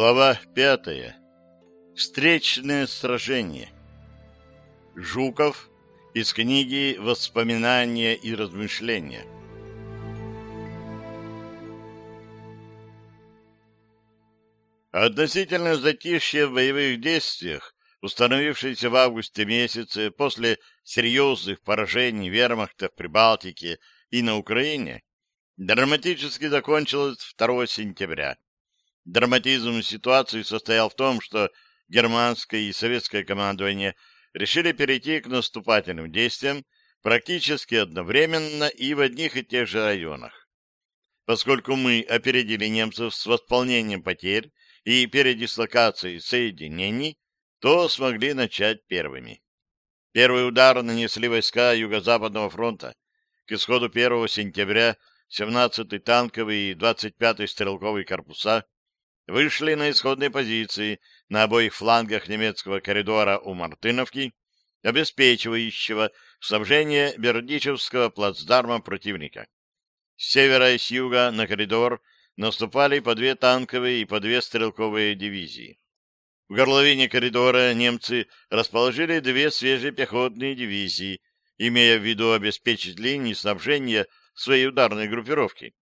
Глава пятая. Встречное сражение. Жуков из книги «Воспоминания и размышления». Относительно затишье в боевых действиях, установившееся в августе месяце после серьезных поражений вермахта в Прибалтике и на Украине, драматически закончилось 2 сентября. Драматизм ситуации состоял в том, что германское и советское командование решили перейти к наступательным действиям практически одновременно и в одних и тех же районах. Поскольку мы опередили немцев с восполнением потерь и передислокацией соединений, то смогли начать первыми. Первый удар нанесли войска Юго-Западного фронта. К исходу 1 сентября 17-й танковый и 25-й стрелковый корпуса вышли на исходные позиции на обоих флангах немецкого коридора у Мартыновки, обеспечивающего снабжение Бердичевского плацдарма противника. С севера и с юга на коридор наступали по две танковые и по две стрелковые дивизии. В горловине коридора немцы расположили две свежие пехотные дивизии, имея в виду обеспечить линии снабжения своей ударной группировки.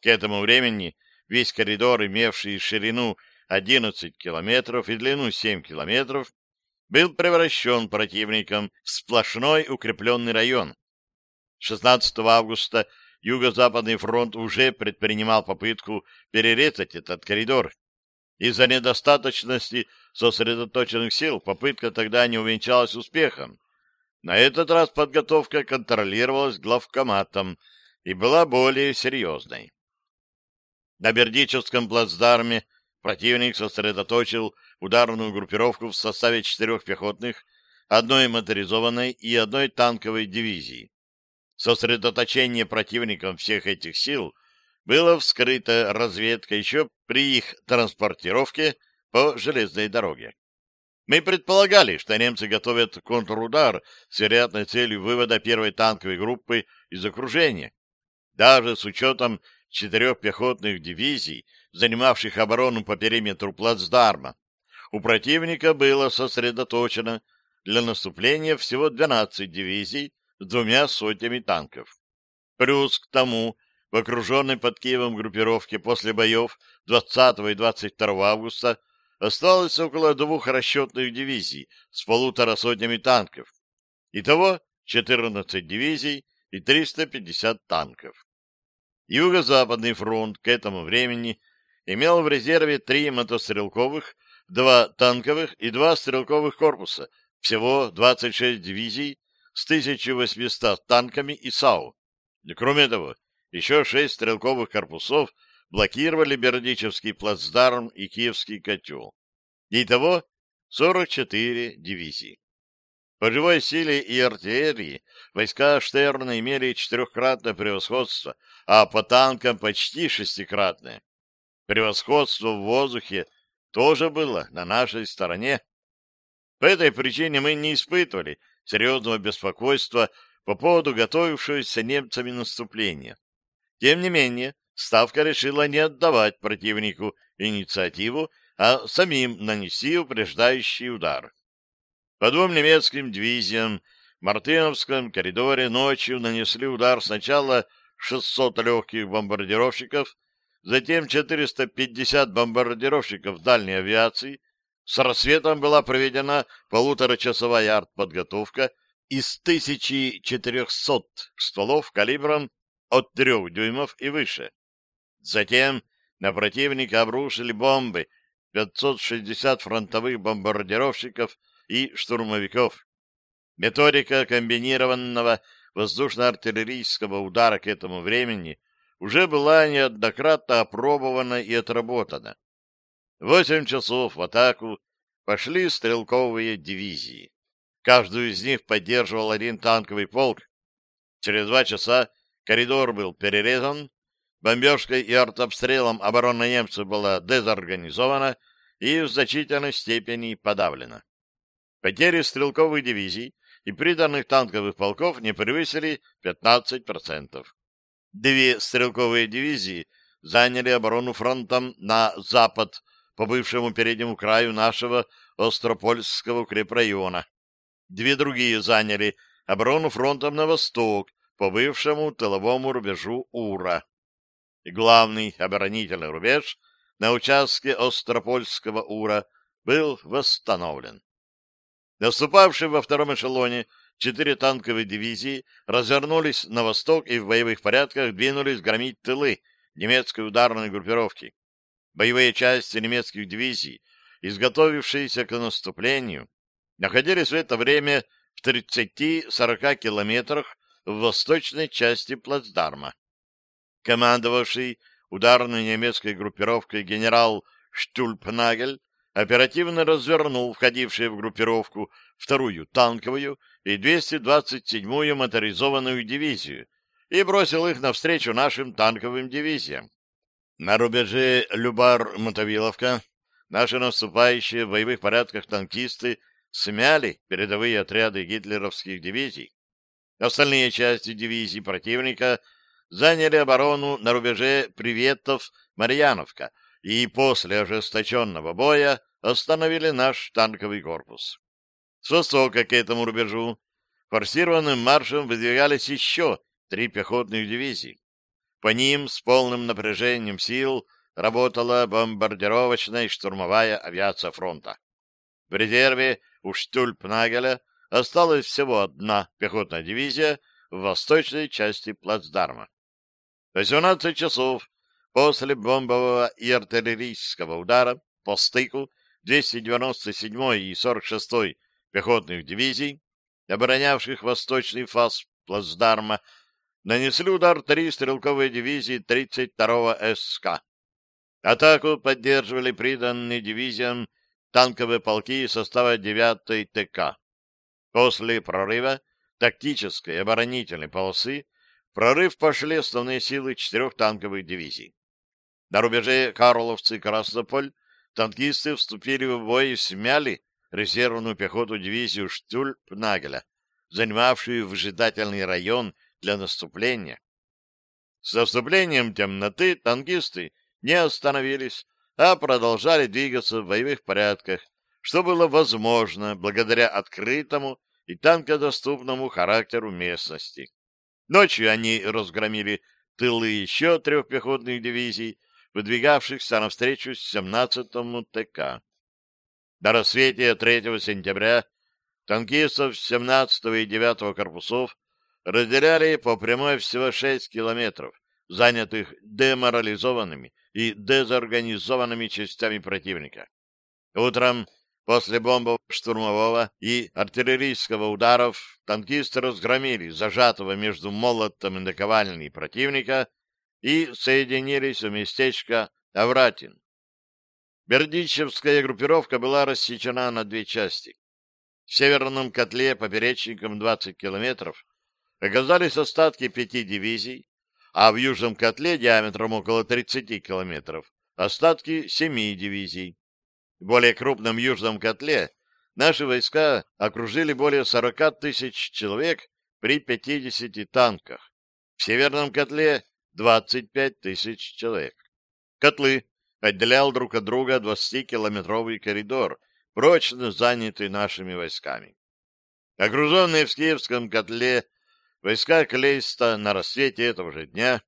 К этому времени весь коридор, имевший ширину 11 километров и длину 7 километров, был превращен противником в сплошной укрепленный район. 16 августа Юго-Западный фронт уже предпринимал попытку перерезать этот коридор. Из-за недостаточности сосредоточенных сил попытка тогда не увенчалась успехом. На этот раз подготовка контролировалась главкоматом и была более серьезной. На Бердичевском плацдарме противник сосредоточил ударную группировку в составе четырех пехотных, одной моторизованной и одной танковой дивизии. Сосредоточение противником всех этих сил было вскрыто разведкой еще при их транспортировке по железной дороге. Мы предполагали, что немцы готовят контрудар с вероятной целью вывода первой танковой группы из окружения, даже с учетом четырех пехотных дивизий, занимавших оборону по периметру плацдарма, у противника было сосредоточено для наступления всего 12 дивизий с двумя сотнями танков. Плюс к тому, в окруженной под Киевом группировке после боев 20 и 22 августа осталось около двух расчетных дивизий с полутора сотнями танков. Итого 14 дивизий и 350 танков. Юго-западный фронт к этому времени имел в резерве три мотострелковых, два танковых и два стрелковых корпуса, всего 26 дивизий с 1800 танками и САУ. Кроме того, еще шесть стрелковых корпусов блокировали Бердичевский плацдарм и Киевский котел. Итого 44 дивизии. По живой силе и артиллерии войска Штерна имели четырехкратное превосходство, а по танкам почти шестикратное. Превосходство в воздухе тоже было на нашей стороне. По этой причине мы не испытывали серьезного беспокойства по поводу готовившегося немцами наступления. Тем не менее, Ставка решила не отдавать противнику инициативу, а самим нанести упреждающий удар. По двум немецким дивизиям в Мартыновском коридоре ночью нанесли удар сначала 600 легких бомбардировщиков, затем 450 бомбардировщиков дальней авиации. С рассветом была проведена полуторачасовая артподготовка из 1400 стволов калибром от 3 дюймов и выше. Затем на противника обрушили бомбы 560 фронтовых бомбардировщиков и штурмовиков. Методика комбинированного воздушно-артиллерийского удара к этому времени уже была неоднократно опробована и отработана. Восемь часов в атаку пошли стрелковые дивизии. Каждую из них поддерживал один танковый полк. Через два часа коридор был перерезан, бомбежкой и артобстрелом оборона немцев была дезорганизована и в значительной степени подавлена. Потери стрелковых дивизий и приданных танковых полков не превысили 15%. Две стрелковые дивизии заняли оборону фронтом на запад по бывшему переднему краю нашего Остропольского укрепрайона. Две другие заняли оборону фронтом на восток по бывшему тыловому рубежу Ура. Главный оборонительный рубеж на участке Остропольского Ура был восстановлен. Наступавшие во втором эшелоне четыре танковые дивизии развернулись на восток и в боевых порядках двинулись громить тылы немецкой ударной группировки. Боевые части немецких дивизий, изготовившиеся к наступлению, находились в это время в 30-40 километрах в восточной части плацдарма. Командовавший ударной немецкой группировкой генерал Штульпнагель оперативно развернул входившие в группировку вторую танковую и 227-ю моторизованную дивизию и бросил их навстречу нашим танковым дивизиям. На рубеже Любар-Мотовиловка наши наступающие в боевых порядках танкисты смяли передовые отряды гитлеровских дивизий. Остальные части дивизии противника заняли оборону на рубеже Приветов-Марьяновка — и после ожесточенного боя остановили наш танковый корпус. С востока к этому рубежу форсированным маршем выдвигались еще три пехотных дивизии. По ним с полным напряжением сил работала бомбардировочная и штурмовая авиация фронта. В резерве у Штульпнагеля осталась всего одна пехотная дивизия в восточной части плацдарма. 18 часов После бомбового и артиллерийского удара по стыку 297 и 46 пехотных дивизий, оборонявших восточный фас плацдарма, нанесли удар три стрелковые дивизии 32-го СК. Атаку поддерживали приданные дивизиям танковые полки состава 9-й ТК. После прорыва тактической оборонительной полосы прорыв пошли основные силы четырех танковых дивизий. На рубеже Карловцы и Краснополь танкисты вступили в бой и смяли резервную пехоту дивизию Штюльп-Нагеля, занимавшую выжидательный район для наступления. С наступлением темноты танкисты не остановились, а продолжали двигаться в боевых порядках, что было возможно благодаря открытому и танкодоступному характеру местности. Ночью они разгромили тылы еще трех пехотных дивизий, выдвигавшихся навстречу 17-му ТК. До рассвета 3 сентября танкистов 17-го и 9-го корпусов разделяли по прямой всего 6 километров, занятых деморализованными и дезорганизованными частями противника. Утром после бомбов штурмового и артиллерийского ударов танкисты разгромили зажатого между молотом и наковальней противника и соединились у местечка Авратин. Бердичевская группировка была рассечена на две части. В северном котле поперечником 20 километров оказались остатки пяти дивизий, а в южном котле диаметром около 30 километров остатки семи дивизий. В более крупном южном котле наши войска окружили более 40 тысяч человек при 50 танках. В северном котле 25 тысяч человек. Котлы отделял друг от друга 20-километровый коридор, прочно занятый нашими войсками. Огруженные в Скиевском котле войска Клейста на рассвете этого же дня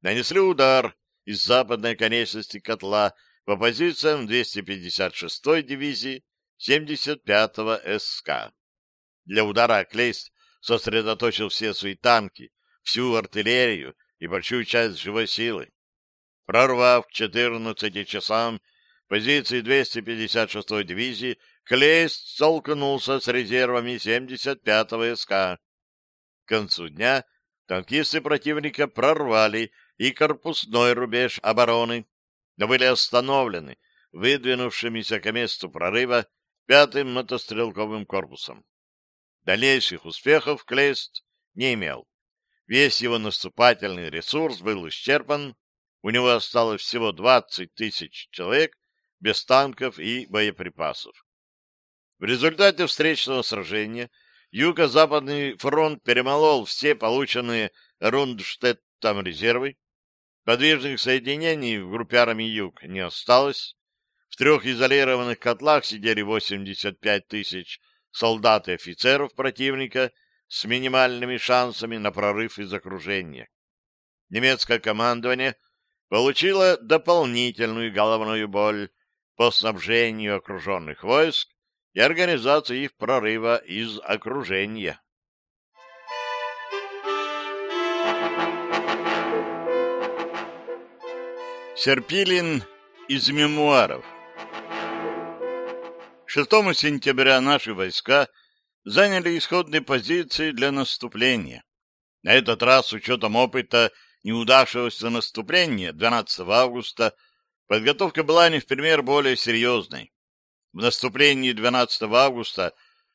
нанесли удар из западной конечности котла по позициям 256-й дивизии 75-го СК. Для удара Клейст сосредоточил все свои танки, всю артиллерию, и большую часть живой силы. Прорвав к 14 часам позиции 256-й дивизии, Клейст столкнулся с резервами 75-го СК. К концу дня танкисты противника прорвали и корпусной рубеж обороны, но были остановлены выдвинувшимися к месту прорыва пятым мотострелковым корпусом. Дальнейших успехов Клейст не имел. Весь его наступательный ресурс был исчерпан, у него осталось всего 20 тысяч человек без танков и боеприпасов. В результате встречного сражения Юго-Западный фронт перемолол все полученные Рундштеттом резервы, подвижных соединений в группе армий Юг не осталось, в трех изолированных котлах сидели 85 тысяч солдат и офицеров противника – с минимальными шансами на прорыв из окружения. Немецкое командование получило дополнительную головную боль по снабжению окруженных войск и организации их прорыва из окружения. Серпилин из мемуаров 6 сентября наши войска заняли исходные позиции для наступления. На этот раз, с учетом опыта неудавшегося наступления 12 августа, подготовка была не в пример более серьезной. В наступлении 12 августа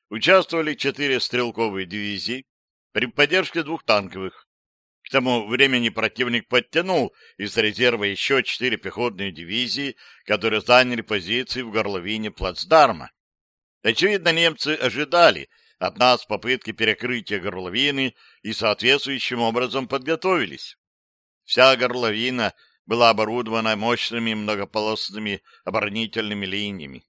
участвовали четыре стрелковые дивизии при поддержке двух танковых. К тому времени противник подтянул из резерва еще четыре пехотные дивизии, которые заняли позиции в горловине плацдарма. Очевидно, немцы ожидали – от нас попытки перекрытия горловины и соответствующим образом подготовились. Вся горловина была оборудована мощными многополосными оборонительными линиями.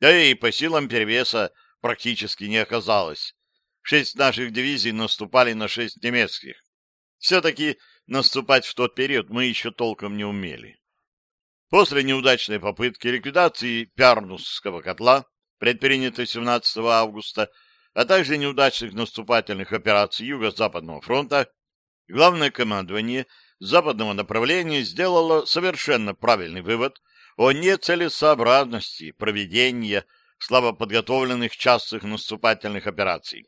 Да и по силам перевеса практически не оказалось. Шесть наших дивизий наступали на шесть немецких. Все-таки наступать в тот период мы еще толком не умели. После неудачной попытки ликвидации Пярнусского котла, предпринятой 17 августа а также неудачных наступательных операций Юго-Западного фронта, главное командование западного направления сделало совершенно правильный вывод о нецелесообразности проведения слабо подготовленных частых наступательных операций.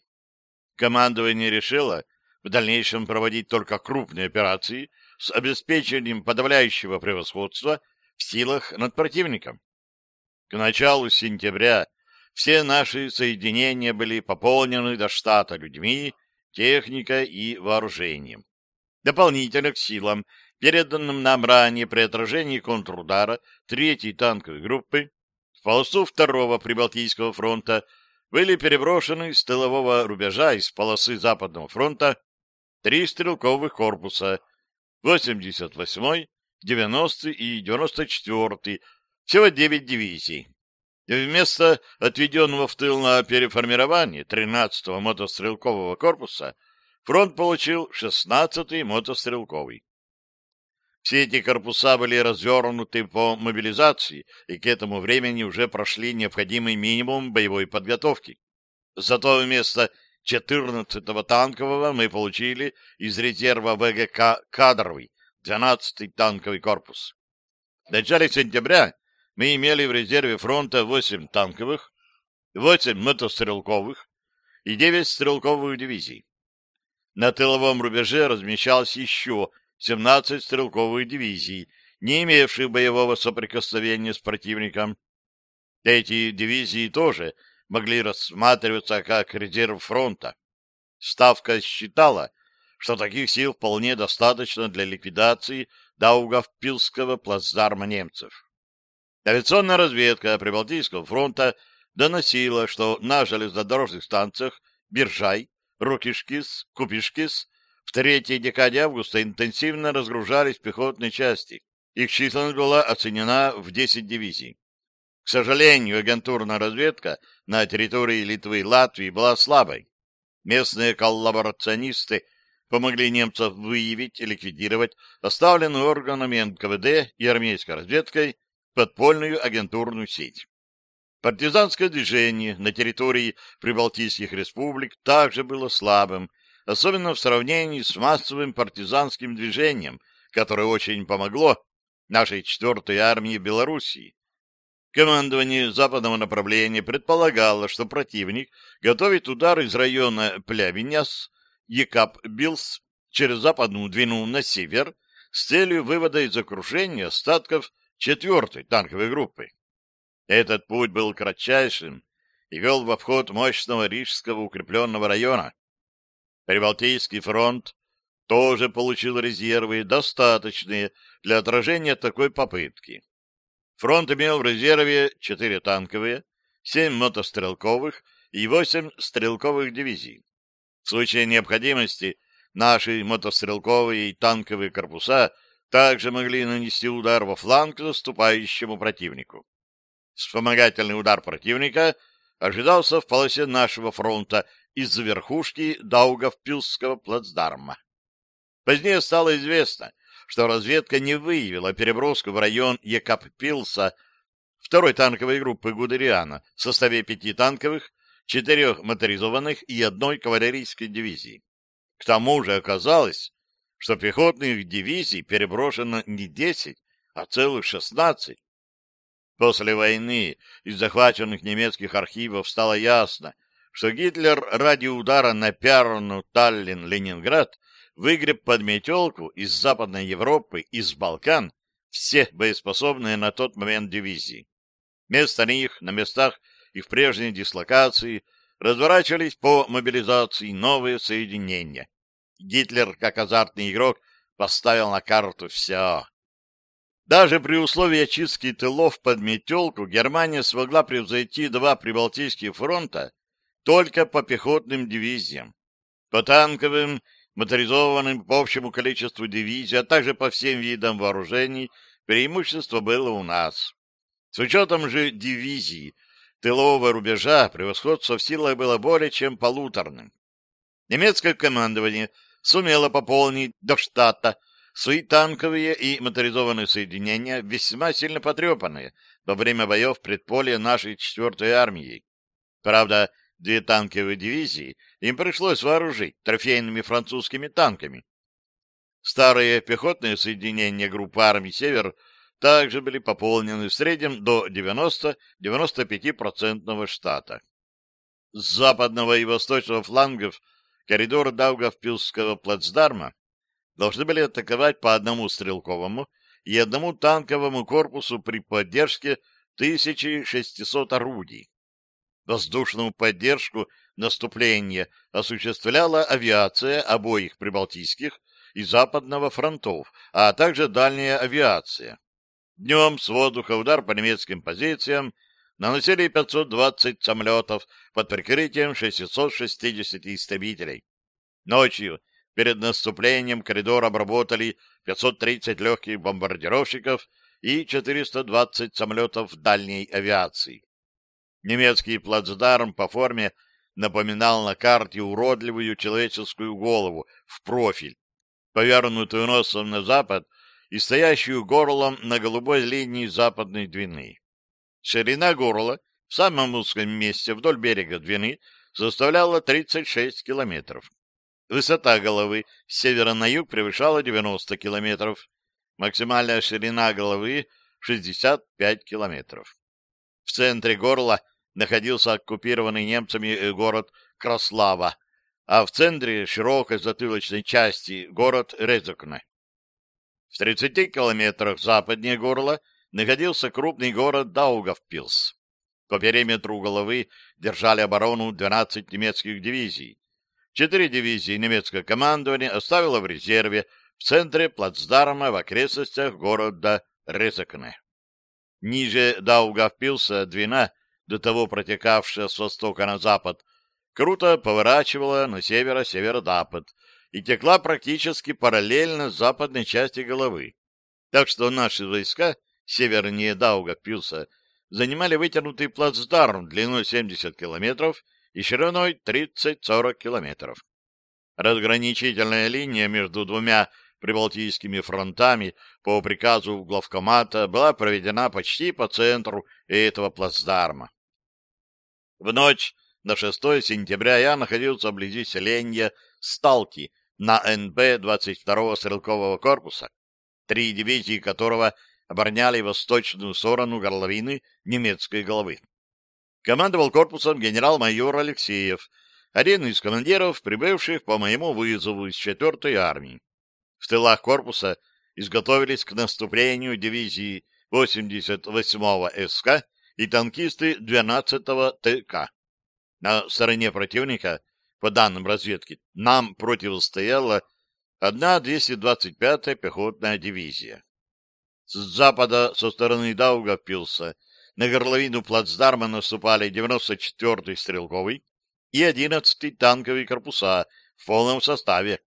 Командование решило в дальнейшем проводить только крупные операции с обеспечением подавляющего превосходства в силах над противником. К началу сентября все наши соединения были пополнены до штата людьми, техникой и вооружением. Дополнительно к силам, переданным нам ранее при отражении контрудара третьей танковой группы, в полосу второго Прибалтийского фронта были переброшены с тылового рубежа из полосы Западного фронта три стрелковых корпуса 88-й, 90-й и 94-й, всего 9 дивизий вместо отведенного в тыл на переформирование 13-го мотострелкового корпуса фронт получил 16-й мотострелковый. Все эти корпуса были развернуты по мобилизации и к этому времени уже прошли необходимый минимум боевой подготовки. Зато вместо 14-го танкового мы получили из резерва ВГК кадровый 12-й танковый корпус. В начале сентября мы имели в резерве фронта 8 танковых, 8 мотострелковых и 9 стрелковых дивизий. На тыловом рубеже размещалось еще 17 стрелковых дивизий, не имевших боевого соприкосновения с противником. Эти дивизии тоже могли рассматриваться как резерв фронта. Ставка считала, что таких сил вполне достаточно для ликвидации Даугавпилского плацдарма немцев. Авиационная разведка Прибалтийского фронта доносила, что на железнодорожных станциях Биржай, Рукишкис, Купишкис в третьей декаде августа интенсивно разгружались пехотные части. Их численность была оценена в 10 дивизий. К сожалению, агентурная разведка на территории Литвы и Латвии была слабой. Местные коллаборационисты помогли немцам выявить и ликвидировать оставленную органами НКВД и армейской разведкой подпольную агентурную сеть. Партизанское движение на территории Прибалтийских республик также было слабым, особенно в сравнении с массовым партизанским движением, которое очень помогло нашей 4-й армии в Белоруссии. Командование западного направления предполагало, что противник готовит удар из района Плявиняс, Екабпилс через Западную Двину на север с целью вывода из окружения остатков четвертой танковой группы. Этот путь был кратчайшим и вел во вход мощного рижского укрепленного района. Прибалтийский фронт тоже получил резервы, достаточные для отражения такой попытки. Фронт имел в резерве четыре танковые, семь мотострелковых и восемь стрелковых дивизий. В случае необходимости наши мотострелковые и танковые корпуса – также могли нанести удар во фланг наступающему противнику. Вспомогательный удар противника ожидался в полосе нашего фронта из-за верхушки Даугавпилского плацдарма. Позднее стало известно, что разведка не выявила переброску в район Екаппилса второй танковой группы Гудериана в составе пяти танковых, четырех моторизованных и одной кавалерийской дивизии. К тому же оказалось, что пехотных дивизий переброшено не 10, а целых 16. После войны из захваченных немецких архивов стало ясно, что Гитлер ради удара на Пярну, Таллин, Ленинград выгреб под метелку из Западной Европы, из Балкан, все боеспособные на тот момент дивизии. Вместо них на местах их прежней дислокации разворачивались по мобилизации новые соединения, Гитлер, как азартный игрок, поставил на карту все. Даже при условии очистки тылов под метелку Германия смогла превзойти два прибалтийских фронта только по пехотным дивизиям, по танковым, моторизованным по общему количеству дивизий, а также по всем видам вооружений преимущество было у нас. С учетом же дивизии тылового рубежа превосходство в силах было более чем полуторным. Немецкое командование – сумела пополнить до штата свои танковые и моторизованные соединения, весьма сильно потрепанные во время боев в предполе нашей 4-й армии. Правда, две танковые дивизии им пришлось вооружить трофейными французскими танками. Старые пехотные соединения группы армий «Север» также были пополнены в среднем до 90-95% штата. С западного и восточного флангов – коридор долго впился плацдарма, должны были атаковать по одному стрелковому и одному танковому корпусу при поддержке 1600 орудий. Воздушную поддержку наступления осуществляла авиация обоих прибалтийских и западного фронтов, а также дальняя авиация. Днем с воздуха удар по немецким позициям наносили 520 самолетов под прикрытием 660 истребителей. Ночью перед наступлением коридор обработали 530 легких бомбардировщиков и 420 самолетов дальней авиации. Немецкий плацдарм по форме напоминал на карте уродливую человеческую голову в профиль, повернутую носом на запад и стоящую горлом на голубой линии западной Двины. Ширина горла в самом узком месте вдоль берега Двины составляла 36 километров. Высота головы с севера на юг превышала 90 километров. Максимальная ширина головы 65 километров. В центре горла находился оккупированный немцами город Краслава, а в центре широкой затылочной части город Резокна. В 30 километрах западнее горла – находился крупный город Даугавпилс. По периметру головы держали оборону 12 немецких дивизий. Четыре дивизии немецкое командование оставило в резерве в центре плацдарма в окрестностях города Резакне. Ниже Даугавпилса Двина, до того протекавшая с востока на запад, круто поворачивала на северо-северо-запад и текла практически параллельно западной части головы. Так что наши войска — севернее Дауга занимали вытянутый плацдарм длиной 70 километров и шириной 30-40 километров. Разграничительная линия между двумя прибалтийскими фронтами по приказу главкомата была проведена почти по центру этого плацдарма. В ночь на 6 сентября я находился вблизи селения Сталки на НБ 22-го стрелкового корпуса, три дивизии которого обороняли восточную сторону горловины немецкой головы. Командовал корпусом генерал-майор Алексеев, один из командиров, прибывших по моему вызову из 4-й армии. В тылах корпуса изготовились к наступлению дивизии 88-го СК и танкисты 12-го ТК. На стороне противника, по данным разведки, нам противостояла 1 225-я пехотная дивизия. С запада со стороны Дауга пился на горловину плацдарма наступали 94-й стрелковый и 11-й танковые корпуса в полном составе.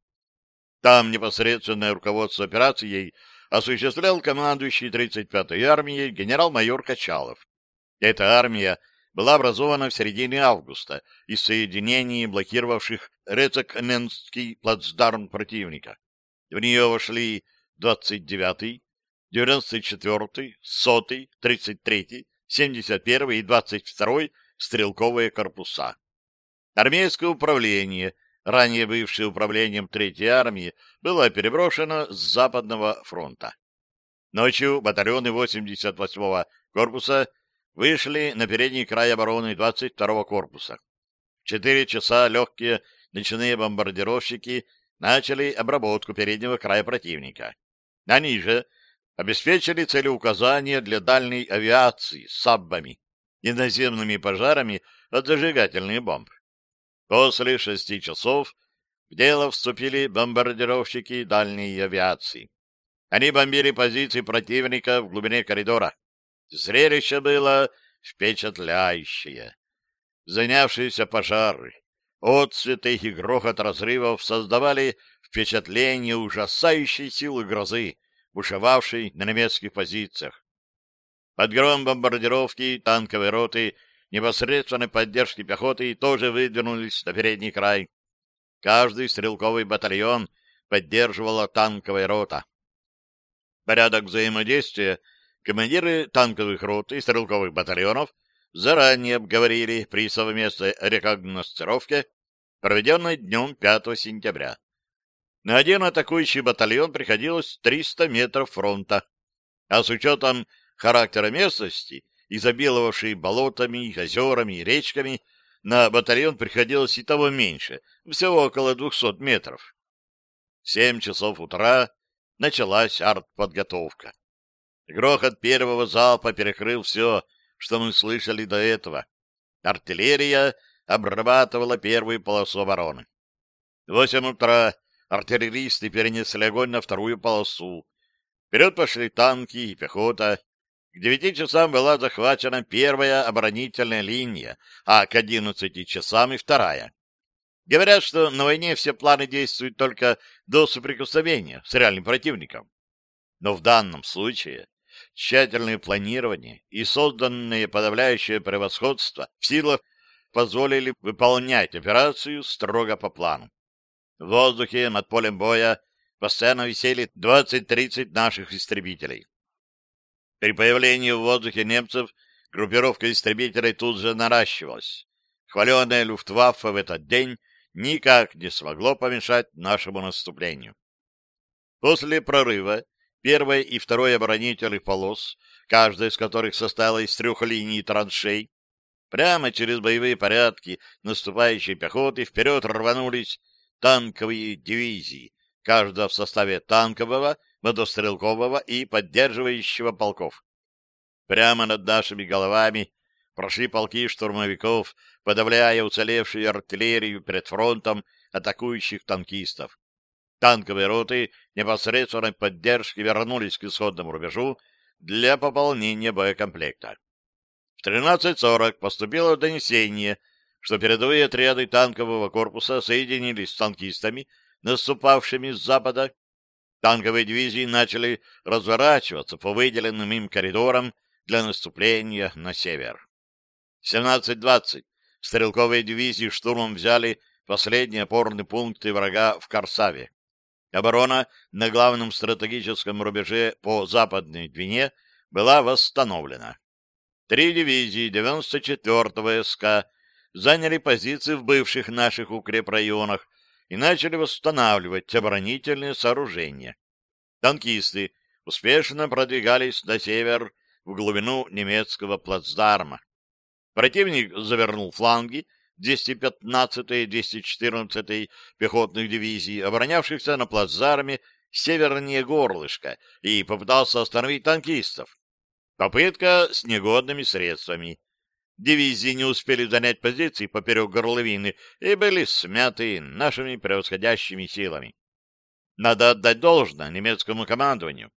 Там непосредственное руководство операцией осуществлял командующий 35-й армией генерал-майор Качалов. Эта армия была образована в середине августа из соединений блокировавших Рецек-Ненский плацдарм противника. В нее вошли 29-й, 94, 100, 33, 71 и 22 стрелковые корпуса. Армейское управление, ранее бывшее управлением Третьей армии, было переброшено с Западного фронта. Ночью батальоны 88-го корпуса вышли на передний край обороны 22-го корпуса. В 4 часа легкие ночные бомбардировщики начали обработку переднего края противника. Они же обеспечили целеуказание для дальней авиации саббами и наземными пожарами от зажигательных бомб. После шести часов в дело вступили бомбардировщики дальней авиации. Они бомбили позиции противника в глубине коридора. Зрелище было впечатляющее. Занявшиеся пожары, отцветы и грохот разрывов создавали впечатление ужасающей силы грозы, бушевавшей на немецких позициях. Под гром бомбардировки танковой роты непосредственной поддержки пехоты тоже выдвинулись на передний край. Каждый стрелковый батальон поддерживала танковая рота. Порядок взаимодействия командиры танковых рот и стрелковых батальонов заранее обговорили при совместной рекогностировке, проведенной днем 5 сентября. На один атакующий батальон приходилось 300 метров фронта. А с учетом характера местности, изобиловавшей болотами, озерами и речками, на батальон приходилось и того меньше, всего около 200 метров. В 7 часов утра началась артподготовка. Грохот первого залпа перекрыл все, что мы слышали до этого. Артиллерия обрабатывала первую полосу обороны. Восемь утра Артиллеристы перенесли огонь на вторую полосу. Вперед пошли танки и пехота. К девяти часам была захвачена первая оборонительная линия, а к одиннадцати часам и вторая. Говорят, что на войне все планы действуют только до соприкосновения с реальным противником. Но в данном случае тщательное планирование и созданное подавляющее превосходство в силах позволили выполнять операцию строго по плану. В воздухе над полем боя постоянно висели 20-30 наших истребителей. При появлении в воздухе немцев группировка истребителей тут же наращивалась. Хваленая Люфтваффе в этот день никак не смогло помешать нашему наступлению. После прорыва первой и второй оборонительных полос, каждая из которых состояла из трех линий траншей, прямо через боевые порядки наступающей пехоты вперед рванулись танковые дивизии, каждая в составе танкового, водострелкового и поддерживающего полков. Прямо над нашими головами прошли полки штурмовиков, подавляя уцелевшую артиллерию перед фронтом атакующих танкистов. Танковые роты непосредственной поддержки вернулись к исходному рубежу для пополнения боекомплекта. В 13.40 поступило донесение что передовые отряды танкового корпуса соединились с танкистами, наступавшими с запада. Танковые дивизии начали разворачиваться по выделенным им коридорам для наступления на север. 17:20 стрелковые дивизии штурмом взяли последние опорные пункты врага в Корсаве. Оборона на главном стратегическом рубеже по западной Двине была восстановлена. Три дивизии 94-го СК заняли позиции в бывших наших укрепрайонах и начали восстанавливать оборонительные сооружения. Танкисты успешно продвигались на север в глубину немецкого плацдарма. Противник завернул фланги 215-й и 214-й пехотных дивизий, оборонявшихся на плацдарме севернее горлышка, и попытался остановить танкистов. Попытка с негодными средствами. Дивизии не успели занять позиции поперек горловины и были смяты нашими превосходящими силами. Надо отдать должное немецкому командованию.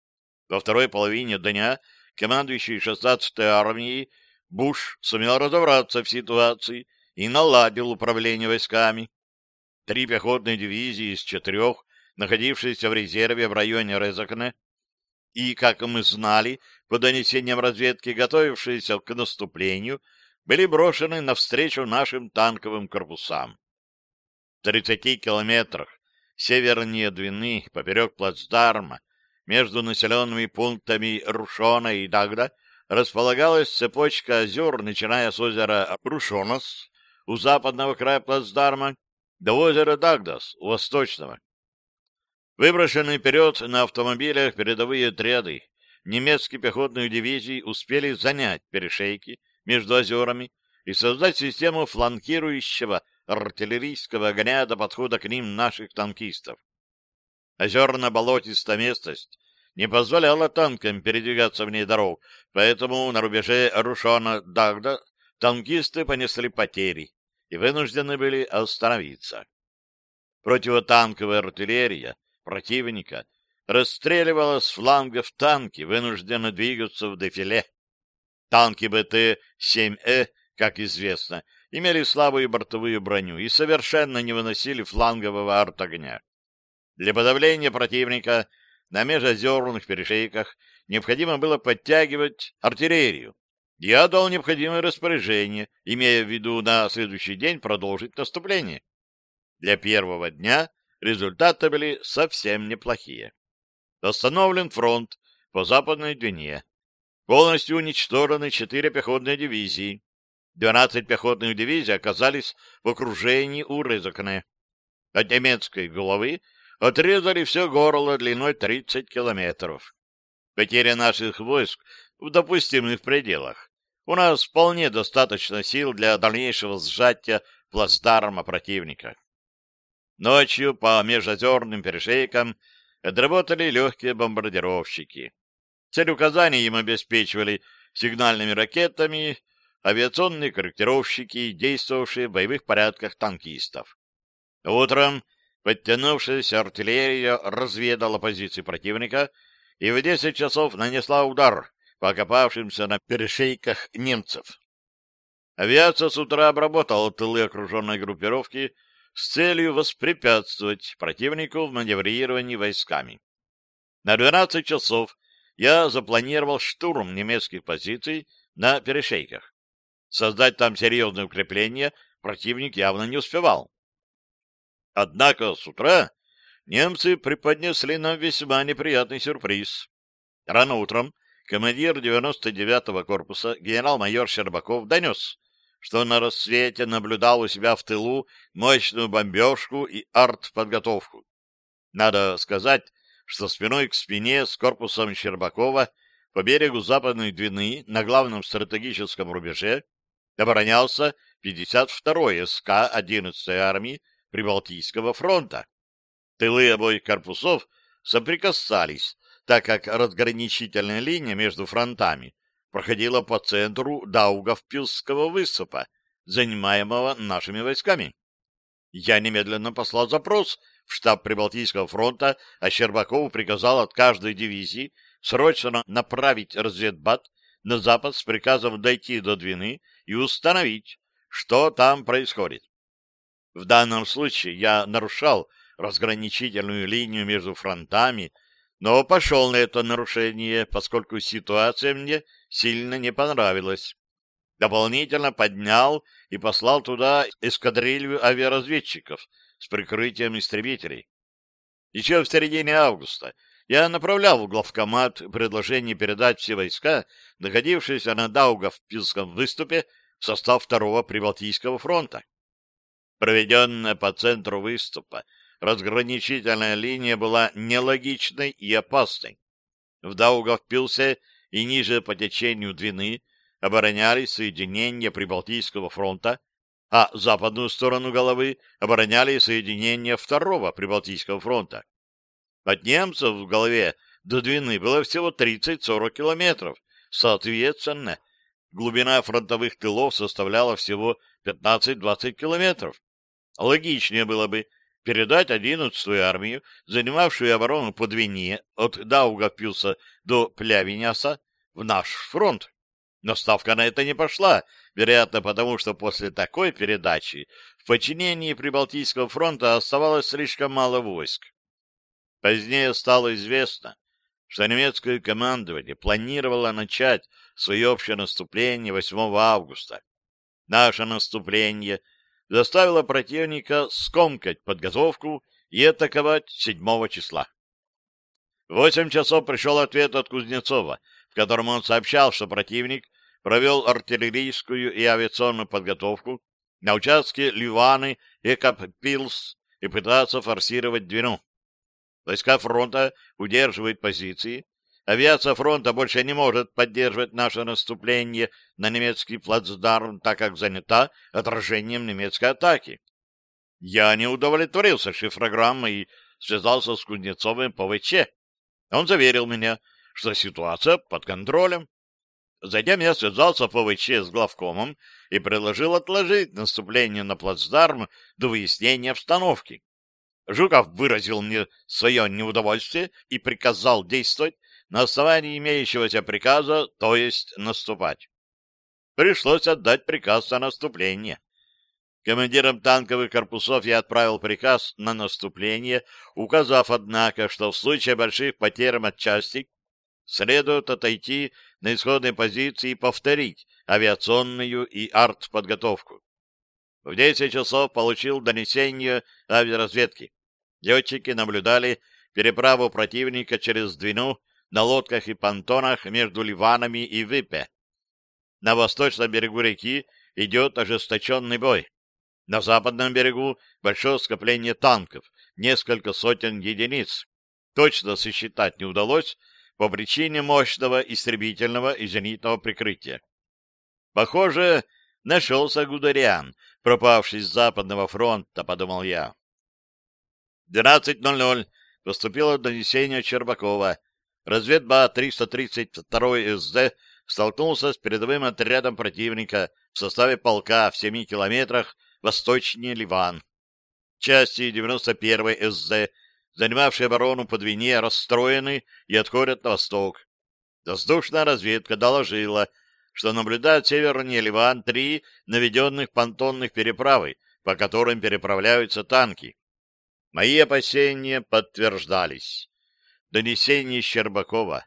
Во второй половине дня командующий 16-й армией Буш сумел разобраться в ситуации и наладил управление войсками. Три пехотные дивизии из четырех, находившиеся в резерве в районе Резакне, и, как мы знали, по донесениям разведки, готовившиеся к наступлению – были брошены навстречу нашим танковым корпусам. В 30 километрах севернее Двины, поперек плацдарма, между населенными пунктами Рушона и Дагда, располагалась цепочка озер, начиная с озера Рушонос у западного края плацдарма до озера Дагдас у восточного. Выброшенные вперед на автомобилях передовые отряды немецких пехотных дивизий успели занять перешейки, между озерами и создать систему фланкирующего артиллерийского огня до подхода к ним наших танкистов. Озерно-болотистая местность не позволяла танкам передвигаться вне дорог, поэтому на рубеже Рушона-Дагда танкисты понесли потери и вынуждены были остановиться. Противотанковая артиллерия противника расстреливала с флангов танки, вынужденно двигаться в дефиле. Танки БТ-7Э, как известно, имели слабую бортовую броню и совершенно не выносили флангового артогня. Для подавления противника на межозерных перешейках необходимо было подтягивать артиллерию. Я дал необходимое распоряжение, имея в виду на следующий день продолжить наступление. Для первого дня результаты были совсем неплохие. Восстановлен фронт по западной Двине полностью уничтожены четыре пехотные дивизии. Двенадцать пехотных дивизий оказались в окружении у Рызакне. От немецкой головы отрезали все горло длиной 30 километров. Потеря наших войск в допустимых пределах. У нас вполне достаточно сил для дальнейшего сжатия плацдарма противника. Ночью по межозерным перешейкам отработали легкие бомбардировщики. Цель указания им обеспечивали сигнальными ракетами, авиационные корректировщики, действовавшие в боевых порядках танкистов. Утром подтянувшаяся артиллерия разведала позиции противника и в 10 часов нанесла удар по окопавшимся на перешейках немцев. Авиация с утра обработала тылы окруженной группировки с целью воспрепятствовать противнику в маневрировании войсками. На 12 часов я запланировал штурм немецких позиций на перешейках. Создать там серьезное укрепление. противник явно не успевал. Однако с утра немцы преподнесли нам весьма неприятный сюрприз. Рано утром командир 99-го корпуса генерал-майор Щербаков донес, что на рассвете наблюдал у себя в тылу мощную бомбежку и артподготовку. Надо сказать, что спиной к спине с корпусом Щербакова по берегу Западной Двины на главном стратегическом рубеже оборонялся 52-й СК 11-й армии Прибалтийского фронта. Тылы обоих корпусов соприкасались, так как разграничительная линия между фронтами проходила по центру Даугавпилского высыпа, занимаемого нашими войсками. Я немедленно послал запрос штаб Прибалтийского фронта, а Щербакову приказал от каждой дивизии срочно направить разведбат на запад с приказом дойти до Двины и установить, что там происходит. В данном случае я нарушал разграничительную линию между фронтами, но пошел на это нарушение, поскольку ситуация мне сильно не понравилась. Дополнительно поднял и послал туда эскадрилью авиаразведчиков — с прикрытием истребителей. Еще в середине августа я направлял в главкомат предложение передать все войска, находившиеся на Даугавпилском выступе, в состав второго Прибалтийского фронта. Проведенная по центру выступа разграничительная линия была нелогичной и опасной. В Даугавпилсе и ниже по течению Двины оборонялись соединения Прибалтийского фронта а западную сторону головы обороняли соединения Второго Прибалтийского фронта. От немцев в голове до Двины было всего 30-40 километров. Соответственно, глубина фронтовых тылов составляла всего 15-20 километров. Логичнее было бы передать 11-ю армию, занимавшую оборону по Двине от Даугавпилса до Плявиняса, в наш фронт. Но ставка на это не пошла, вероятно, потому что после такой передачи в подчинении Прибалтийского фронта оставалось слишком мало войск. Позднее стало известно, что немецкое командование планировало начать свое общее наступление 8 августа. Наше наступление заставило противника скомкать подготовку и атаковать 7 числа. В 8 часов пришел ответ от Кузнецова — котором он сообщал, что противник провел артиллерийскую и авиационную подготовку на участке Ливаны и Каппилс и пытается форсировать Двину. Войска фронта удерживают позиции. Авиация фронта больше не может поддерживать наше наступление на немецкий плацдарм, так как занята отражением немецкой атаки. Я не удовлетворился шифрограммой и связался с Кузнецовым по ВЧ. Он заверил меня, что ситуация под контролем. Затем я связался по ВЧ с главкомом и предложил отложить наступление на плацдарм до выяснения обстановки. Жуков выразил мне свое неудовольствие и приказал действовать на основании имеющегося приказа, то есть наступать. Пришлось отдать приказ о наступлении. Командирам танковых корпусов я отправил приказ на наступление, указав, однако, что в случае больших потерь от частей следует отойти на исходные позиции и повторить авиационную и артподготовку. В 10 часов получил донесение авиаразведки. Летчики наблюдали переправу противника через Двину на лодках и понтонах между Ливанами и Випе. На восточном берегу реки идет ожесточенный бой. На западном берегу большое скопление танков, несколько сотен единиц. Точно сосчитать не удалось, по причине мощного истребительного и зенитного прикрытия. Похоже, нашелся Гударян, пропавший с Западного фронта, подумал я. 12.00 поступило донесение Чербакова. Разведба 332 СЗ столкнулся с передовым отрядом противника в составе полка в 7 километрах восточнее Ливан. Части 91 СЗ занимавшие оборону под Двине, расстроены и отходят на восток. Воздушная разведка доложила, что наблюдают севернее Ливан три наведенных понтонных переправы, по которым переправляются танки. Мои опасения подтверждались. Донесение Щербакова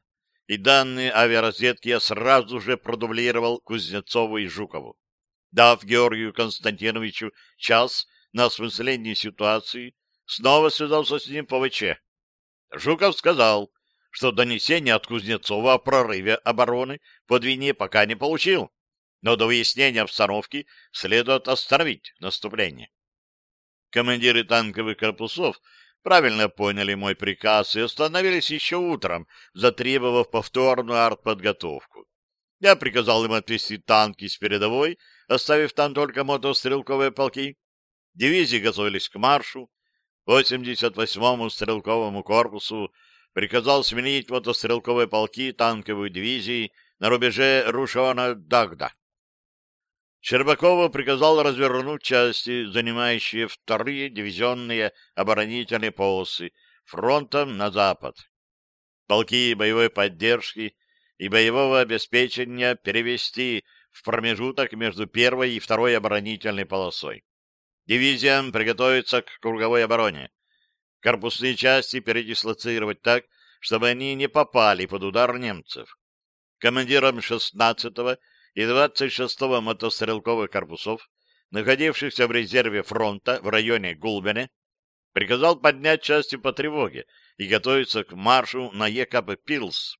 и данные авиаразведки я сразу же продублировал Кузнецову и Жукову. Дав Георгию Константиновичу час на осмысление ситуации, снова связался с ним по ВЧ. Жуков сказал, что донесения от Кузнецова о прорыве обороны по Двине пока не получил, но до выяснения обстановки следует остановить наступление. Командиры танковых корпусов правильно поняли мой приказ и остановились еще утром, затребовав повторную артподготовку. Я приказал им отвести танки с передовой, оставив там только мотострелковые полки. Дивизии готовились к маршу, 88-му стрелковому корпусу приказал сменить мотострелковые полки танковой дивизии на рубеже Рушона-Дагда. Щербакову приказал развернуть части, занимающие вторые дивизионные оборонительные полосы, фронтом на запад. Полки боевой поддержки и боевого обеспечения перевести в промежуток между первой и второй оборонительной полосой. Дивизиям приготовиться к круговой обороне. Корпусные части передислоцировать так, чтобы они не попали под удар немцев. Командирам 16-го и 26-го мотострелковых корпусов, находившихся в резерве фронта в районе Гулбене, приказал поднять части по тревоге и готовиться к маршу на ЕКП «Пилс».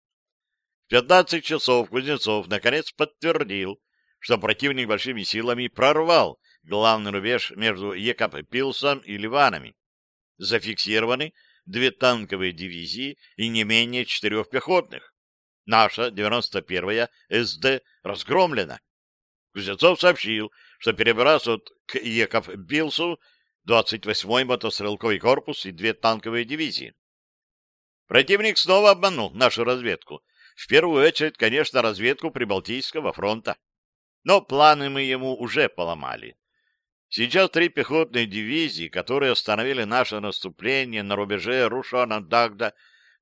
В 15 часов Кузнецов наконец подтвердил, что противник большими силами прорвал главный рубеж между Екаппилсом и Ливанами. Зафиксированы две танковые дивизии и не менее четырех пехотных. Наша 91-я СД разгромлена. Кузнецов сообщил, что перебрасывают к Екаппилсу 28-й мотострелковый корпус и две танковые дивизии. Противник снова обманул нашу разведку. В первую очередь, конечно, разведку Прибалтийского фронта. Но планы мы ему уже поломали. Сейчас три пехотные дивизии, которые остановили наше наступление на рубеже Рушана-Дагда,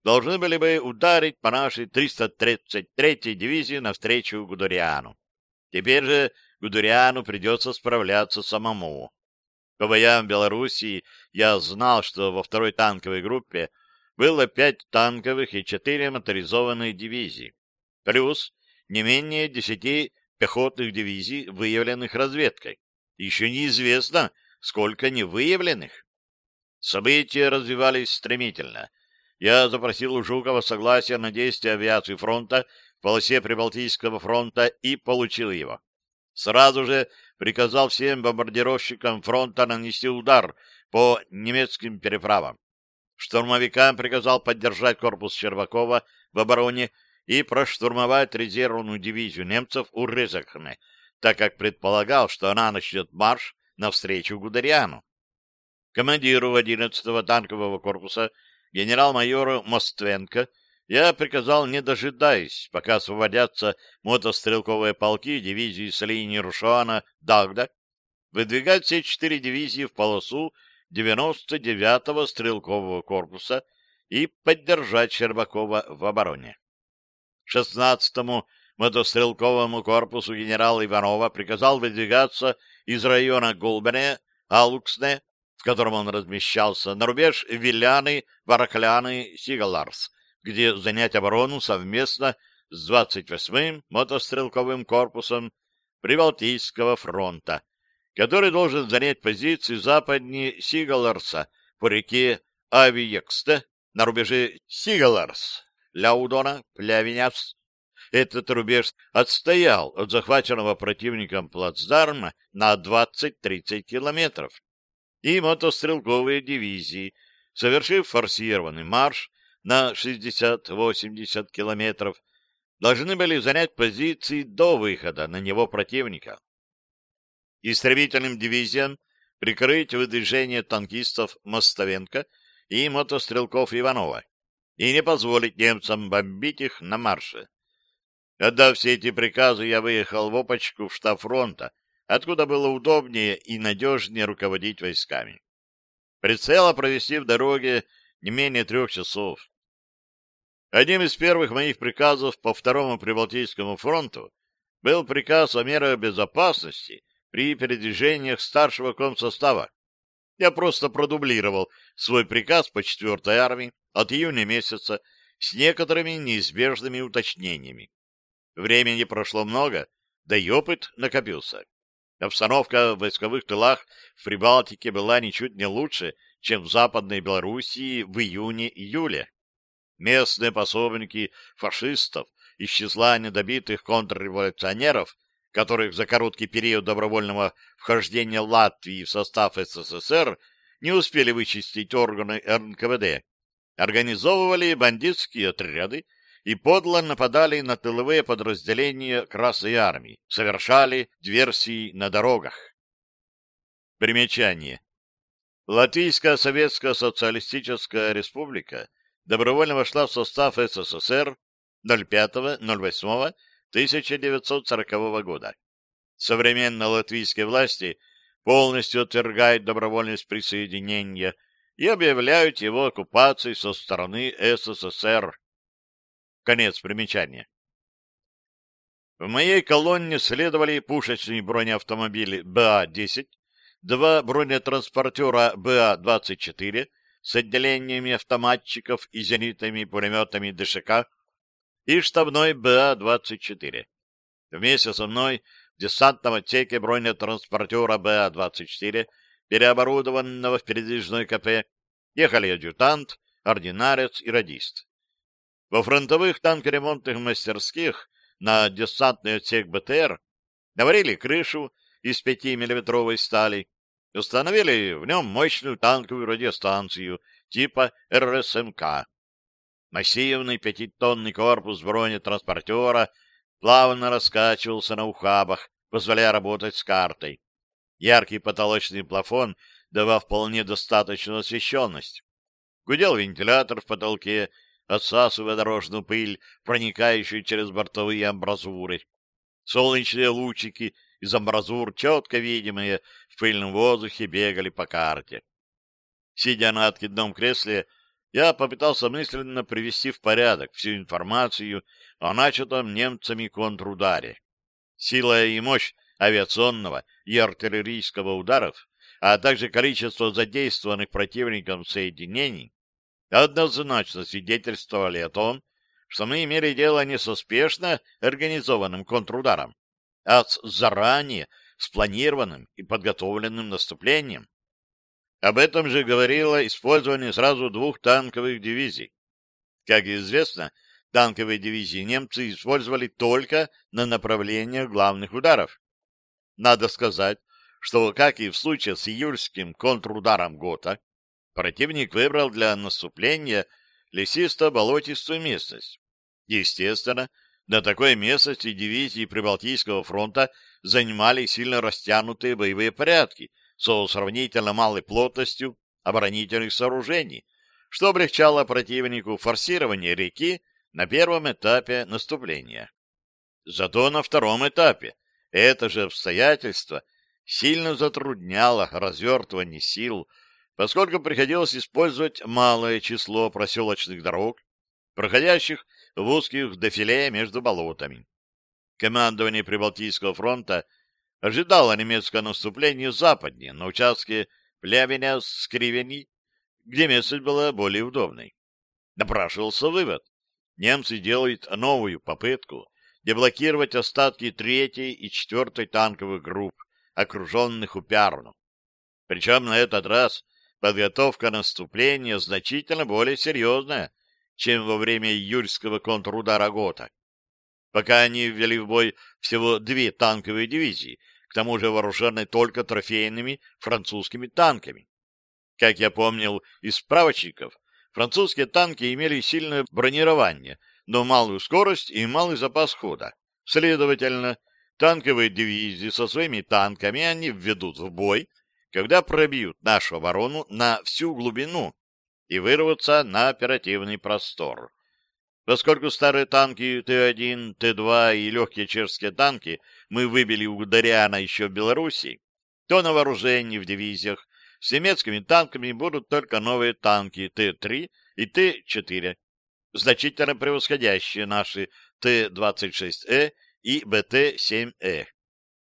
должны были бы ударить по нашей 333-й дивизии навстречу Гудуриану. Теперь же Гудуриану придется справляться самому. По боям Белоруссии я знал, что во второй танковой группе было пять танковых и четыре моторизованные дивизии, плюс не менее десяти пехотных дивизий, выявленных разведкой еще неизвестно, сколько невыявленных. События развивались стремительно. Я запросил у Жукова согласие на действия авиации фронта в полосе Прибалтийского фронта и получил его. Сразу же приказал всем бомбардировщикам фронта нанести удар по немецким переправам. Штурмовикам приказал поддержать корпус Червакова в обороне и проштурмовать резервную дивизию немцев у Рызахны — так как предполагал, что она начнет марш навстречу Гудериану. Командиру 11-го танкового корпуса генерал-майору Моственко я приказал, не дожидаясь, пока освободятся мотострелковые полки дивизии с линии Рушана Дагда, выдвигать все четыре дивизии в полосу 99-го стрелкового корпуса и поддержать Щербакова в обороне. 16-му мотострелковому корпусу генерала Иванова приказал выдвигаться из района Голбане, Алуксне, в котором он размещался, на рубеж Виляны, Варакляны, Сигаларс, где занять оборону совместно с 28-м мотострелковым корпусом Прибалтийского фронта, который должен занять позиции западнее Сигаларса по реке Авиексте на рубеже Сигаларс, Ляудона, Плявиняс, этот рубеж отстоял от захваченного противником плацдарма на 20-30 километров, и мотострелковые дивизии, совершив форсированный марш на 60-80 километров, должны были занять позиции до выхода на него противника. Истребительным дивизиям прикрыть выдвижение танкистов Мостовенко и мотострелков Иванова и не позволить немцам бомбить их на марше. Отдав все эти приказы, я выехал в опочку в штаб фронта, откуда было удобнее и надежнее руководить войсками. Прицела провести в дороге не менее трех часов. Одним из первых моих приказов по Второму Прибалтийскому фронту был приказ о мерах безопасности при передвижениях старшего комсостава. Я просто продублировал свой приказ по 4-й армии от июня месяца с некоторыми неизбежными уточнениями. Времени прошло много, да и опыт накопился. Обстановка в войсковых тылах в Прибалтике была ничуть не лучше, чем в Западной Белоруссии в июне-июле. Местные пособники фашистов из числа недобитых контрреволюционеров, которых за короткий период добровольного вхождения Латвии в состав СССР не успели вычистить органы РНКВД, организовывали бандитские отряды и подло нападали на тыловые подразделения Красной Армии, совершали диверсии на дорогах. Примечание. Латвийская Советская Социалистическая Республика добровольно вошла в состав СССР 05.08.1940 года. Современные латвийские власти полностью отвергают добровольность присоединения и объявляют его оккупацией со стороны СССР конец примечания. В моей колонне следовали пушечные бронеавтомобили БА-10, два бронетранспортера БА-24 с отделениями автоматчиков и зенитными пулеметами ДШК и штабной БА-24. Вместе со мной в десантном отсеке бронетранспортера БА-24, переоборудованного в передвижной КП, ехали адъютант, ординарец и радист. Во фронтовых танкоремонтных мастерских на десантный отсек БТР наварили крышу из 5-миллиметровой стали, установили в нем мощную танковую радиостанцию типа РСМК. Массивный пятитонный корпус бронетранспортера плавно раскачивался на ухабах, позволяя работать с картой. Яркий потолочный плафон давал вполне достаточную освещенность. Гудел вентилятор в потолке, отсасывая дорожную пыль, проникающую через бортовые амбразуры. Солнечные лучики из амбразур, четко видимые в пыльном воздухе, бегали по карте. Сидя на откидном кресле, я попытался мысленно привести в порядок всю информацию о начатом немцами контрударе. Сила и мощь авиационного и артиллерийского ударов, а также количество задействованных противником соединений Однозначно свидетельствовали о том, что мы имели дело не с успешно организованным контрударом, а с заранее спланированным и подготовленным наступлением. Об этом же говорило использование сразу двух танковых дивизий. Как известно, танковые дивизии немцы использовали только на направлениях главных ударов. Надо сказать, что, как и в случае с июльским контрударом ГОТА, Противник выбрал для наступления лесисто-болотистую местность. Естественно, на такой местности дивизии Прибалтийского фронта занимали сильно растянутые боевые порядки со сравнительно малой плотностью оборонительных сооружений, что облегчало противнику форсирование реки на первом этапе наступления. Зато на втором этапе это же обстоятельство сильно затрудняло развертывание сил поскольку приходилось использовать малое число проселочных дорог, проходящих в узких дофиле между болотами. Командование Прибалтийского фронта ожидало немецкое наступление западнее на участке плявеня скривени где местность была более удобной. Напрашивался вывод. Немцы делают новую попытку деблокировать остатки 3-й и 4-й танковых групп, окруженных у Упярну. Причем на этот раз подготовка наступления значительно более серьезная, чем во время июльского контрудара Гота. Пока они ввели в бой всего две танковые дивизии, к тому же вооруженные только трофейными французскими танками. Как я помнил из справочников, французские танки имели сильное бронирование, но малую скорость и малый запас хода. Следовательно, танковые дивизии со своими танками они введут в бой – когда пробьют нашу оборону на всю глубину и вырвутся на оперативный простор. Поскольку старые танки Т-1, Т-2 и легкие чешские танки мы выбили у Дариана еще в Белоруссии, то на вооружении в дивизиях с немецкими танками будут только новые танки Т-3 и Т-4, значительно превосходящие наши Т-26Э и БТ-7Э.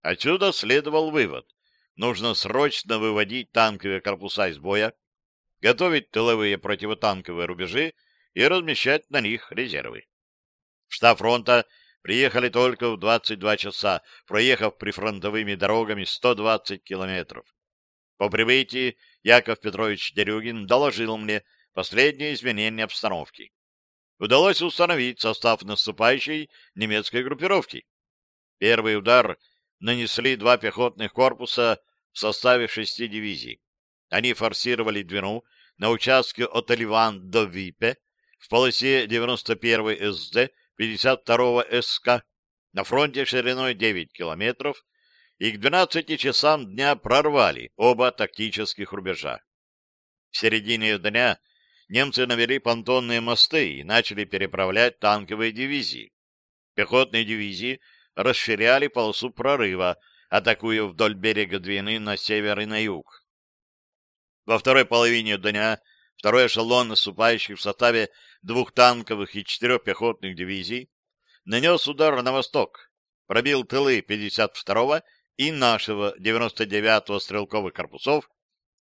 Отсюда следовал вывод – нужно срочно выводить танковые корпуса из боя, готовить тыловые противотанковые рубежи и размещать на них резервы. В штаб фронта приехали только в 22 часа, проехав прифронтовыми дорогами 120 километров. По прибытии Яков Петрович Дерюгин доложил мне последние изменения обстановки. Удалось установить состав наступающей немецкой группировки. Первый удар — нанесли два пехотных корпуса в составе шести дивизий. Они форсировали Двину на участке от Оливан до Випе в полосе 91-й СД 52 СК на фронте шириной 9 километров и к 12 часам дня прорвали оба тактических рубежа. В середине дня немцы навели понтонные мосты и начали переправлять танковые дивизии. Пехотные дивизии расширяли полосу прорыва, атакуя вдоль берега Двины на север и на юг. Во второй половине дня второй эшелон наступающих в составе двух танковых и четырех пехотных дивизий нанес удар на восток, пробил тылы 52-го и нашего 99-го стрелковых корпусов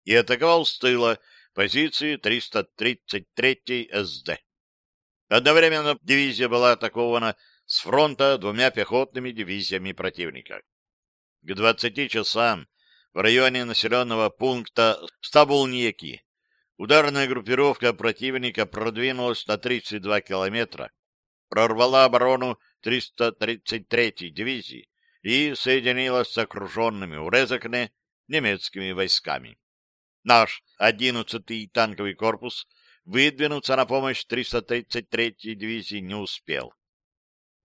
и атаковал с тыла позиции 333-й СД. Одновременно дивизия была атакована с фронта двумя пехотными дивизиями противника. К 20 часам в районе населенного пункта Стабулнеки ударная группировка противника продвинулась на 32 километра, прорвала оборону 333-й дивизии и соединилась с окруженными у Резакне немецкими войсками. Наш 11-й танковый корпус выдвинуться на помощь 333-й дивизии не успел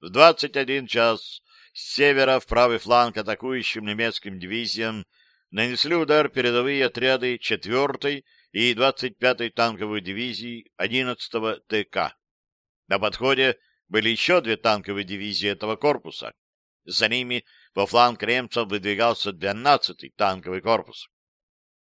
в 21 час с севера в правый фланг атакующим немецким дивизиям нанесли удар передовые отряды 4-й и 25-й танковой дивизии 11-го ТК. На подходе были еще две танковые дивизии этого корпуса. За ними во фланг немцев выдвигался 12-й танковый корпус.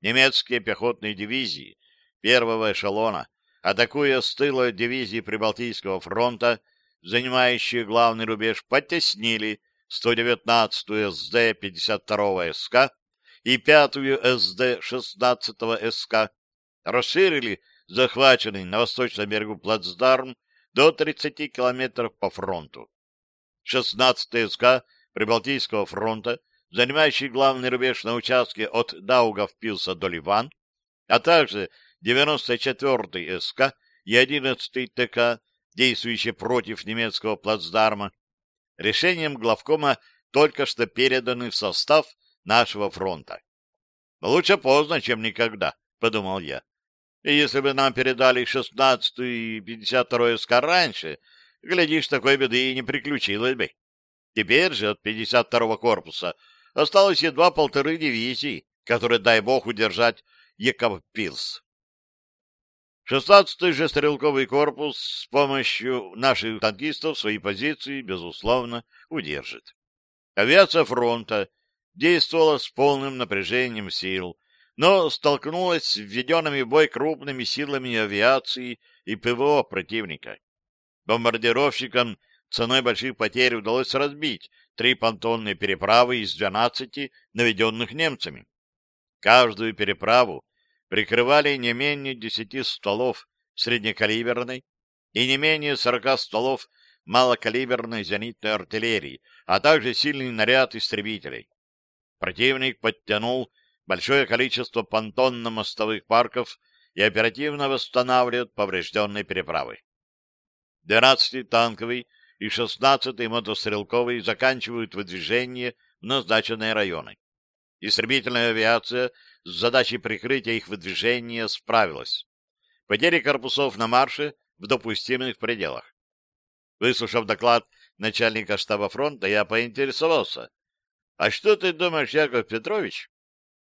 Немецкие пехотные дивизии первого эшелона, атакуя с тыла дивизии Прибалтийского фронта, занимающие главный рубеж, потеснили 119-ю СД-52 СК и 5-ю СД-16 СК, расширили захваченный на восточном берегу плацдарм до 30 километров по фронту. 16-й СК Прибалтийского фронта, занимающий главный рубеж на участке от Даугавпилса до Ливан, а также 94-й СК и 11-й ТК действующие против немецкого плацдарма, решением главкома только что переданы в состав нашего фронта. «Лучше поздно, чем никогда», — подумал я. «И если бы нам передали 16-ю и 52-ю СК раньше, глядишь, такой беды и не приключилось бы. Теперь же от 52-го корпуса осталось едва полторы дивизии, которые, дай бог, удержать Екаппилс. 16-й же стрелковый корпус с помощью наших танкистов свои позиции, безусловно, удержит. Авиация фронта действовала с полным напряжением сил, но столкнулась с введенными в бой крупными силами авиации и ПВО противника. Бомбардировщикам ценой больших потерь удалось разбить три понтонные переправы из 12 наведенных немцами. Каждую переправу прикрывали не менее десяти столов среднекалиберной и не менее сорока столов малокалиберной зенитной артиллерии, а также сильный наряд истребителей. Противник подтянул большое количество понтонно-мостовых парков и оперативно восстанавливает поврежденные переправы. 12-танковый и 16-й мотострелковый заканчивают выдвижение в назначенные районы. Истребительная авиация с задачей прикрытия их выдвижения справилась. Потери корпусов на марше в допустимых пределах. Выслушав доклад начальника штаба фронта, я поинтересовался. «А что ты думаешь, Яков Петрович,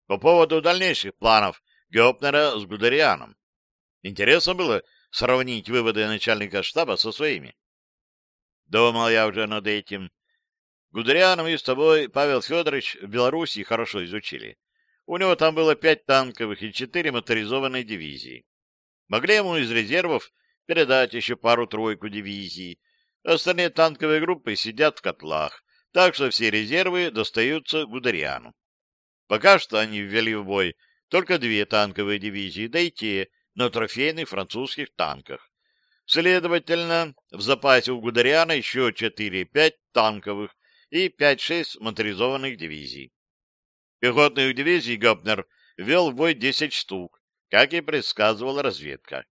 по поводу дальнейших планов Гёпнера с Гудерианом?» Интересно было сравнить выводы начальника штаба со своими. Думал я уже над этим. Гудериан мы с тобой, Павел Федорович, в Белоруссии хорошо изучили. У него там было пять танковых и четыре моторизованные дивизии. Могли ему из резервов передать еще пару-тройку дивизий. Остальные танковые группы сидят в котлах, так что все резервы достаются Гудериану. Пока что они ввели в бой только две танковые дивизии, да и те на трофейных французских танках. Следовательно, в запасе у Гудериана еще 4-5 танковых и 5-6 моторизованных дивизий. Пехотный дивизии Гопнер вел в бой 10 штук, как и предсказывала разведка.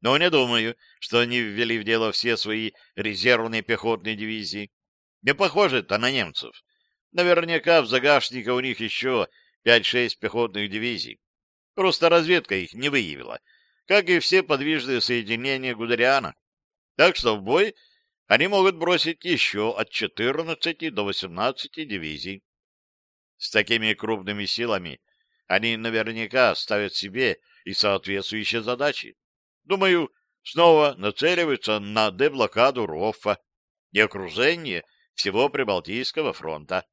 Но не думаю, что они ввели в дело все свои резервные пехотные дивизии. Не похоже, это на немцев. Наверняка в загашнике у них еще 5-6 пехотных дивизий. Просто разведка их не выявила, как и все подвижные соединения Гудериана. Так что в бой они могут бросить еще от 14 до 18 дивизий. С такими крупными силами они наверняка ставят себе и соответствующие задачи. Думаю, снова нацеливаются на деблокаду Роффа и окружение всего Прибалтийского фронта.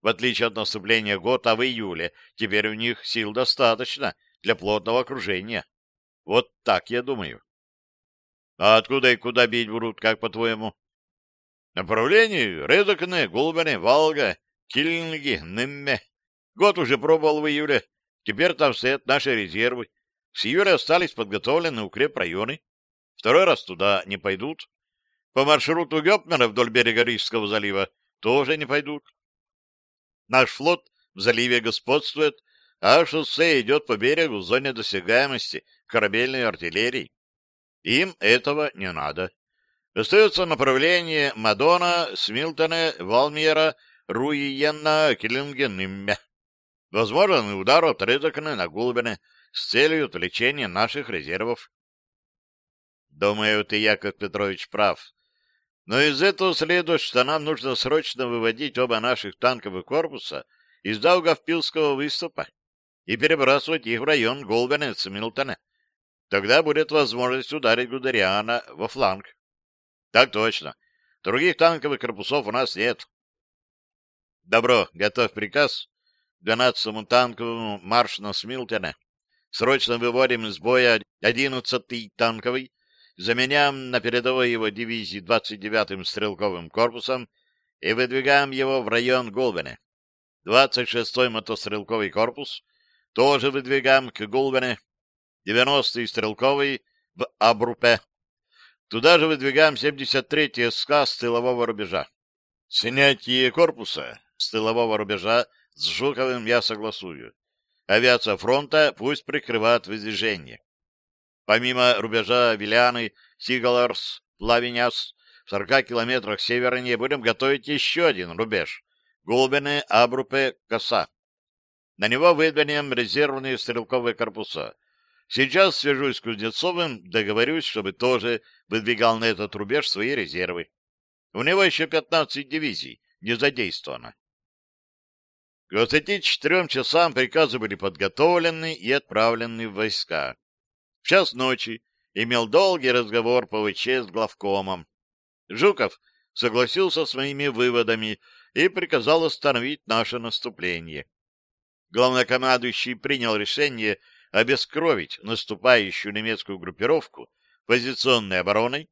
В отличие от наступления Гота в июле, теперь у них сил достаточно для плотного окружения. Вот так я думаю. А откуда и куда бить будут, как по-твоему? Направление — Редокне, Гулбене, Валга. Киллинги, Нымме. Год уже пробовал в июле. Теперь там стоят наши резервы. С июля остались подготовлены укрепрайоны. Второй раз туда не пойдут. По маршруту Гёпмера вдоль берега Рижского залива тоже не пойдут. Наш флот в заливе господствует, а шоссе идет по берегу в зоне досягаемости корабельной артиллерии. Им этого не надо. Остается направление Мадона, Смилтона, Валмьера, руиенна Килингенымме. Возможен удар от Резакана на Гулбине с целью отвлечения наших резервов. Думаю, ты, Яков Петрович, прав. Но из этого следует, что нам нужно срочно выводить оба наших танковых корпуса из Даугавпилского выступа и перебрасывать их в район Голбина с Милтона. Тогда будет возможность ударить Гудериана во фланг. Так точно. Других танковых корпусов у нас нет. Добро, готов приказ. 12-му танковому марш на Смилтона. Срочно выводим из боя одиннадцатый танковый, заменяем на передовой его дивизии 29-м стрелковым корпусом и выдвигаем его в район Голбене. 26-й мотострелковый корпус тоже выдвигаем к Голбене, 90-й стрелковый в Абрупе. Туда же выдвигаем 73-й СК с тылового рубежа. Снятие корпуса с тылового рубежа с Жуковым я согласую. Авиация фронта пусть прикрывает выдвижение. Помимо рубежа Виляны, Сигаларс, Лавиняс, в 40 километрах севернее будем готовить еще один рубеж — Голбины, Абрупе, Коса. На него выдвинем резервные стрелковые корпуса. Сейчас свяжусь с Кузнецовым, договорюсь, чтобы тоже выдвигал на этот рубеж свои резервы. У него еще 15 дивизий не задействовано. К 24 часам приказы были подготовлены и отправлены в войска. В час ночи имел долгий разговор по ВЧ с главкомом. Жуков согласился с моими выводами и приказал остановить наше наступление. Главнокомандующий принял решение обескровить наступающую немецкую группировку позиционной обороной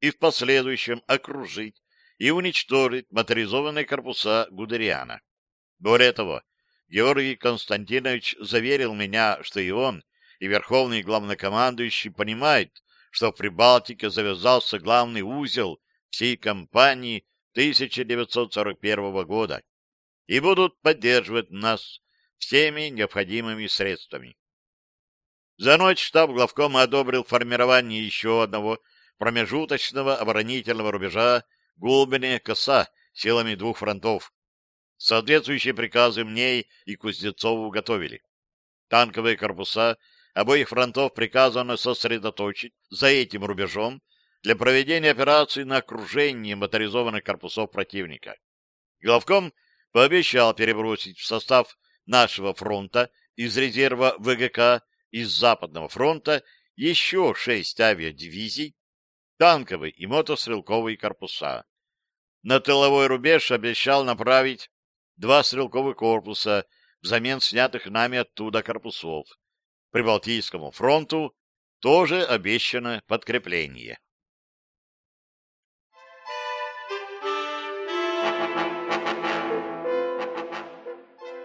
и в последующем окружить и уничтожить моторизованные корпуса Гудериана. Более того, Георгий Константинович заверил меня, что и он, и верховный главнокомандующий понимает, что в Прибалтике завязался главный узел всей кампании 1941 года и будут поддерживать нас всеми необходимыми средствами. За ночь штаб главкома одобрил формирование еще одного промежуточного оборонительного рубежа Гулбине-Коса силами двух фронтов Соответствующие приказы мне и Кузнецову готовили. Танковые корпуса обоих фронтов приказано сосредоточить за этим рубежом для проведения операции на окружении моторизованных корпусов противника. Главком пообещал перебросить в состав нашего фронта из резерва ВГК из Западного фронта еще шесть авиадивизий, танковые и мотострелковые корпуса. На тыловой рубеж обещал направить два стрелковых корпуса взамен снятых нами оттуда корпусов. Прибалтийскому фронту тоже обещано подкрепление.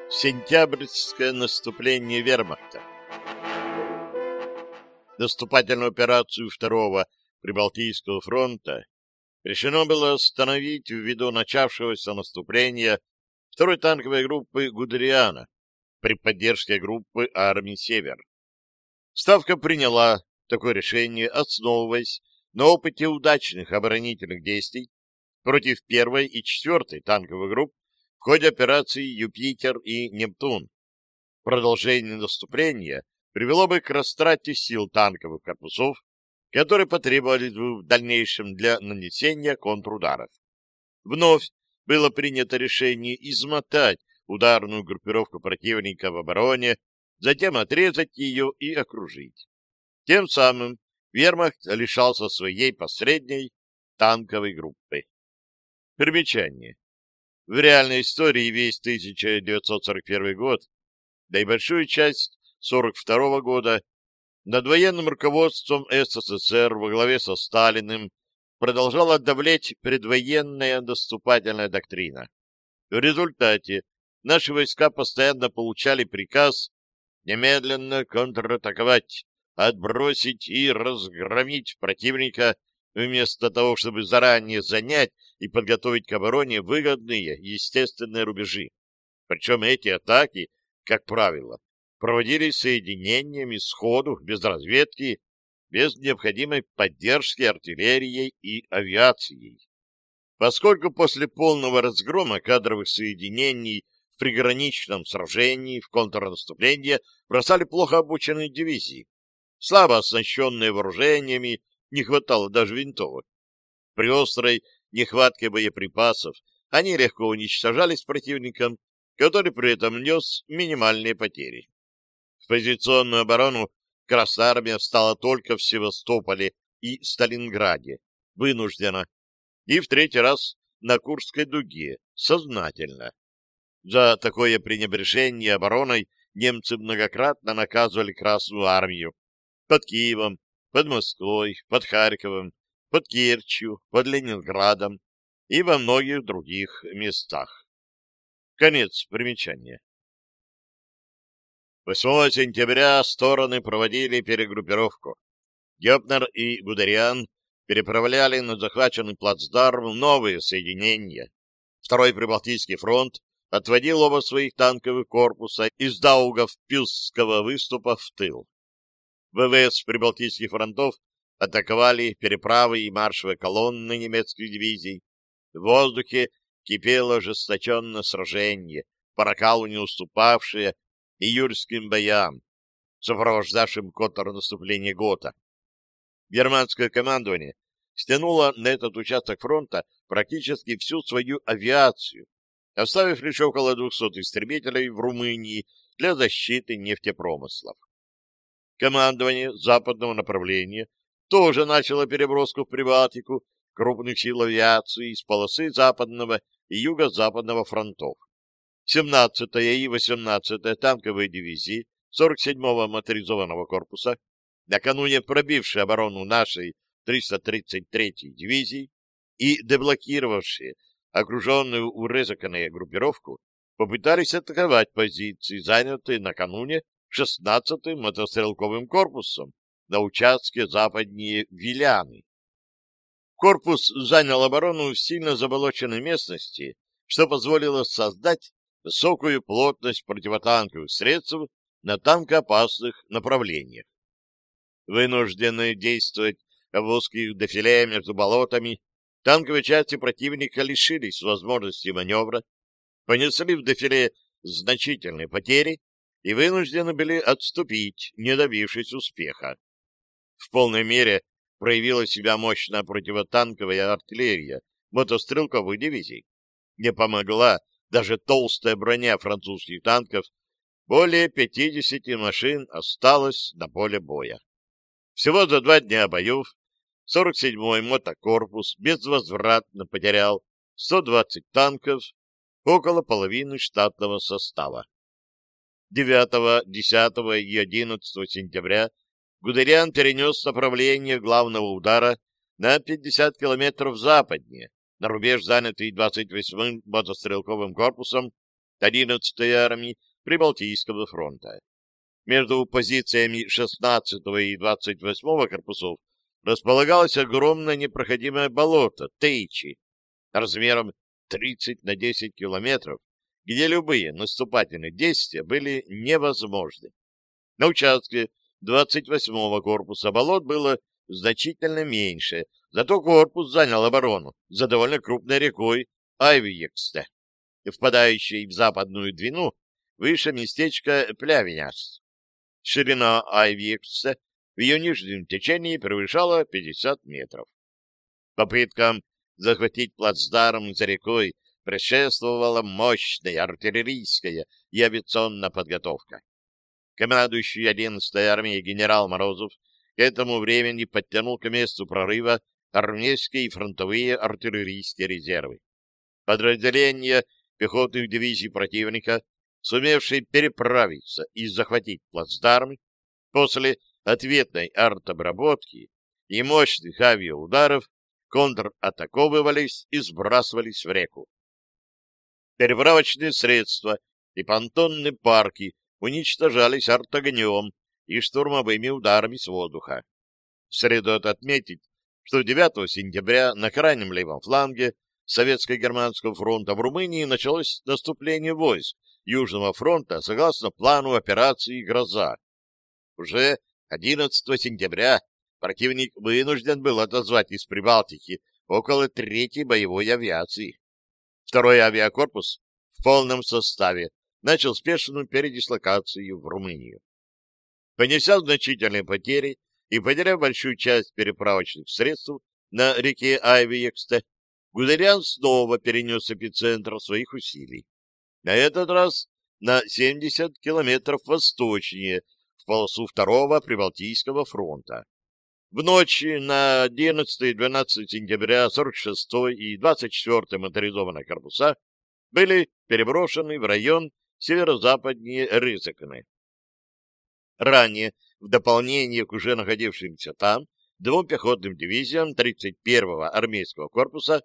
Сентябрьское наступление вермахта Наступательную операцию второго Прибалтийского фронта решено было остановить ввиду начавшегося наступления второй танковой группы Гудериана при поддержке группы армии «Север». Ставка приняла такое решение, основываясь на опыте удачных оборонительных действий против первой и четвертой танковых групп в ходе операций «Юпитер» и «Нептун». Продолжение наступления привело бы к растрате сил танковых корпусов, которые потребовались бы в дальнейшем для нанесения контрударов. Вновь было принято решение измотать ударную группировку противника в обороне, затем отрезать ее и окружить. Тем самым вермахт лишался своей посредней танковой группы. Примечание. В реальной истории весь 1941 год, да и большую часть 1942 года, над военным руководством СССР во главе со Сталиным продолжала давлеть предвоенная наступательная доктрина. В результате наши войска постоянно получали приказ немедленно контратаковать, отбросить и разгромить противника вместо того, чтобы заранее занять и подготовить к обороне выгодные естественные рубежи. Причем эти атаки, как правило, проводились соединениями сходу, без разведки, без необходимой поддержки артиллерией и авиацией. Поскольку после полного разгрома кадровых соединений в приграничном сражении в контрнаступление бросали плохо обученные дивизии, слабо оснащенные вооружениями, не хватало даже винтовок. При острой нехватке боеприпасов они легко уничтожались противником, который при этом нес минимальные потери. В позиционную оборону Красная армия встала только в Севастополе и Сталинграде, вынуждена, и в третий раз на Курской дуге, сознательно. За такое пренебрежение обороной немцы многократно наказывали Красную армию под Киевом, под Москвой, под Харьковом, под Керчью, под Ленинградом и во многих других местах. Конец примечания. 8 сентября стороны проводили перегруппировку. Гепнер и Гудериан переправляли на захваченный плацдарм новые соединения. Второй Прибалтийский фронт отводил оба своих танковых корпуса из даугов Пилского выступа в тыл. ВВС Прибалтийских фронтов атаковали переправы и маршевые колонны немецких дивизий. В воздухе кипело ожесточенное сражение, по ракалу не уступавшее и юрским боям, сопровождавшим контрнаступление Гота. Германское командование стянуло на этот участок фронта практически всю свою авиацию, оставив лишь около 200 истребителей в Румынии для защиты нефтепромыслов. Командование западного направления тоже начало переброску в Прибалтику крупных сил авиации из полосы западного и юго-западного фронтов. 17 и 18-я танковые дивизии 47-го моторизованного корпуса, накануне пробившие оборону нашей 333-й дивизии и деблокировавшие окруженную урезаканную группировку, попытались атаковать позиции, занятые накануне 16-м мотострелковым корпусом на участке западнее Виляны. Корпус занял оборону в сильно заболоченной местности, что позволило создать высокую плотность противотанковых средств на танкоопасных направлениях. Вынужденные действовать в узких дофиле между болотами, танковые части противника лишились возможности маневра, понесли в дефиле значительные потери и вынуждены были отступить, не добившись успеха. В полной мере проявила себя мощная противотанковая артиллерия мотострелковых дивизий. Не помогла даже толстая броня французских танков, более 50 машин осталось на поле боя. Всего за два дня боев 47-й мотокорпус безвозвратно потерял 120 танков, около половины штатного состава. 9, 10 и 11 сентября Гудериан перенес направление главного удара на 50 километров западнее, на Норвеж, занятый 28-м батострелковым корпусом 11-й армии Прибалтийского фронта. Между позициями 16-го и 28-го корпусов располагалось огромное непроходимое болото Тейчи размером 30 на 10 километров, где любые наступательные действия были невозможны. На участке 28-го корпуса болот было значительно меньше, зато корпус занял оборону за довольно крупной рекой Айвиекста, впадающей в западную Двину выше местечка Плявиняс. Ширина Айвиекста в ее нижнем течении превышала 50 метров. Попыткам захватить плацдарм за рекой предшествовала мощная артиллерийская и авиационная подготовка. Командующий 11-й армией генерал Морозов к этому времени подтянул к месту прорыва армейские и фронтовые артиллерийские резервы. Подразделения пехотных дивизий противника, сумевшие переправиться и захватить плацдарм после ответной артобработки и мощных авиаударов, контратаковывались и сбрасывались в реку. Переправочные средства и понтонные парки уничтожались артогнем и штурмовыми ударами с воздуха. Следует отметить, что 9 сентября на крайнем левом фланге Советско-Германского фронта в Румынии началось наступление войск Южного фронта согласно плану операции «Гроза». Уже 11 сентября противник вынужден был отозвать из Прибалтики около третьей боевой авиации. Второй авиакорпус в полном составе начал спешную передислокацию в Румынию понеся значительные потери и потеряв большую часть переправочных средств на реке Айвиекста, Гудериан снова перенес эпицентр своих усилий. На этот раз на 70 километров восточнее, в полосу второго Прибалтийского фронта. В ночи на 11-12 сентября 46 и 24 моторизованных корпуса были переброшены в район северо-западнее Рызыкны. Ранее, в дополнение к уже находившимся там, двум пехотным дивизиям 31-го армейского корпуса,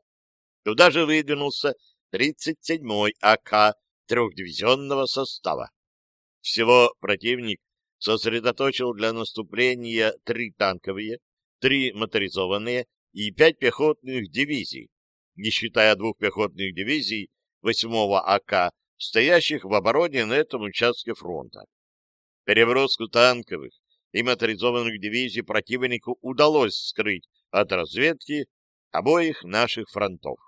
туда же выдвинулся 37-й АК трехдивизионного состава. Всего противник сосредоточил для наступления три танковые, три моторизованные и пять пехотных дивизий, не считая двух пехотных дивизий 8-го АК, стоящих в обороне на этом участке фронта. Переброску танковых и моторизованных дивизий противнику удалось скрыть от разведки обоих наших фронтов.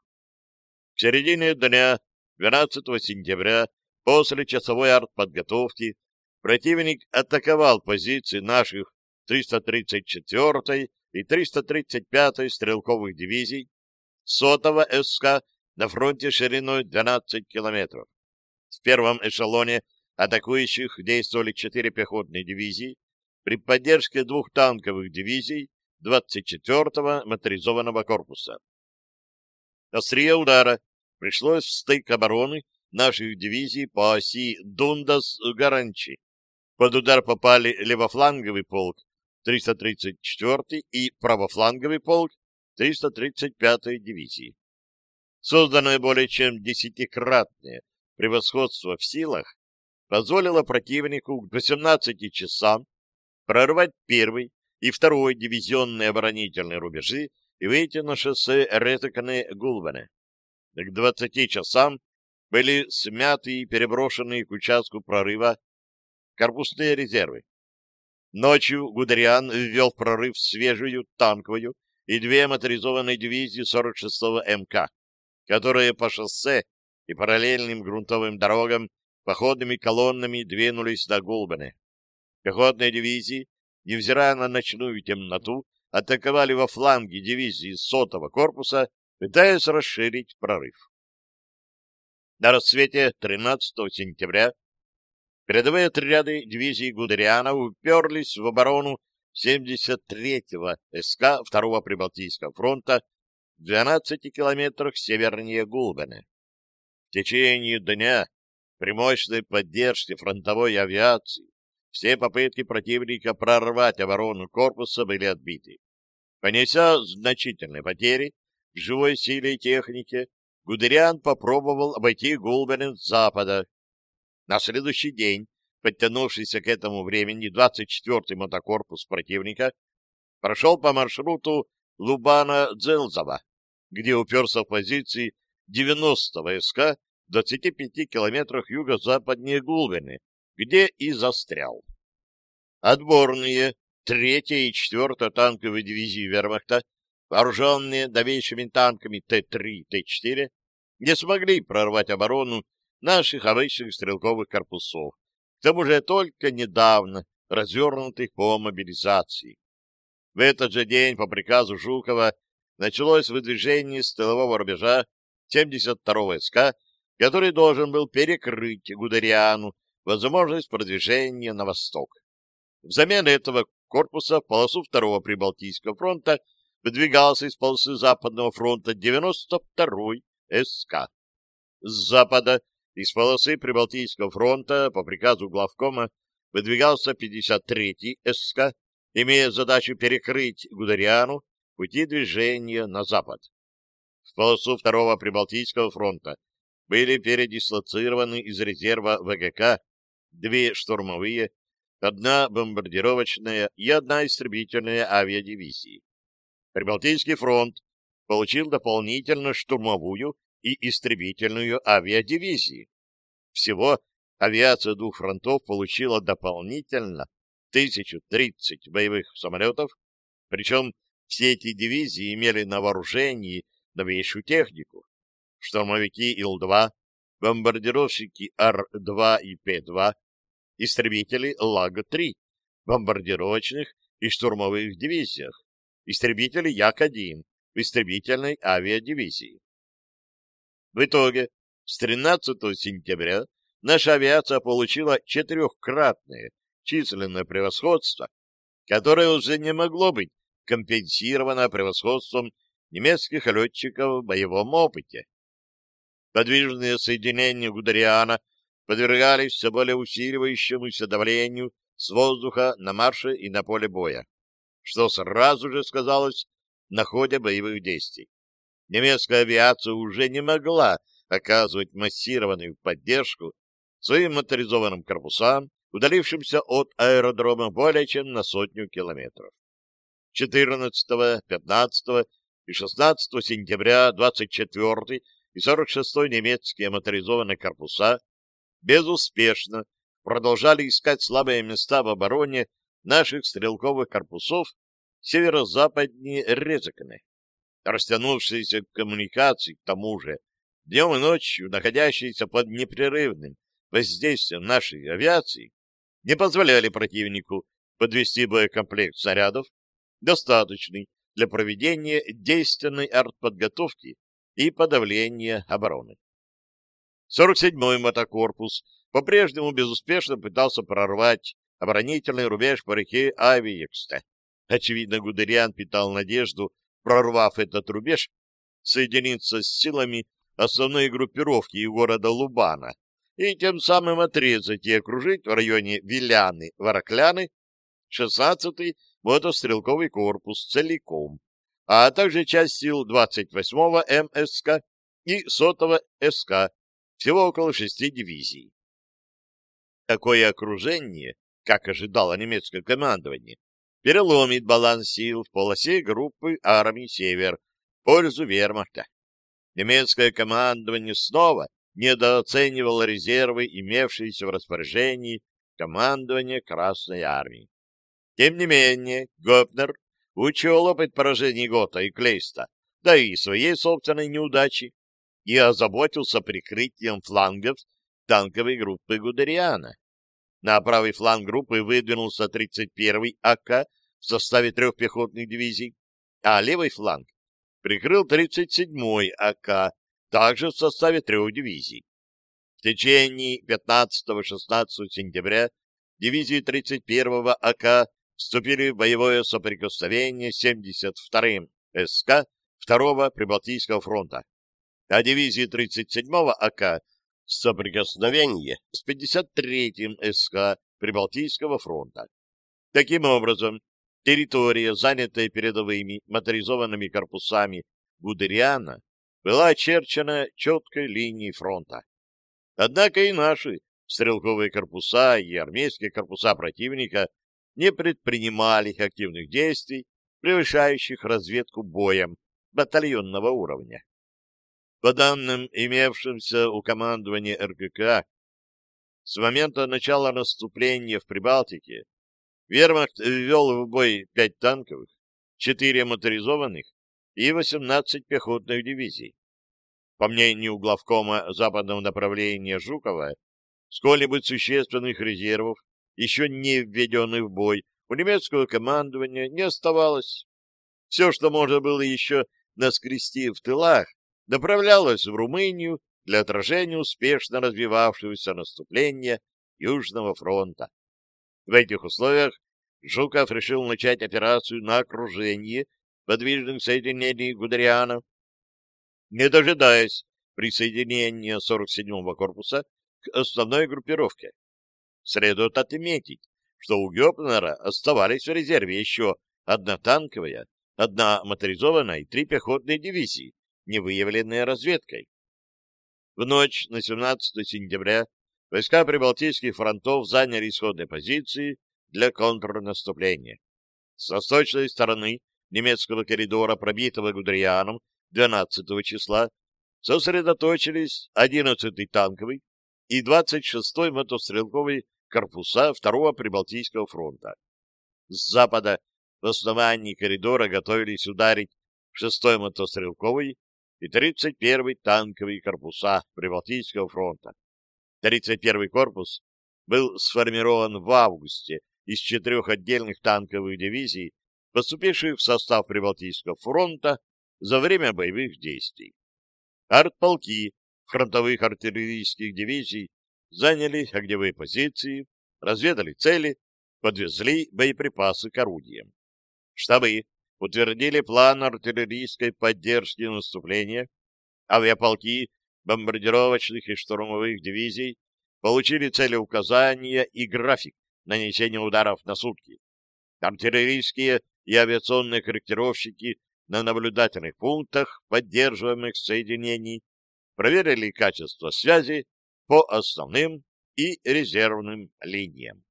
В середине дня 12 сентября после часовой артподготовки противник атаковал позиции наших 334-й и 335-й стрелковых дивизий 100-го СК на фронте шириной 12 километров. В первом эшелоне атакующих действовали четыре пехотные дивизии при поддержке двух танковых дивизий 24-го моторизованного корпуса. Острие удара пришлось в стык обороны наших дивизий по оси Дундас-Гаранчи. Под удар попали левофланговый полк 334 и правофланговый полк 335-й дивизии. Созданное более чем десятикратное превосходство в силах Позволило противнику к 18 часам прорвать первый и второй дивизионные оборонительные рубежи и выйти на шоссе Ретеканы-Гулване. К 20 часам были смяты и переброшены к участку прорыва корпусные резервы. Ночью Гудериан ввел в прорыв свежую танковую и две моторизованные дивизии 46-го МК, которые по шоссе и параллельным грунтовым дорогам походными колоннами двинулись до Голбаны. Пехотные дивизии, невзирая на ночную темноту, атаковали во фланге дивизии сотого корпуса, пытаясь расширить прорыв. На рассвете 13 сентября передовые отряды дивизии Гудериана уперлись в оборону 73-го СК 2-го Прибалтийского фронта в 12 километрах севернее Гулбены. В течение дня при мощной поддержке фронтовой авиации все попытки противника прорвать оборону корпуса были отбиты. Понеся значительные потери в живой силе и технике, Гудериан попробовал обойти Гулберин с запада. На следующий день, подтянувшийся к этому времени 24-й мотокорпус противника, прошел по маршруту Лубана-Дзелзова, где уперся в позиции 90 войска 25 километрах юго-западнее Гулбины, где и застрял. Отборные 3 и 4 танковые дивизии вермахта, вооруженные новейшими танками Т-3, Т-4, не смогли прорвать оборону наших обычных стрелковых корпусов, к тому же только недавно развернутых по мобилизации. В этот же день по приказу Жукова началось выдвижение с тылового рубежа 72-го СК который должен был перекрыть Гудериану возможность продвижения на восток. Взамен этого корпуса в полосу второго Прибалтийского фронта выдвигался из полосы Западного фронта 92-й СК. С запада из полосы Прибалтийского фронта по приказу главкома выдвигался 53-й СК, имея задачу перекрыть Гудериану пути движения на запад. В полосу второго Прибалтийского фронта были передислоцированы из резерва ВГК две штурмовые, одна бомбардировочная и одна истребительная авиадивизии. Прибалтийский фронт получил дополнительно штурмовую и истребительную авиадивизии. Всего авиация двух фронтов получила дополнительно 1030 боевых самолетов, причем все эти дивизии имели на вооружении новейшую технику штурмовики Ил-2, бомбардировщики Р-2 и П-2, истребители Лаг-3, бомбардировочных и штурмовых дивизиях, истребители Як-1 в истребительной авиадивизии. В итоге с 13 сентября наша авиация получила четырехкратное численное превосходство, которое уже не могло быть компенсировано превосходством немецких летчиков в боевом опыте. Подвижные соединения Гудериана подвергались все более усиливающемуся давлению с воздуха на марше и на поле боя, что сразу же сказалось на ходе боевых действий. Немецкая авиация уже не могла оказывать массированную поддержку своим моторизованным корпусам, удалившимся от аэродрома более чем на сотню километров. 14, 15 и 16 сентября 24 и 46-й немецкие моторизованные корпуса безуспешно продолжали искать слабые места в обороне наших стрелковых корпусов северо-западнее Резекны. Растянувшиеся коммуникации, к тому же, днем и ночью находящиеся под непрерывным воздействием нашей авиации, не позволяли противнику подвести боекомплект снарядов, достаточный для проведения действенной артподготовки и подавление обороны. 47-й мотокорпус по-прежнему безуспешно пытался прорвать оборонительный рубеж по реке Авиекста. Очевидно, Гудериан питал надежду, прорвав этот рубеж, соединиться с силами основной группировки и города Лубана и тем самым отрезать и окружить в районе Виляны-Варакляны 16-й мотострелковый корпус целиком а также часть сил 28-го МСК и 100-го СК, всего около шести дивизий. Такое окружение, как ожидало немецкое командование, переломит баланс сил в полосе группы армий «Север» в пользу вермахта. Немецкое командование снова недооценивало резервы, имевшиеся в распоряжении командования Красной Армии. Тем не менее, Гопнер учел опыт поражений Гота и Клейста, да и своей собственной неудачи, и озаботился прикрытием флангов танковой группы Гудериана. На правый фланг группы выдвинулся 31-й АК в составе трех пехотных дивизий, а левый фланг прикрыл 37-й АК, также в составе трех дивизий. В течение 15-16 сентября дивизии 31-го АК вступили в боевое соприкосновение с 72-м СК 2-го Прибалтийского фронта, а дивизии 37-го АК соприкосновение с 53-м СК Прибалтийского фронта. Таким образом, территория, занятая передовыми моторизованными корпусами Гудериана, была очерчена четкой линией фронта. Однако и наши стрелковые корпуса и армейские корпуса противника не предпринимали активных действий, превышающих разведку боем батальонного уровня. По данным, имевшимся у командования РКК, с момента начала наступления в Прибалтике Вермахт ввел в бой пять танковых, четыре моторизованных и 18 пехотных дивизий. По мнению главкома западного направления Жукова, сколь-нибудь существенных резервов еще не введенный в бой, у немецкого командования не оставалось. Все, что можно было еще наскрести в тылах, направлялось в Румынию для отражения успешно развивавшегося наступления Южного фронта. В этих условиях Жуков решил начать операцию на окружении подвижных соединений Гудериана. Не дожидаясь присоединения 47-го корпуса к основной группировке, следует отметить, что у Гёпнера оставались в резерве еще одна танковая, одна моторизованная и три пехотные дивизии, не выявленные разведкой. В ночь на 17 сентября войска прибалтийских фронтов заняли исходные позиции для контрнаступления. С восточной стороны немецкого коридора, пробитого Гудерианом 12 числа, сосредоточились 11-й танковый, и 26-й мотострелковый корпуса Второго Прибалтийского фронта. С запада в основании коридора готовились ударить 6-й мотострелковый и 31-й танковый корпуса Прибалтийского фронта. 31-й корпус был сформирован в августе из четырех отдельных танковых дивизий, поступивших в состав Прибалтийского фронта за время боевых действий. Артполки фронтовых артиллерийских дивизий заняли огневые позиции, разведали цели, подвезли боеприпасы к орудиям. Штабы утвердили план артиллерийской поддержки наступления, авиаполки бомбардировочных и штурмовых дивизий получили цели указания и график нанесения ударов на сутки. Артиллерийские и авиационные корректировщики на наблюдательных пунктах поддерживаемых соединений проверили качество связи по основным и резервным линиям.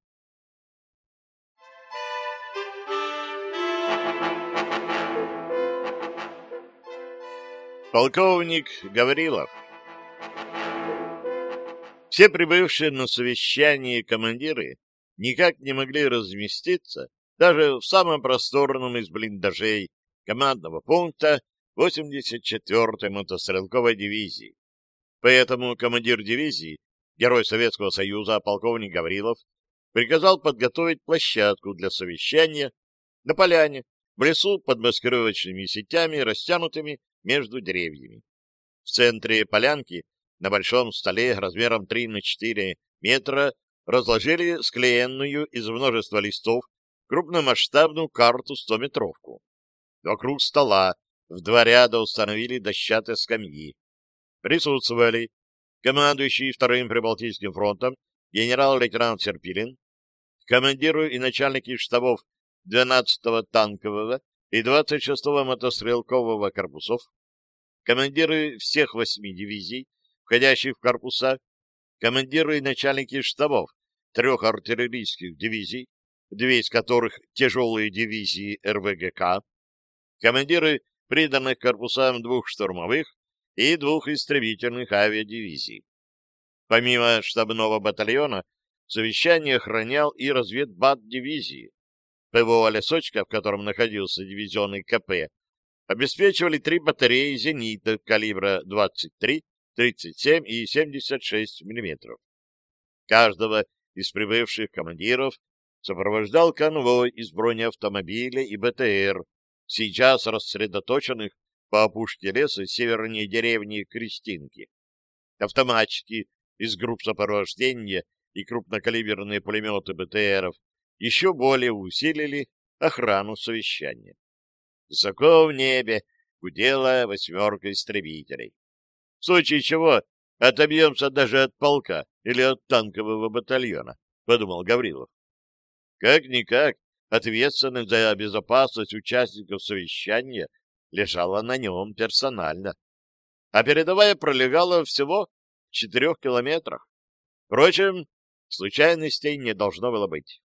Полковник Гаврилов Все прибывшие на совещание командиры никак не могли разместиться даже в самом просторном из блиндажей командного пункта 84-й мотострелковой дивизии. Поэтому командир дивизии, герой Советского Союза полковник Гаврилов, приказал подготовить площадку для совещания на поляне, в лесу под маскировочными сетями, растянутыми между деревьями. В центре полянки на большом столе размером 3 на 4 метра разложили склеенную из множества листов крупномасштабную карту 100-метровку. Вокруг стола в два ряда установили дощатые скамьи. Присутствовали командующий Вторым Прибалтийским фронтом генерал-лейтенант Серпилин, командиры и начальники штабов 12-го танкового и 26-го мотострелкового корпусов, командиры всех восьми дивизий, входящих в корпуса, командиры и начальники штабов трех артиллерийских дивизий, две из которых тяжелые дивизии РВГК, командиры приданных корпусам двух штурмовых и двух истребительных авиадивизий. Помимо штабного батальона, совещание охранял и разведбат дивизии. ПВО «Лесочка», в котором находился дивизионный КП, обеспечивали три батареи зенита калибра 23, 37 и 76 мм. Каждого из прибывших командиров сопровождал конвой из бронеавтомобиля и БТР сейчас рассредоточенных по опушке леса севернее деревни Кристинки. Автоматчики из групп сопровождения и крупнокалиберные пулеметы БТРов еще более усилили охрану совещания. Высоко в небе гудела восьмерка истребителей. В случае чего отобьемся даже от полка или от танкового батальона, — подумал Гаврилов. Как-никак, Ответственность за безопасность участников совещания лежала на нем персонально. А передовая пролегала всего в четырех километрах. Впрочем, случайностей не должно было быть.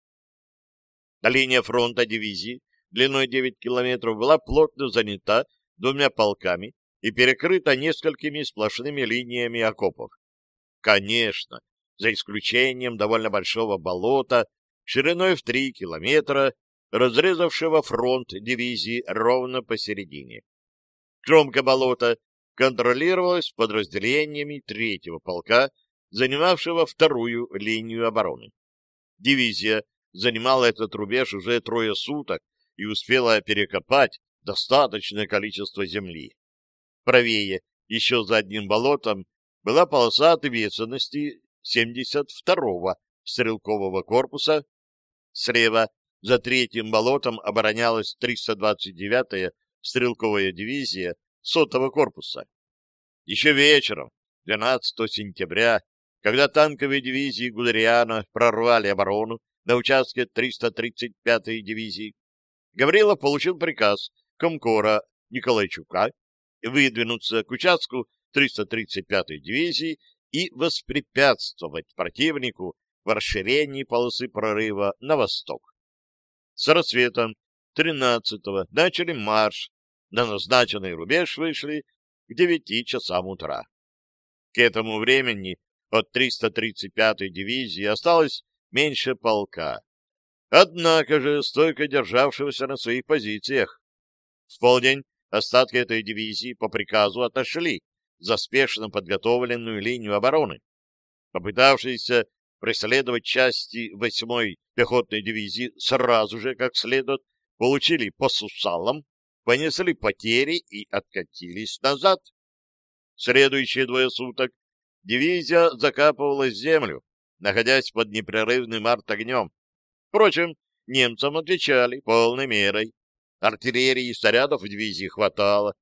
Линия фронта дивизии длиной 9 километров была плотно занята двумя полками и перекрыта несколькими сплошными линиями окопов. Конечно, за исключением довольно большого болота шириной в 3 километра, разрезавшего фронт дивизии ровно посередине. Кромка болота контролировалась подразделениями третьего полка, занимавшего вторую линию обороны. Дивизия занимала этот рубеж уже трое суток и успела перекопать достаточное количество земли. Правее, еще за одним болотом, была полоса ответственности 72-го стрелкового корпуса Срева за третьим болотом оборонялась 329-я стрелковая дивизия сотого корпуса. Еще вечером, 12 сентября, когда танковые дивизии Гудериана прорвали оборону на участке 335-й дивизии, Гаврилов получил приказ Комкора Николайчука выдвинуться к участку 335-й дивизии и воспрепятствовать противнику в расширении полосы прорыва на восток. С рассветом 13-го начали марш, на назначенный рубеж вышли к 9 часам утра. К этому времени от 335-й дивизии осталось меньше полка. Однако же стойко державшегося на своих позициях. В полдень остатки этой дивизии по приказу отошли за спешно подготовленную линию обороны. Попытавшиеся преследовать части 8-й пехотной дивизии сразу же, как следует, получили по сусалам, понесли потери и откатились назад. Следующие двое суток дивизия закапывалась в землю, находясь под непрерывным арт-огнем. Впрочем, немцам отвечали полной мерой. Артиллерии и снарядов в дивизии хватало.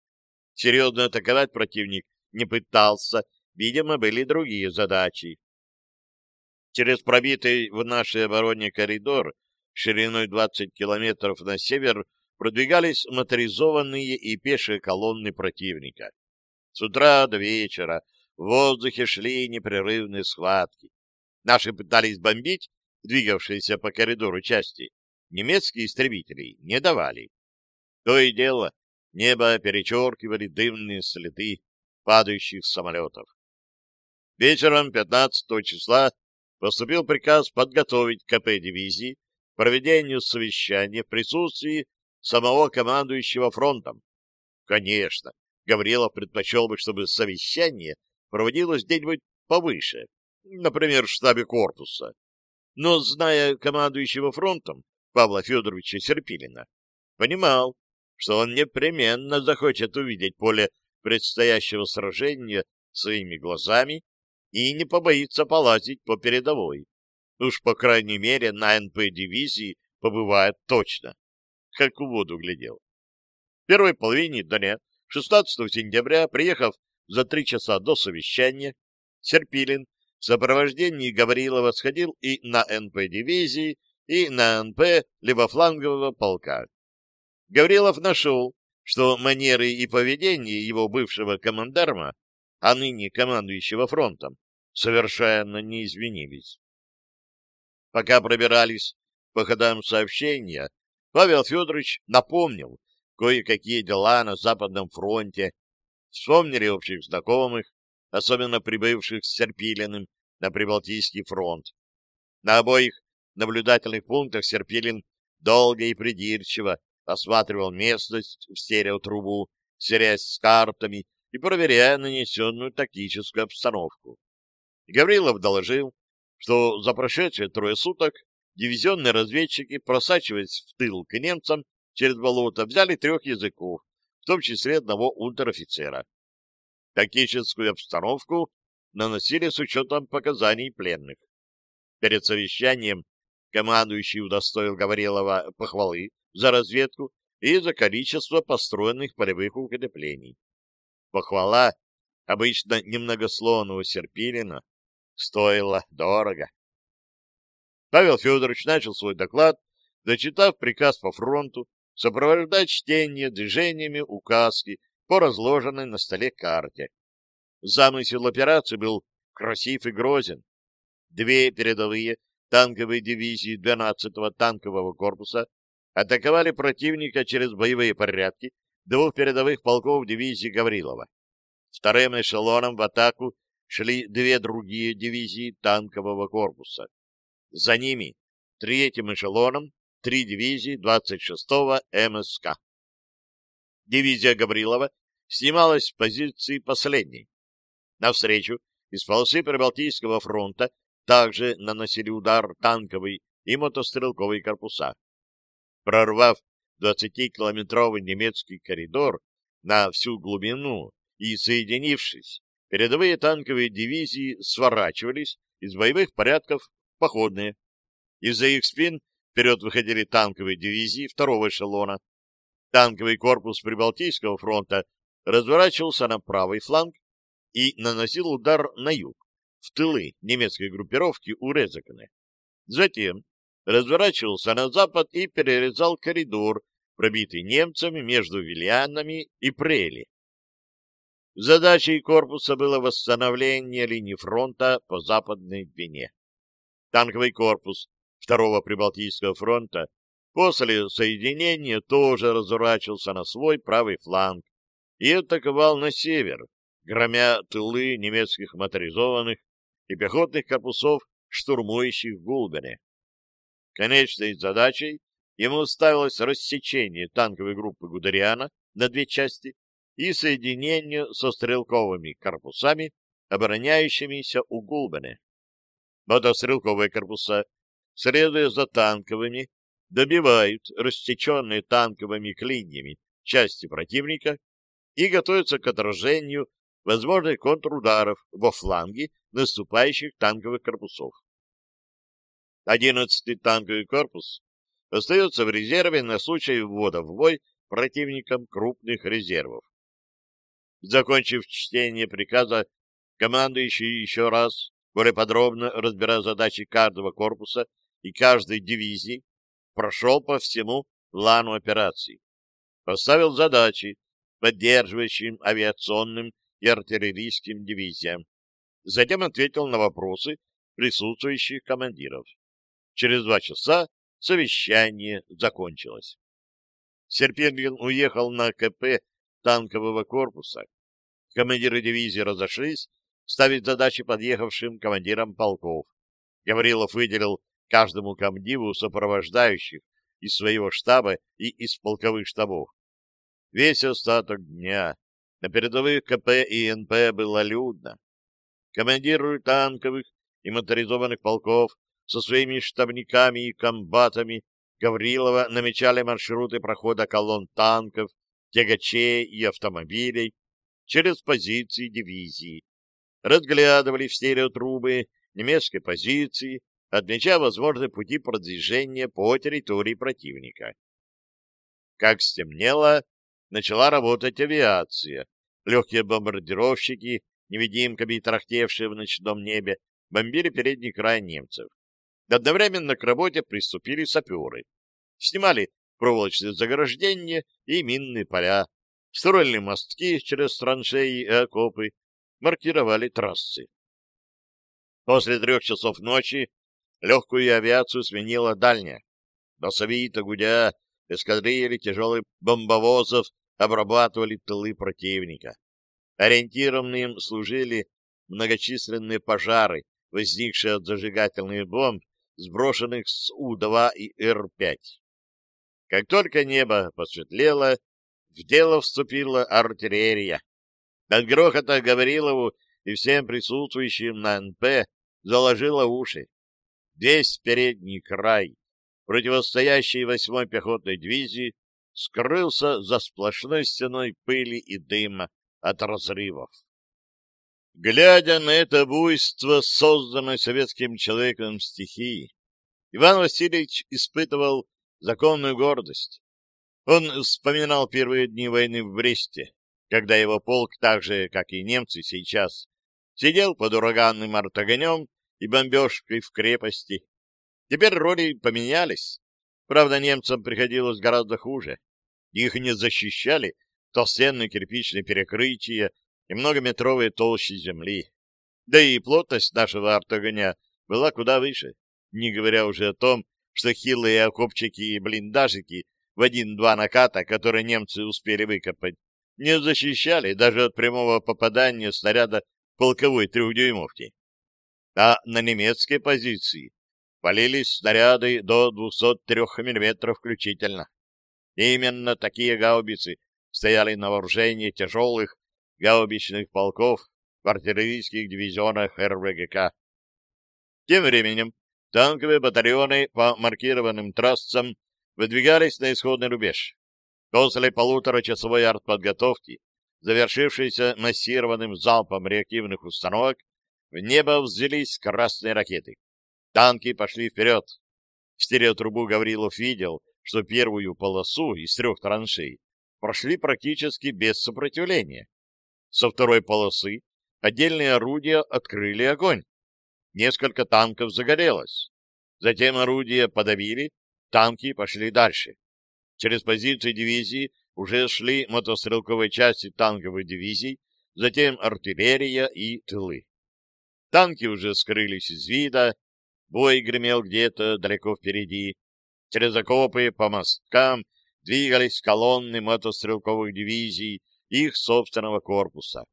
Серьезно атаковать противник не пытался, видимо, были другие задачи через пробитый в нашей обороне коридор шириной 20 километров на север продвигались моторизованные и пешие колонны противника. С утра до вечера в воздухе шли непрерывные схватки. Наши пытались бомбить двигавшиеся по коридору части. Немецкие истребители не давали. То и дело, небо перечеркивали дымные следы падающих самолетов. Вечером 15 числа поступил приказ подготовить КП дивизии к проведению совещания в присутствии самого командующего фронтом. Конечно, Гаврилов предпочел бы, чтобы совещание проводилось где-нибудь повыше, например, в штабе корпуса. Но, зная командующего фронтом, Павла Федоровича Серпилина, понимал, что он непременно захочет увидеть поле предстоящего сражения своими глазами и не побоится полазить по передовой. Уж, по крайней мере, на НП-дивизии побывает точно, как у воду глядел. В первой половине дня, 16 сентября, приехав за три часа до совещания, Серпилин в сопровождении Гаврилова сходил и на НП-дивизии, и на НП левофлангового полка. Гаврилов нашел, что манеры и поведение его бывшего командарма а ныне командующего фронтом, совершенно не извинились. Пока пробирались по ходам сообщения, Павел Федорович напомнил кое-какие дела на Западном фронте, вспомнили общих знакомых, особенно прибывших с Серпилиным на Прибалтийский фронт. На обоих наблюдательных пунктах Серпилин долго и придирчиво осматривал местность в стереотрубу, серясь с картами и проверяя нанесенную тактическую обстановку. Гаврилов доложил, что за прошедшие трое суток дивизионные разведчики, просачиваясь в тыл к немцам через болото, взяли трех языков, в том числе одного унтер-офицера. Тактическую обстановку наносили с учетом показаний пленных. Перед совещанием командующий удостоил Гаврилова похвалы за разведку и за количество построенных полевых укреплений. Похвала обычно немногословно у Серпилина стоила дорого. Павел Федорович начал свой доклад, дочитав приказ по фронту, сопровождать чтение движениями указки по разложенной на столе карте. Замысел операции был красив и грозен. Две передовые танковые дивизии 12-го танкового корпуса атаковали противника через боевые порядки двух передовых полков дивизии Гаврилова. Вторым эшелоном в атаку шли две другие дивизии танкового корпуса. За ними третьим эшелоном три дивизии 26-го МСК. Дивизия Гаврилова снималась с позиции последней. Навстречу из полосы Прибалтийского фронта также наносили удар танковый и мотострелковый корпуса. Прорвав 20-километровый немецкий коридор на всю глубину и, соединившись, передовые танковые дивизии сворачивались из боевых порядков походные. Из-за их спин вперед выходили танковые дивизии второго эшелона. Танковый корпус Прибалтийского фронта разворачивался на правый фланг и наносил удар на юг, в тылы немецкой группировки у Резакне. Затем разворачивался на запад и перерезал коридор пробитый немцами между Вильянами и Прели. Задачей корпуса было восстановление линии фронта по Западной Двине. Танковый корпус Второго Прибалтийского фронта после соединения тоже разворачивался на свой правый фланг и атаковал на север, громя тылы немецких моторизованных и пехотных корпусов, штурмующих в Гулбене. Конечной задачей Ему уставилось рассечение танковой группы Гудериана на две части и соединению со стрелковыми корпусами, обороняющимися у Гулбене. Мотострелковые корпуса, следуя за танковыми, добивают рассеченные танковыми клиньями части противника и готовятся к отражению возможных контрударов во фланге наступающих танковых корпусов. 11-й танковый корпус остается в резерве на случай ввода в бой противником крупных резервов. Закончив чтение приказа, командующий еще раз, более подробно разбирая задачи каждого корпуса и каждой дивизии, прошел по всему плану операции, Поставил задачи поддерживающим авиационным и артиллерийским дивизиям. Затем ответил на вопросы присутствующих командиров. Через два часа Совещание закончилось. Серпенгин уехал на КП танкового корпуса. Командиры дивизии разошлись ставить задачи подъехавшим командирам полков. Гаврилов выделил каждому комдиву сопровождающих из своего штаба и из полковых штабов. Весь остаток дня на передовых КП и НП было людно. Командиры танковых и моторизованных полков со своими штабниками и комбатами Гаврилова намечали маршруты прохода колонн танков, тягачей и автомобилей через позиции дивизии. Разглядывали в стереотрубы немецкой позиции, отмечая возможные пути продвижения по территории противника. Как стемнело, начала работать авиация. Легкие бомбардировщики, невидимками трахтевшие в ночном небе, бомбили передний край немцев. Одновременно к работе приступили саперы. Снимали проволочные заграждения и минные поля, строили мостки через траншеи и окопы, маркировали трассы. После трех часов ночи легкую авиацию сменила дальняя. Басовито гудя, эскадрильи тяжелых бомбовозов обрабатывали тылы противника. Ориентированным служили многочисленные пожары, возникшие от зажигательных бомб, сброшенных с У-2 и Р-5. Как только небо посветлело, в дело вступила артиллерия. От грохота Гаврилову и всем присутствующим на НП заложило уши. Весь передний край, противостоящий 8-й пехотной дивизии, скрылся за сплошной стеной пыли и дыма от разрывов. Глядя на это буйство, созданное советским человеком стихии, Иван Васильевич испытывал законную гордость. Он вспоминал первые дни войны в Бресте, когда его полк, так же, как и немцы сейчас, сидел под ураганным артогонем и бомбежкой в крепости. Теперь роли поменялись. Правда, немцам приходилось гораздо хуже. Их не защищали толстенные кирпичные перекрытия и многометровые толщи земли. Да и плотность нашего артогоня была куда выше, не говоря уже о том, что хилые окопчики и блиндажики в один-два наката, которые немцы успели выкопать, не защищали даже от прямого попадания снаряда полковой трехдюймовки. А на немецкие позиции полились снаряды до 203 мм включительно. Именно такие гаубицы стояли на вооружении тяжелых гаубичных полков в артиллерийских дивизионах РВГК. Тем временем танковые батальоны по маркированным трассам выдвигались на исходный рубеж. После полуторачасовой артподготовки, завершившейся массированным залпом реактивных установок, в небо взялись красные ракеты. Танки пошли вперед. В стереотрубу Гаврилов видел, что первую полосу из трех траншей прошли практически без сопротивления со второй полосы отдельные орудия открыли огонь. Несколько танков загорелось. Затем орудия подавили, танки пошли дальше. Через позиции дивизии уже шли мотострелковые части танковых дивизий, затем артиллерия и тылы. Танки уже скрылись из вида, бой гремел где-то далеко впереди. Через окопы по мосткам двигались колонны мотострелковых дивизий, их собственного корпуса.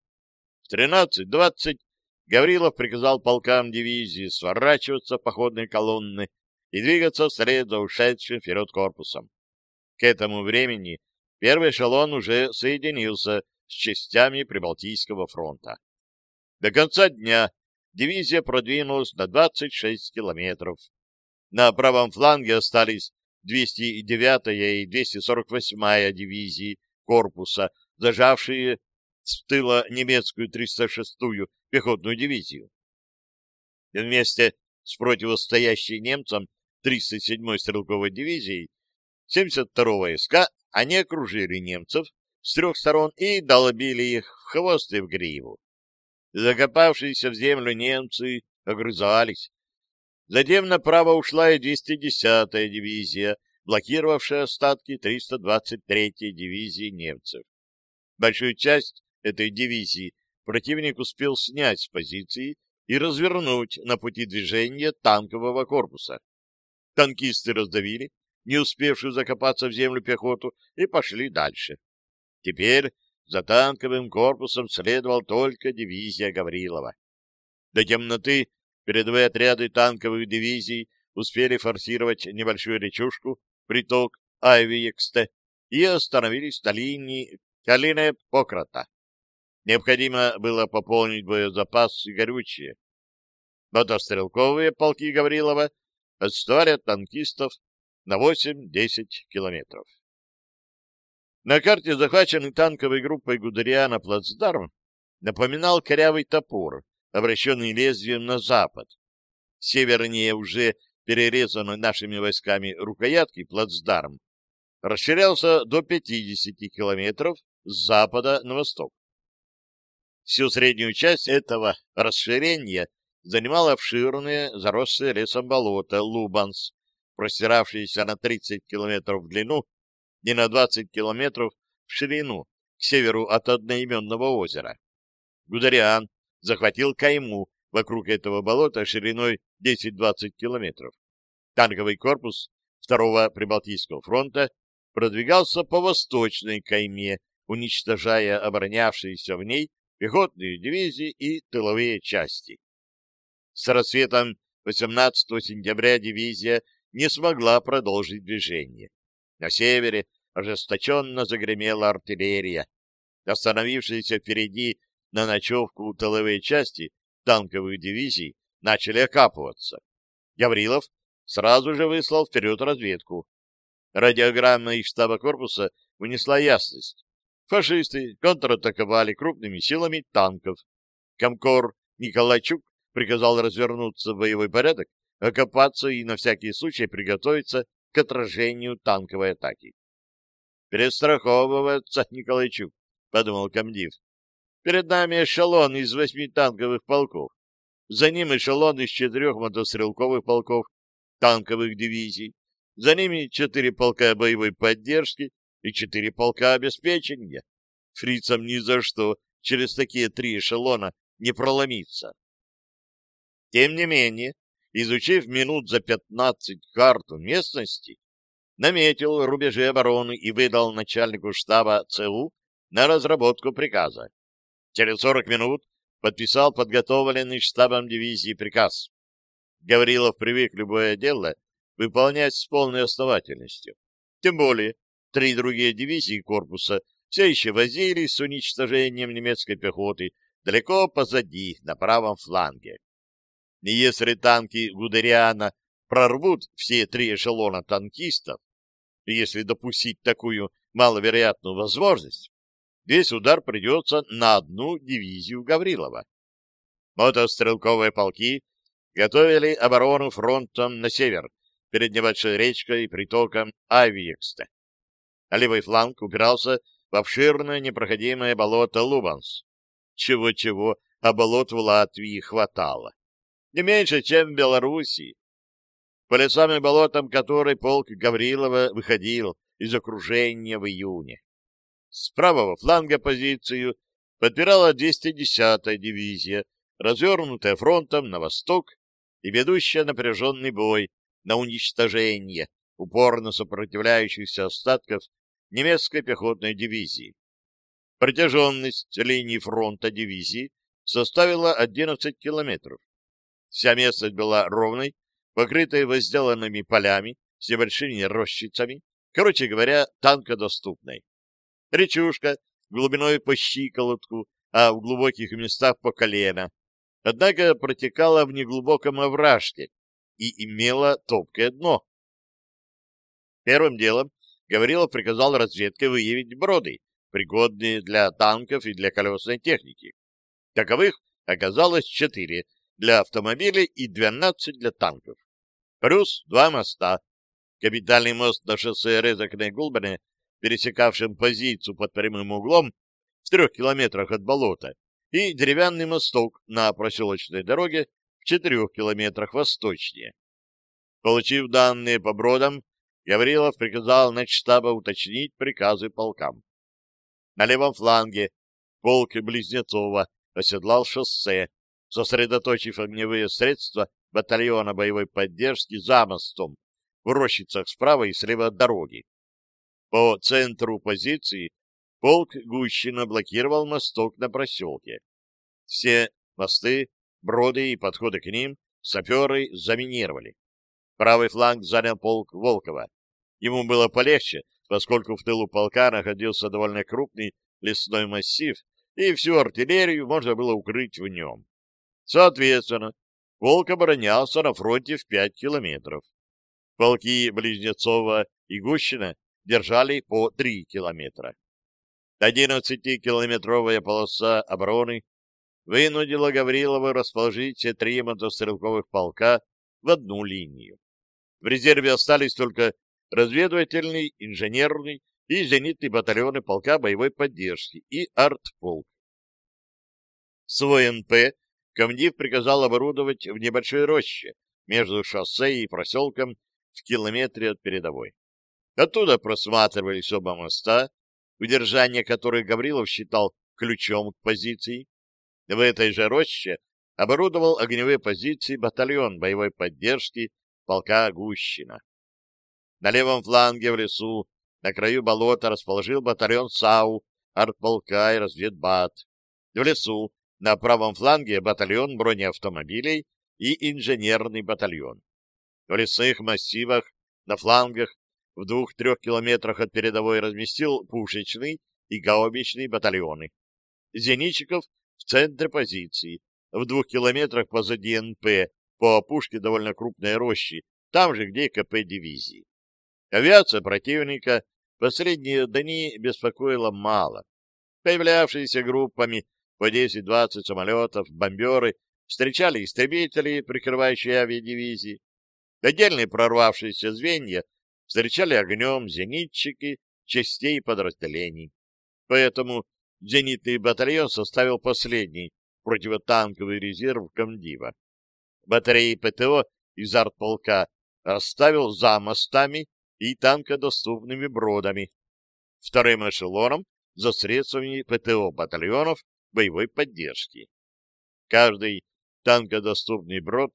В 13.20 Гаврилов приказал полкам дивизии сворачиваться походной колонны и двигаться вслед за ушедшим вперед корпусом. К этому времени первый эшелон уже соединился с частями Прибалтийского фронта. До конца дня дивизия продвинулась на 26 километров. На правом фланге остались 209-я и 248-я дивизии корпуса зажавшие с тыла немецкую 306-ю пехотную дивизию. И вместе с противостоящей немцам 307-й стрелковой дивизией 72-го СК они окружили немцев с трех сторон и долбили их в хвост и в гриву. Закопавшиеся в землю немцы огрызались. Затем направо ушла и 210-я дивизия, блокировавшая остатки 323-й дивизии немцев. Большую часть этой дивизии противник успел снять с позиции и развернуть на пути движения танкового корпуса. Танкисты раздавили не успевшую закопаться в землю пехоту, и пошли дальше. Теперь за танковым корпусом следовал только дивизия Гаврилова. До темноты передовые отряды танковых дивизий успели форсировать небольшую речушку, приток Айвиексте, и остановились на линии Калины Пократа. Необходимо было пополнить боезапас и горючее. Мотострелковые полки Гаврилова отставали танкистов на 8-10 километров. На карте, захваченный танковой группой Гудериана на плацдарм, напоминал корявый топор, обращенный лезвием на запад. Севернее уже перерезанной нашими войсками рукоятки плацдарм расширялся до 50 километров с запада на восток. Всю среднюю часть этого расширения занимало обширные заросшие лесом болото Лубанс, простиравшееся на 30 километров в длину и на 20 километров в ширину к северу от одноименного озера. Гудериан захватил Кайму вокруг этого болота шириной 10-20 километров. Танковый корпус второго Прибалтийского фронта продвигался по восточной Кайме уничтожая оборонявшиеся в ней пехотные дивизии и тыловые части. С рассветом 18 сентября дивизия не смогла продолжить движение. На севере ожесточенно загремела артиллерия. Остановившиеся впереди на ночевку тыловые части танковых дивизий начали окапываться. Гаврилов сразу же выслал вперед разведку. Радиограмма из штаба корпуса унесла ясность фашисты контратаковали крупными силами танков. Комкор Николайчук приказал развернуться в боевой порядок, окопаться и на всякий случай приготовиться к отражению танковой атаки. Перестраховываться, Николайчук», — подумал комдив. «Перед нами эшелон из восьми танковых полков. За ним эшелон из четырех мотострелковых полков, танковых дивизий. За ними четыре полка боевой поддержки, и четыре полка обеспечения. Фрицам ни за что через такие три эшелона не проломиться. Тем не менее, изучив минут за пятнадцать карту местности, наметил рубежи обороны и выдал начальнику штаба ЦУ на разработку приказа. Через 40 минут подписал подготовленный штабом дивизии приказ. Гаврилов привык любое дело выполнять с полной основательностью. Тем более, три другие дивизии корпуса все еще возились с уничтожением немецкой пехоты далеко позади, на правом фланге. И если танки Гудериана прорвут все три эшелона танкистов, если допустить такую маловероятную возможность, весь удар придется на одну дивизию Гаврилова. Мотострелковые полки готовили оборону фронтом на север, перед небольшой речкой и притоком Авиекста а левый фланг упирался в обширное непроходимое болото Лубанс. Чего-чего, а болот в Латвии хватало. Не меньше, чем в Белоруссии. По лесам и болотам, который полк Гаврилова выходил из окружения в июне. С правого фланга позицию подпирала 210-я дивизия, развернутая фронтом на восток и ведущая напряженный бой на уничтожение упорно сопротивляющихся остатков немецкой пехотной дивизии. Протяженность линии фронта дивизии составила 11 километров. Вся местность была ровной, покрытой возделанными полями с небольшими рощицами, короче говоря, танкодоступной. Речушка глубиной по щиколотку, а в глубоких местах по колено, однако протекала в неглубоком овражке и имела топкое дно. Первым делом Гаврилов приказал разведке выявить броды, пригодные для танков и для колесной техники. Таковых оказалось четыре для автомобилей и 12 для танков. Плюс два моста. Капитальный мост на шоссе Резакне-Гулбане, пересекавшем позицию под прямым углом в трех километрах от болота, и деревянный мосток на проселочной дороге в четырех километрах восточнее. Получив данные по бродам, Гаврилов приказал на штаба уточнить приказы полкам. На левом фланге полк Близнецова оседлал шоссе, сосредоточив огневые средства батальона боевой поддержки за мостом в рощицах справа и слева от дороги. По центру позиции полк Гущина блокировал мосток на проселке. Все мосты, броды и подходы к ним саперы заминировали. Правый фланг занял полк Волкова. Ему было полегче, поскольку в тылу полка находился довольно крупный лесной массив, и всю артиллерию можно было укрыть в нем. Соответственно, полк оборонялся на фронте в 5 километров. Полки Близнецова и Гущина держали по 3 километра. 11-километровая полоса обороны вынудила Гаврилова расположить все три мотострелковых полка в одну линию. В резерве остались только разведывательный, инженерный и зенитный батальоны полка боевой поддержки и артполк. Свой НП комдив приказал оборудовать в небольшой роще между шоссе и проселком в километре от передовой. Оттуда просматривались оба моста, удержание которых Гаврилов считал ключом к позиции. В этой же роще оборудовал огневые позиции батальон боевой поддержки полка Гущина. На левом фланге в лесу, на краю болота, расположил батальон САУ, артполка и разведбат. В лесу, на правом фланге батальон бронеавтомобилей и инженерный батальон. В лесных массивах, на флангах, в двух-трех километрах от передовой разместил пушечный и гаубичный батальоны. Зенитчиков в центре позиции, в двух километрах позади НП, по опушке довольно крупной рощи, там же, где КП дивизии. Авиация противника последние дни беспокоила мало. Появлявшиеся группами по 10-20 самолетов, бомберы встречали истребители, прикрывающие авиадивизии. Отдельные прорвавшиеся звенья встречали огнем зенитчики частей подразделений. Поэтому зенитный батальон составил последний противотанковый резерв комдива. Батареи ПТО из артполка оставил за мостами и танка доступными бродами. Вторым эшелоном за средствами ПТО батальонов боевой поддержки. Каждый танкодоступный брод,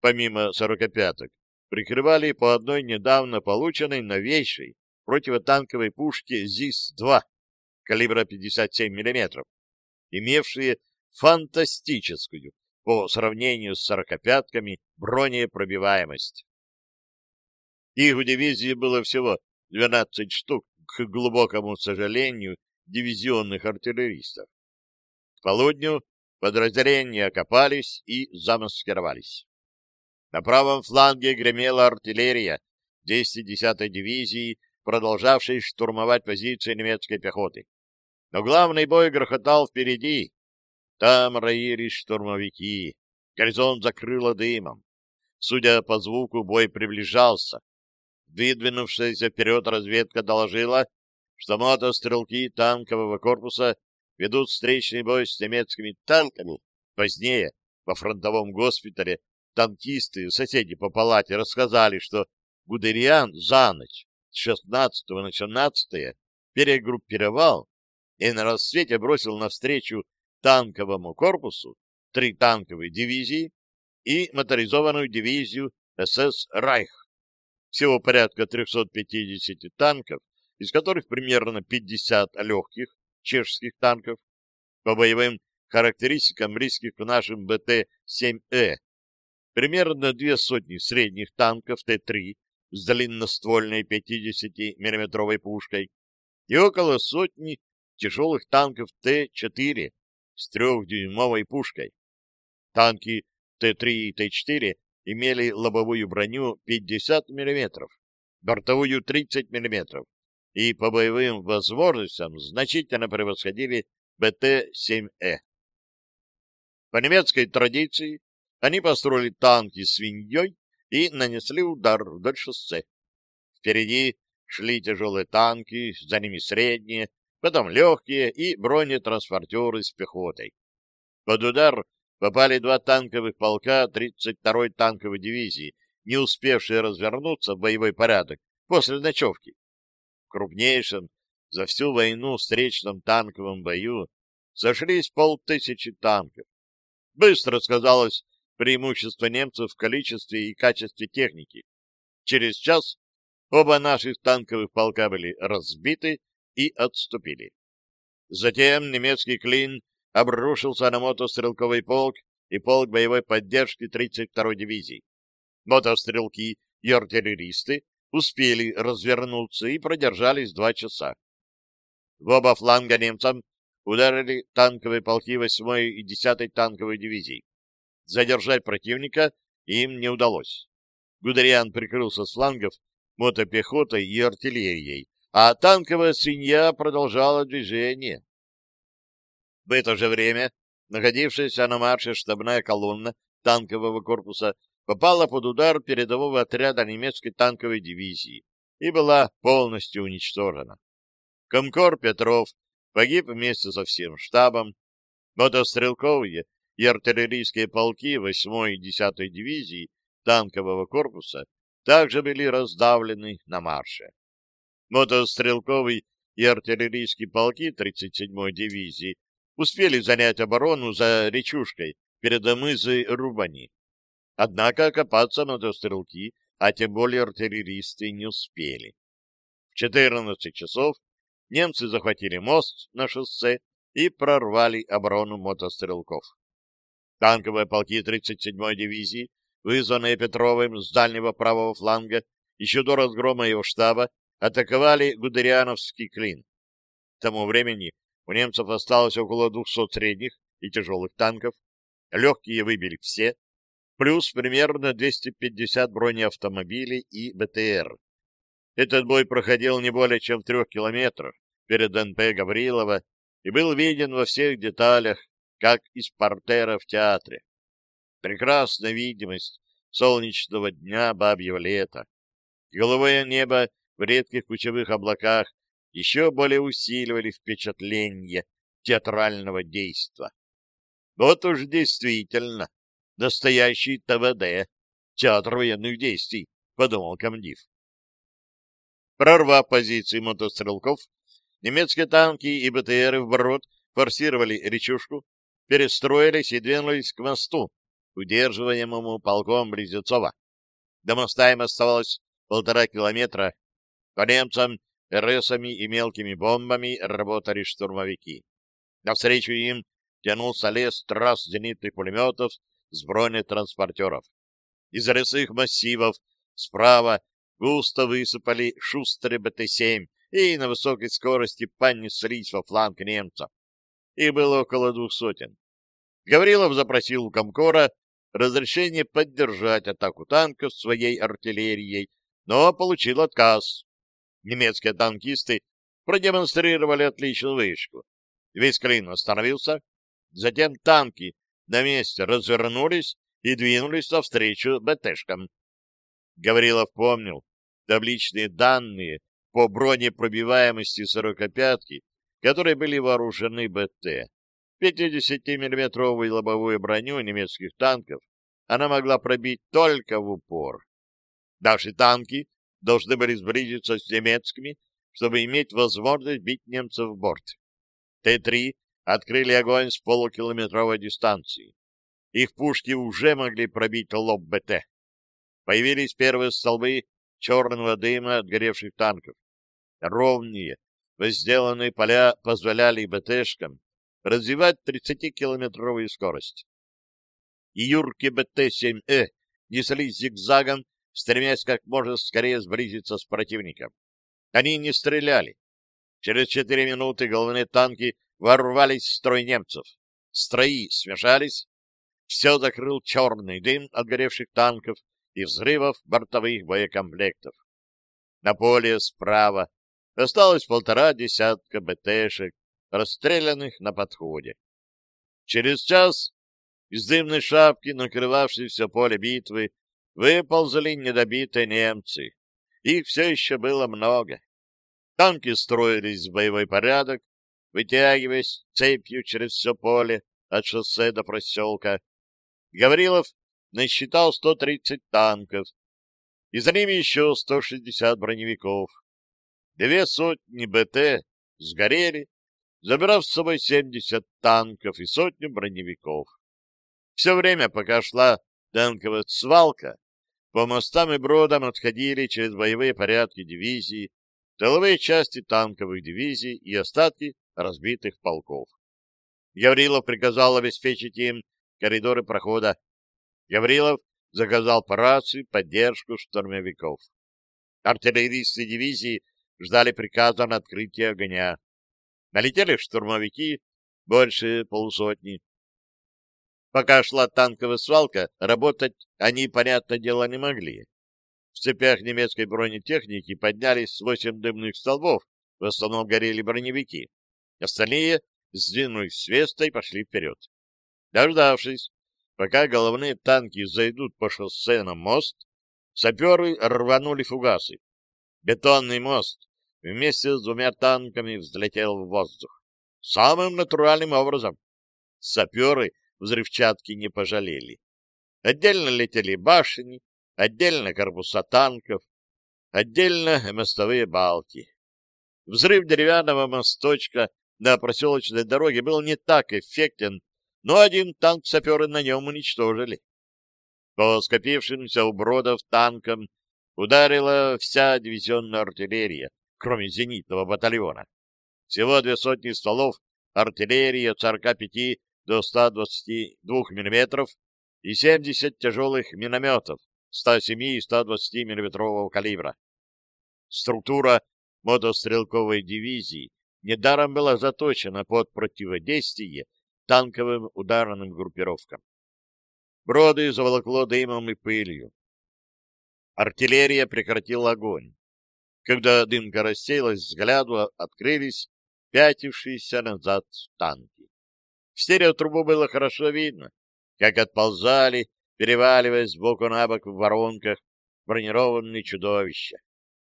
помимо 45-ок, прикрывали по одной недавно полученной новейшей противотанковой пушке ЗИС-2 калибра 57 мм, имевшие фантастическую по сравнению с 45-ками бронепробиваемость. Их у дивизии было всего 12 штук, к глубокому сожалению, дивизионных артиллеристов. К полудню подразделения окопались и замаскировались. На правом фланге гремела артиллерия 210-й дивизии, продолжавшей штурмовать позиции немецкой пехоты. Но главный бой грохотал впереди. Там роились штурмовики. Горизонт закрыло дымом. Судя по звуку, бой приближался выдвинувшаяся вперед разведка доложила, что мотострелки танкового корпуса ведут встречный бой с немецкими танками. Позднее во фронтовом госпитале танкисты и соседи по палате рассказали, что Гудериан за ночь с 16 на 17 перегруппировал и на рассвете бросил навстречу танковому корпусу три танковые дивизии и моторизованную дивизию СС «Райх» всего порядка 350 танков, из которых примерно 50 легких чешских танков, по боевым характеристикам близких к нашим БТ-7Э, э. примерно две сотни средних танков Т-3 с длинноствольной 50-миллиметровой пушкой и около сотни тяжелых танков Т-4 с трехдюймовой пушкой. Танки Т-3 и Т-4 имели лобовую броню 50 мм, бортовую 30 мм и по боевым возможностям значительно превосходили БТ-7Э. Э. По немецкой традиции они построили танки с свиньей и нанесли удар вдоль шоссе. Впереди шли тяжелые танки, за ними средние, потом легкие и бронетранспортеры с пехотой. Под удар попали два танковых полка 32-й танковой дивизии, не успевшие развернуться в боевой порядок после ночевки. В крупнейшем за всю войну встречном танковом бою сошлись полтысячи танков. Быстро сказалось преимущество немцев в количестве и качестве техники. Через час оба наших танковых полка были разбиты и отступили. Затем немецкий клин — обрушился на мотострелковый полк и полк боевой поддержки 32-й дивизии. Мотострелки и артиллеристы успели развернуться и продержались два часа. В оба фланга немцам ударили танковые полки 8-й и 10-й танковой дивизии. Задержать противника им не удалось. Гудериан прикрылся с флангов мотопехотой и артиллерией, а танковая свинья продолжала движение. В это же время находившаяся на марше штабная колонна танкового корпуса попала под удар передового отряда немецкой танковой дивизии и была полностью уничтожена. Комкор Петров погиб вместе со всем штабом, мотострелковые и артиллерийские полки 8-й и 10-й дивизии танкового корпуса также были раздавлены на марше. Мотострелковый и артиллерийские полки 37-й дивизии успели занять оборону за речушкой перед мызой Рубани. Однако копаться мотострелки, а тем более артиллеристы, не успели. В 14 часов немцы захватили мост на шоссе и прорвали оборону мотострелков. Танковые полки 37-й дивизии, вызванные Петровым с дальнего правого фланга, еще до разгрома его штаба, атаковали Гудериановский клин. К тому времени у немцев осталось около 200 средних и тяжелых танков, легкие выбили все, плюс примерно 250 бронеавтомобилей и БТР. Этот бой проходил не более чем в трех километрах перед НП Гаврилова и был виден во всех деталях, как из портера в театре. Прекрасная видимость солнечного дня бабьего лета. Головое небо в редких кучевых облаках еще более усиливали впечатление театрального действа. Вот уж действительно настоящий ТВД, театр военных действий, подумал комдив. Прорвав позиции мотострелков, немецкие танки и БТРы вброд форсировали речушку, перестроились и двинулись к мосту, удерживаемому полком Близнецова. До моста им оставалось полтора километра. По немцам рысами и мелкими бомбами работали штурмовики. Навстречу им тянулся лес трасс зенитных пулеметов с бронетранспортеров. Из рысых массивов справа густо высыпали шустрые БТ-7 и на высокой скорости понеслись во фланг немцев. Их было около двух сотен. Гаврилов запросил у Комкора разрешение поддержать атаку танков своей артиллерией, но получил отказ немецкие танкисты продемонстрировали отличную вышку. Весь клин остановился, затем танки на месте развернулись и двинулись навстречу БТшкам. Гаврилов помнил табличные данные по бронепробиваемости сорокопятки, которые были вооружены БТ. 50-миллиметровую лобовую броню немецких танков она могла пробить только в упор. Наши танки должны были сблизиться с немецкими, чтобы иметь возможность бить немцев в борт. Т-3 открыли огонь с полукилометровой дистанции. Их пушки уже могли пробить лоб БТ. Появились первые столбы черного дыма от горевших танков. Ровные, возделанные поля позволяли БТшкам развивать 30-километровую скорость. И юрки БТ-7Э несли зигзагом стремясь как можно скорее сблизиться с противником. Они не стреляли. Через четыре минуты головные танки ворвались в строй немцев. Строи смешались. Все закрыл черный дым от горевших танков и взрывов бортовых боекомплектов. На поле справа осталось полтора десятка БТшек, расстрелянных на подходе. Через час из дымной шапки, накрывавшей все поле битвы, выползли недобитые немцы. Их все еще было много. Танки строились в боевой порядок, вытягиваясь цепью через все поле от шоссе до проселка. Гаврилов насчитал 130 танков, и за ними еще 160 броневиков. Две сотни БТ сгорели, забрав с собой 70 танков и сотню броневиков. Все время, пока шла танковая свалка, по мостам и бродам отходили через боевые порядки дивизии, тыловые части танковых дивизий и остатки разбитых полков. Гаврилов приказал обеспечить им коридоры прохода. Гаврилов заказал по рации поддержку штурмовиков. Артиллеристы дивизии ждали приказа на открытие огня. Налетели штурмовики, больше полусотни. Пока шла танковая свалка, работать они, понятное дело, не могли. В цепях немецкой бронетехники поднялись восемь дымных столбов, в основном горели броневики. Остальные, сдвинувшись с Вестой, пошли вперед. Дождавшись, пока головные танки зайдут по шоссе на мост, саперы рванули фугасы. Бетонный мост вместе с двумя танками взлетел в воздух. Самым натуральным образом. Саперы — взрывчатки не пожалели. Отдельно летели башни, отдельно корпуса танков, отдельно мостовые балки. Взрыв деревянного мосточка на проселочной дороге был не так эффектен, но один танк саперы на нем уничтожили. По скопившимся у бродов танкам ударила вся дивизионная артиллерия, кроме зенитного батальона. Всего две сотни стволов артиллерии от 45 до 122 мм и 70 тяжелых минометов 107 и 120 мм калибра. Структура мотострелковой дивизии недаром была заточена под противодействие танковым ударным группировкам. Броды заволокло дымом и пылью. Артиллерия прекратила огонь. Когда дымка рассеялась, взгляду открылись пятившиеся назад танки. Стереотрубу было хорошо видно, как отползали, переваливаясь сбоку на бок в воронках, бронированные чудовища.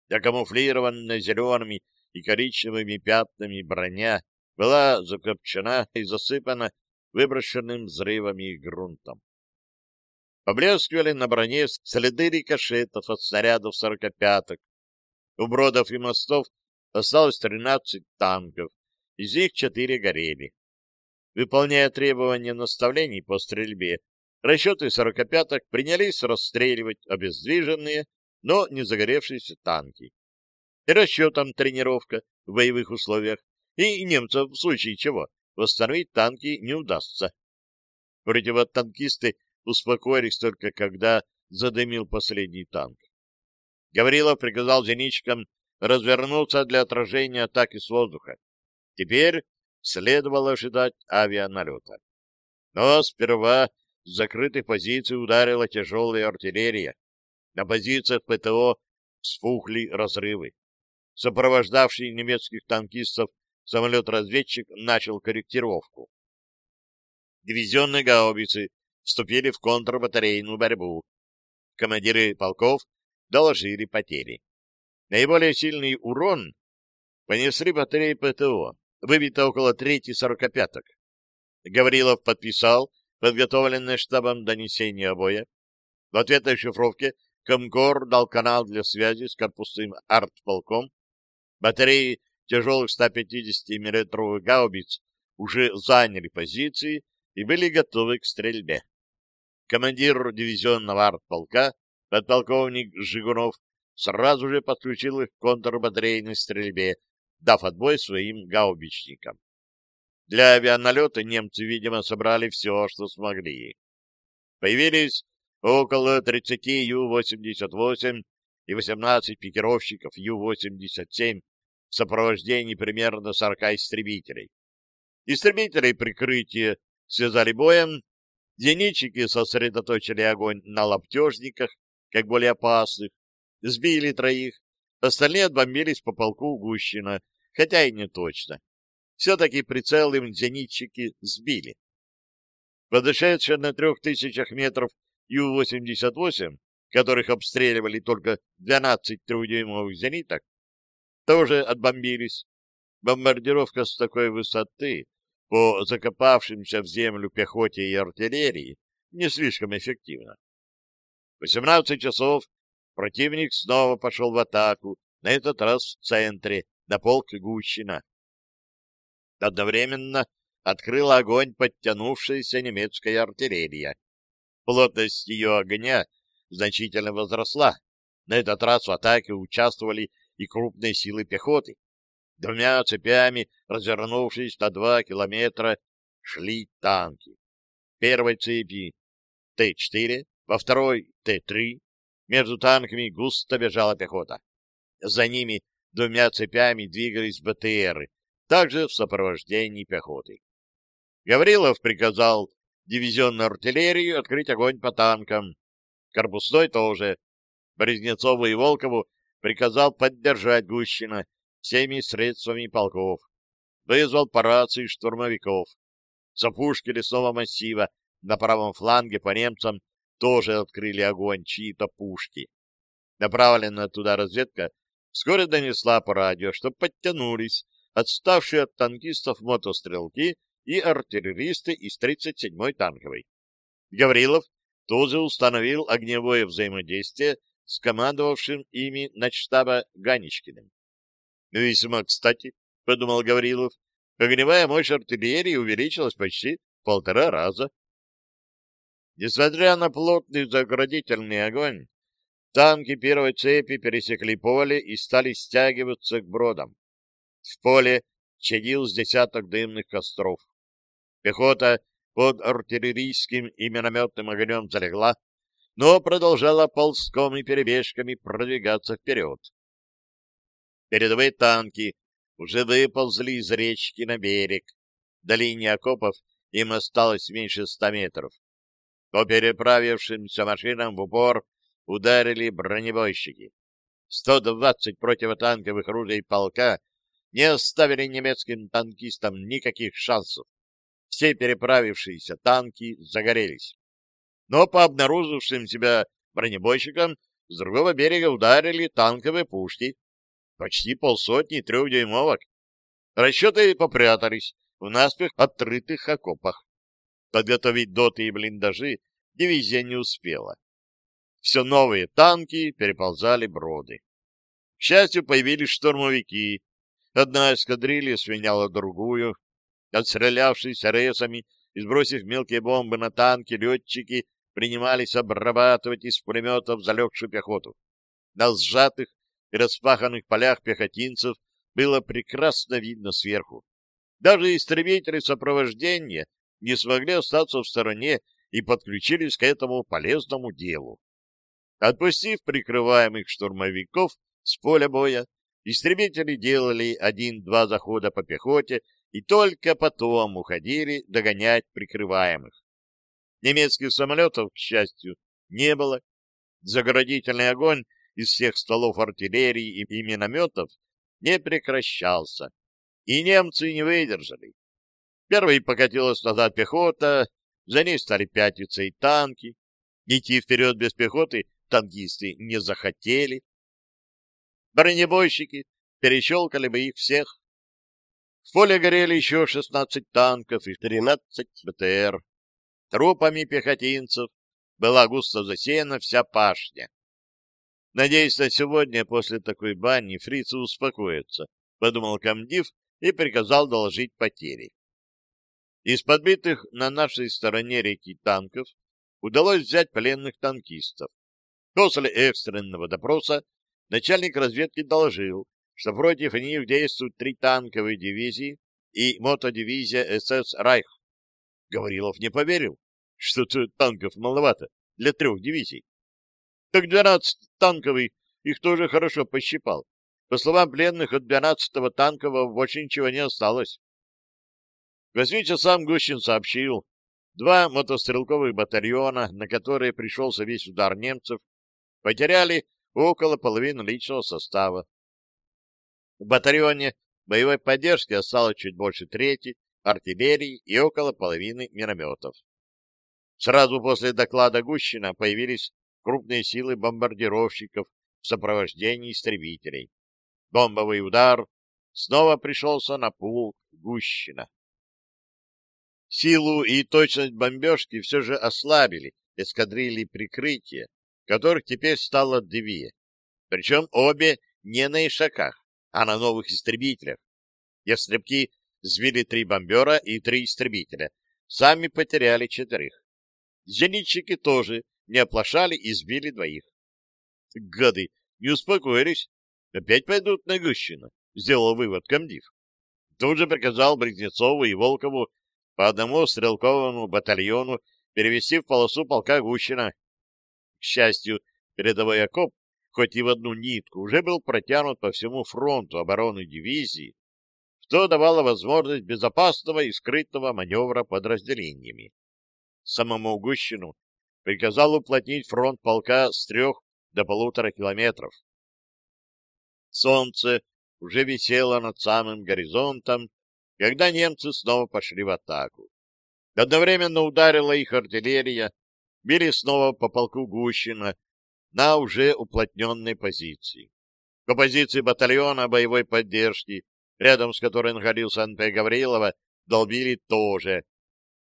Закамуфлированная зелеными и коричневыми пятнами броня была закопчена и засыпана выброшенным взрывами и грунтом. Поблескивали на броне следы рикошетов от снарядов сорокопяток. У бродов и мостов осталось 13 танков, из них четыре горели выполняя требования наставлений по стрельбе, расчеты сорокопяток принялись расстреливать обездвиженные, но не загоревшиеся танки. Расчетом тренировка в боевых условиях, и немцам в случае чего восстановить танки не удастся. Противотанкисты успокоились только когда задымил последний танк. Гаврилов приказал зенитчикам развернуться для отражения атаки с воздуха. Теперь следовало ожидать авианалета. Но сперва с закрытой позиции ударила тяжелая артиллерия. На позициях ПТО вспухли разрывы. Сопровождавший немецких танкистов самолет-разведчик начал корректировку. Дивизионные гаубицы вступили в контрбатарейную борьбу. Командиры полков доложили потери. Наиболее сильный урон понесли батареи ПТО, выбито около трети сорокопяток. Гаврилов подписал подготовленное штабом донесение обоя. В ответ на шифровке Комкор дал канал для связи с корпусным артполком. Батареи тяжелых 150-миллиметровых гаубиц уже заняли позиции и были готовы к стрельбе. Командир дивизионного артполка, подполковник Жигунов, сразу же подключил их к контрбатарейной стрельбе дав отбой своим гаубичникам. Для авианалета немцы, видимо, собрали все, что смогли. Появились около 30 Ю-88 и 18 пикировщиков Ю-87 в сопровождении примерно 40 истребителей. Истребители прикрытия связали боем, зенитчики сосредоточили огонь на лаптежниках, как более опасных, сбили троих, Остальные отбомбились по полку Гущина, хотя и не точно. Все-таки прицел им зенитчики сбили. Подошедшая на трех тысячах метров Ю-88, которых обстреливали только 12 трехдюймовых зениток, тоже отбомбились. Бомбардировка с такой высоты по закопавшимся в землю пехоте и артиллерии не слишком эффективна. 18 часов Противник снова пошел в атаку, на этот раз в центре, на полк Гущина. Одновременно открыла огонь подтянувшаяся немецкая артиллерия. Плотность ее огня значительно возросла. На этот раз в атаке участвовали и крупные силы пехоты. Двумя цепями, развернувшись на два километра, шли танки. В первой цепи Т-4, во второй Т-3, между танками густо бежала пехота. За ними двумя цепями двигались БТРы, также в сопровождении пехоты. Гаврилов приказал дивизионной артиллерии открыть огонь по танкам. Корпусной тоже. Брезнецову и Волкову приказал поддержать Гущина всеми средствами полков. Вызвал по рации штурмовиков. За пушки лесного массива на правом фланге по немцам тоже открыли огонь, чьи-то пушки. Направленная туда разведка вскоре донесла по радио, что подтянулись отставшие от танкистов мотострелки и артиллеристы из 37-й танковой. Гаврилов тут же установил огневое взаимодействие с командовавшим ими начштаба Ганичкиным. «Весьма кстати», — подумал Гаврилов, — «огневая мощь артиллерии увеличилась почти в полтора раза. Несмотря на плотный заградительный огонь, танки первой цепи пересекли поле и стали стягиваться к бродам. В поле чадил с десяток дымных костров. Пехота под артиллерийским и минометным огнем залегла, но продолжала ползком и перебежками продвигаться вперед. Передовые танки уже выползли из речки на берег. До линии окопов им осталось меньше ста метров. По переправившимся машинам в упор ударили бронебойщики. 120 противотанковых ружей полка не оставили немецким танкистам никаких шансов. Все переправившиеся танки загорелись. Но по обнаружившим себя бронебойщикам с другого берега ударили танковые пушки. Почти полсотни трехдюймовок. Расчеты попрятались в наспех открытых окопах подготовить доты и блиндажи дивизия не успела. Все новые танки переползали броды. К счастью, появились штурмовики. Одна эскадрилья свиняла другую. Отстрелявшись рейсами и сбросив мелкие бомбы на танки, летчики принимались обрабатывать из пулеметов залегшую пехоту. На сжатых и распаханных полях пехотинцев было прекрасно видно сверху. Даже истребители сопровождения не смогли остаться в стороне и подключились к этому полезному делу. Отпустив прикрываемых штурмовиков с поля боя, истребители делали один-два захода по пехоте и только потом уходили догонять прикрываемых. Немецких самолетов, к счастью, не было. Заградительный огонь из всех столов артиллерии и минометов не прекращался, и немцы не выдержали. Первой покатилась назад пехота, за ней стали пятиться и танки. Идти вперед без пехоты танкисты не захотели. Бронебойщики перещелкали бы их всех. В поле горели еще 16 танков и 13 БТР. Трупами пехотинцев была густо засеяна вся пашня. Надеюсь, на сегодня после такой бани фрицы успокоятся, — подумал комдив и приказал доложить потери. Из подбитых на нашей стороне реки танков удалось взять пленных танкистов. После экстренного допроса начальник разведки доложил, что против них действуют три танковые дивизии и мотодивизия СС «Райх». Гаврилов не поверил, что танков маловато для трех дивизий. Так 12 танковый их тоже хорошо пощипал. По словам пленных, от 12 танкового очень ничего не осталось. Восьми часам Гущин сообщил, два мотострелковых батальона, на которые пришелся весь удар немцев, потеряли около половины личного состава. В батальоне боевой поддержки осталось чуть больше трети, артиллерии и около половины минометов. Сразу после доклада Гущина появились крупные силы бомбардировщиков в сопровождении истребителей. Бомбовый удар снова пришелся на пул Гущина. Силу и точность бомбежки все же ослабили эскадрильи прикрытия, которых теперь стало две. Причем обе не на ишаках, а на новых истребителях. Ястребки сбили три бомбера и три истребителя, сами потеряли четырех. Зенитчики тоже не оплошали и сбили двоих. Годы не успокоились, опять пойдут на Гущина, сделал вывод комдив. Тут же приказал Брезнецову и Волкову по одному стрелковому батальону перевести в полосу полка Гущина. К счастью, передовой окоп, хоть и в одну нитку, уже был протянут по всему фронту обороны дивизии, что давало возможность безопасного и скрытного маневра подразделениями. Самому Гущину приказал уплотнить фронт полка с трех до полутора километров. Солнце уже висело над самым горизонтом, когда немцы снова пошли в атаку. Одновременно ударила их артиллерия, били снова по полку Гущина на уже уплотненной позиции. По позиции батальона боевой поддержки, рядом с которой находился Н.П. Гаврилова, долбили тоже.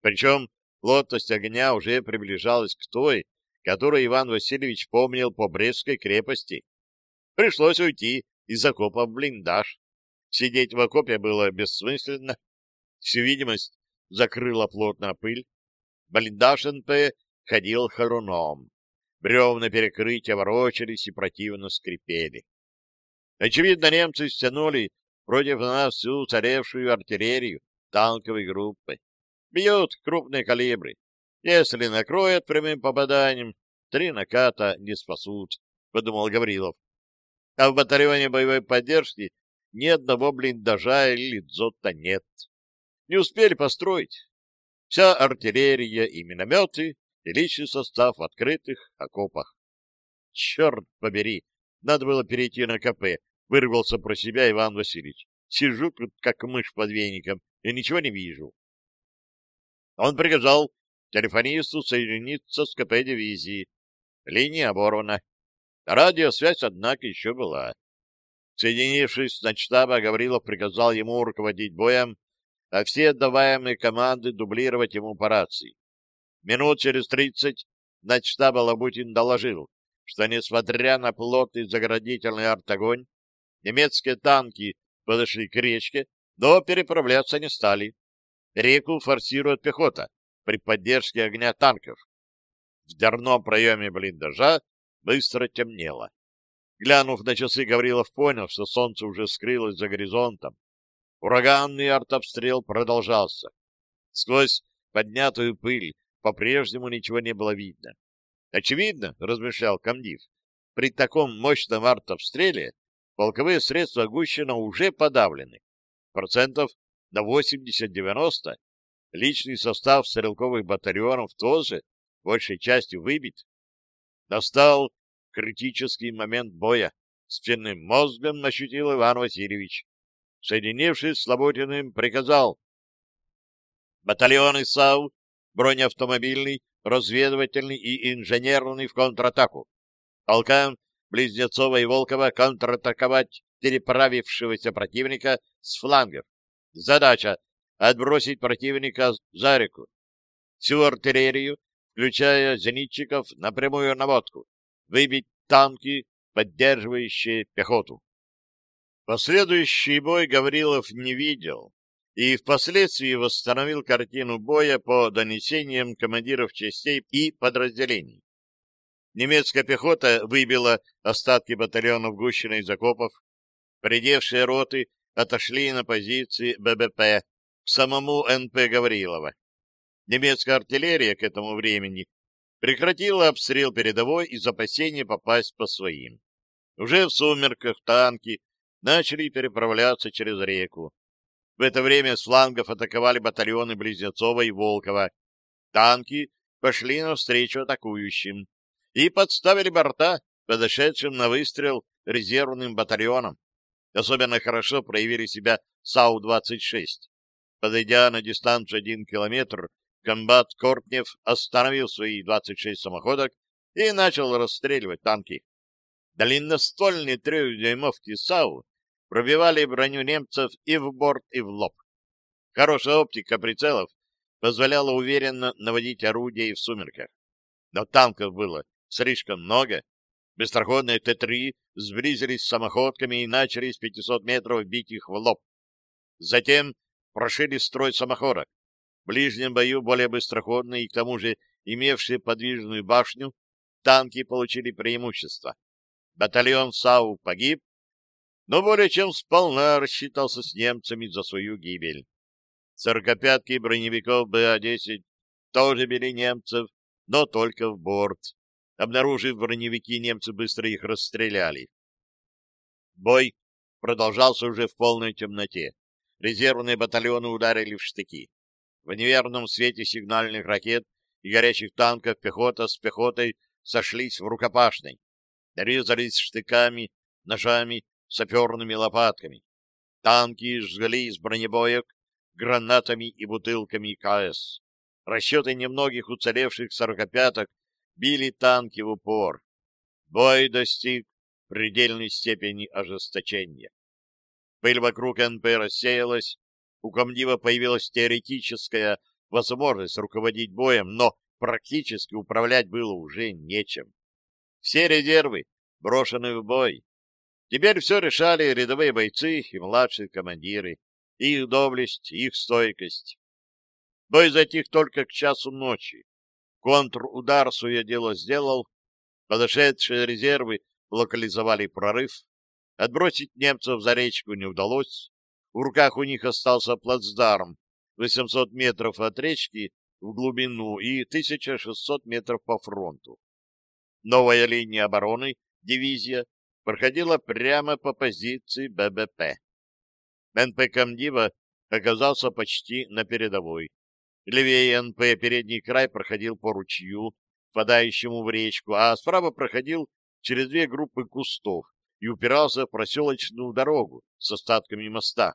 Причем плотность огня уже приближалась к той, которую Иван Васильевич помнил по Брестской крепости. Пришлось уйти из окопа в блиндаж. Сидеть в окопе было бессмысленно. Всю видимость закрыла плотная пыль. Блиндаж НП ходил хоруном. Бревна перекрытия ворочались и противно скрипели. Очевидно, немцы стянули против нас всю устаревшую артиллерию танковой группы. Бьют крупные калибры. Если накроют прямым попаданием, три наката не спасут, — подумал Гаврилов. А в батальоне боевой поддержки ни одного блиндажа или дзота нет. Не успели построить. Вся артиллерия и минометы и личный состав в открытых окопах. Черт побери, надо было перейти на КП, вырвался про себя Иван Васильевич. Сижу тут, как мышь под веником, и ничего не вижу. Он приказал телефонисту соединиться с КП дивизии. Линия оборвана. Радиосвязь, однако, еще была. Соединившись с начтаба, Гаврилов приказал ему руководить боем, а все отдаваемые команды дублировать ему по рации. Минут через тридцать начтаба Лабутин доложил, что, несмотря на плотный заградительный артогонь, немецкие танки подошли к речке, но переправляться не стали. Реку форсирует пехота при поддержке огня танков. В дверном проеме блиндажа быстро темнело. Глянув на часы, Гаврилов понял, что солнце уже скрылось за горизонтом. Ураганный артобстрел продолжался. Сквозь поднятую пыль по-прежнему ничего не было видно. Очевидно, размышлял комдив, при таком мощном артобстреле полковые средства Гущина уже подавлены. Процентов до 80-90. Личный состав стрелковых батальонов тоже большей частью выбит. Достал критический момент боя с спинным мозгом ощутил Иван Васильевич. Соединившись с Лоботиным, приказал батальоны САУ, бронеавтомобильный, разведывательный и инженерный в контратаку. Полкам Близнецова и Волкова контратаковать переправившегося противника с флангов. Задача — отбросить противника за реку. Всю артиллерию, включая зенитчиков, напрямую наводку выбить танки, поддерживающие пехоту. Последующий бой Гаврилов не видел и впоследствии восстановил картину боя по донесениям командиров частей и подразделений. Немецкая пехота выбила остатки батальонов Гущина и Закопов, придевшие роты отошли на позиции ББП к самому НП Гаврилова. Немецкая артиллерия к этому времени прекратила обстрел передовой из опасения попасть по своим. Уже в сумерках танки начали переправляться через реку. В это время с флангов атаковали батальоны Близнецова и Волкова. Танки пошли навстречу атакующим и подставили борта подошедшим на выстрел резервным батальонам. Особенно хорошо проявили себя САУ-26. Подойдя на дистанцию один километр, комбат Кортнев остановил свои 26 самоходок и начал расстреливать танки. Длинноствольные трехдюймовки САУ пробивали броню немцев и в борт, и в лоб. Хорошая оптика прицелов позволяла уверенно наводить орудия и в сумерках. Но танков было слишком много. Быстроходные Т-3 сблизились с самоходками и начали с 500 метров бить их в лоб. Затем прошили строй самоходок ближнем бою более быстроходные и к тому же имевшие подвижную башню, танки получили преимущество. Батальон САУ погиб, но более чем сполна рассчитался с немцами за свою гибель. Сорокопятки броневиков БА-10 тоже били немцев, но только в борт. Обнаружив броневики, немцы быстро их расстреляли. Бой продолжался уже в полной темноте. Резервные батальоны ударили в штыки. В неверном свете сигнальных ракет и горящих танков пехота с пехотой сошлись в рукопашной, резались штыками, ножами, саперными лопатками. Танки жгли из бронебоек гранатами и бутылками КС. Расчеты немногих уцелевших сорокопяток били танки в упор. Бой достиг предельной степени ожесточения. Пыль вокруг НП рассеялась, у комдива появилась теоретическая возможность руководить боем, но практически управлять было уже нечем. Все резервы брошены в бой. Теперь все решали рядовые бойцы и младшие командиры, их доблесть, их стойкость. Бой затих только к часу ночи. Контрудар свое дело сделал, подошедшие резервы локализовали прорыв, отбросить немцев за речку не удалось, в руках у них остался плацдарм 800 метров от речки в глубину и 1600 метров по фронту. Новая линия обороны, дивизия, проходила прямо по позиции ББП. НП Камдива оказался почти на передовой. Левее НП передний край проходил по ручью, впадающему в речку, а справа проходил через две группы кустов и упирался в проселочную дорогу с остатками моста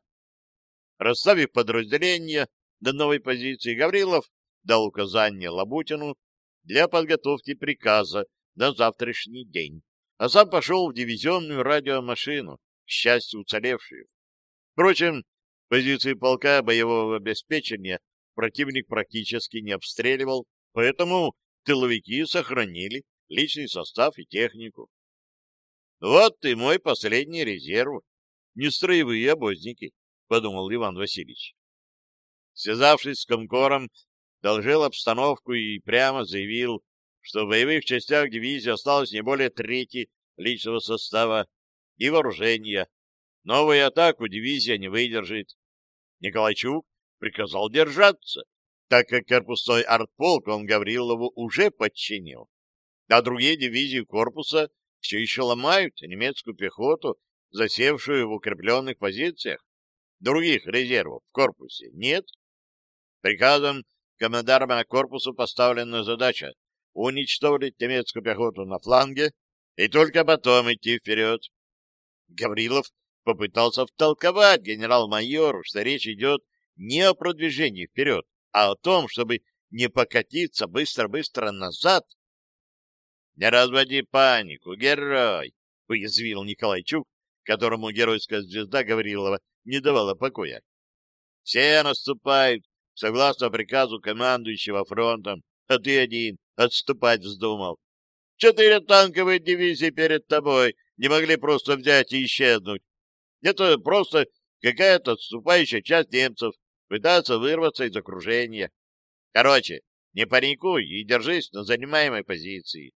расставив подразделения до новой позиции Гаврилов дал указание Лабутину для подготовки приказа на завтрашний день, а сам пошел в дивизионную радиомашину, к счастью уцелевшую. Впрочем, позиции полка боевого обеспечения противник практически не обстреливал, поэтому тыловики сохранили личный состав и технику. Вот и мой последний резерв, нестроевые обозники подумал Иван Васильевич. Связавшись с Комкором, доложил обстановку и прямо заявил, что в боевых частях дивизии осталось не более трети личного состава и вооружения. Новую атаку дивизия не выдержит. Николайчук приказал держаться, так как корпусной артполк он Гаврилову уже подчинил. А другие дивизии корпуса все еще ломают немецкую пехоту, засевшую в укрепленных позициях. Других резервов в корпусе нет? Приказом командарма корпусу поставлена задача уничтожить немецкую пехоту на фланге и только потом идти вперед. Гаврилов попытался втолковать генерал-майору, что речь идет не о продвижении вперед, а о том, чтобы не покатиться быстро-быстро назад. — Не разводи панику, герой! — уязвил Николайчук, которому геройская звезда Гаврилова не давала покоя. Все наступают согласно приказу командующего фронтом, а ты один отступать вздумал. Четыре танковые дивизии перед тобой не могли просто взять и исчезнуть. Это просто какая-то отступающая часть немцев пытается вырваться из окружения. Короче, не паникуй и держись на занимаемой позиции.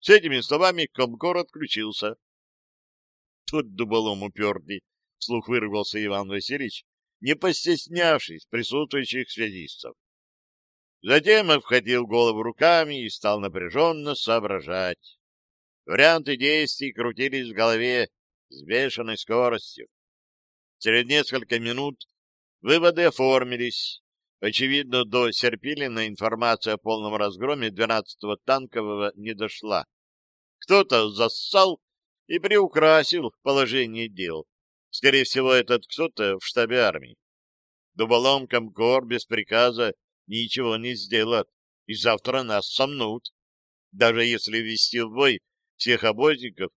С этими словами Комкор отключился. Тут дуболом упертый, — вслух выругался Иван Васильевич, не постеснявшись присутствующих связистов. Затем обходил голову руками и стал напряженно соображать. Варианты действий крутились в голове с бешеной скоростью. Через несколько минут выводы оформились. Очевидно, до Серпилина информация о полном разгроме 12-го танкового не дошла. Кто-то зассал и приукрасил положение дел, Скорее всего, этот кто-то в штабе армии. Дуболом Гор без приказа ничего не сделает, и завтра нас сомнут. Даже если ввести в бой всех обозников,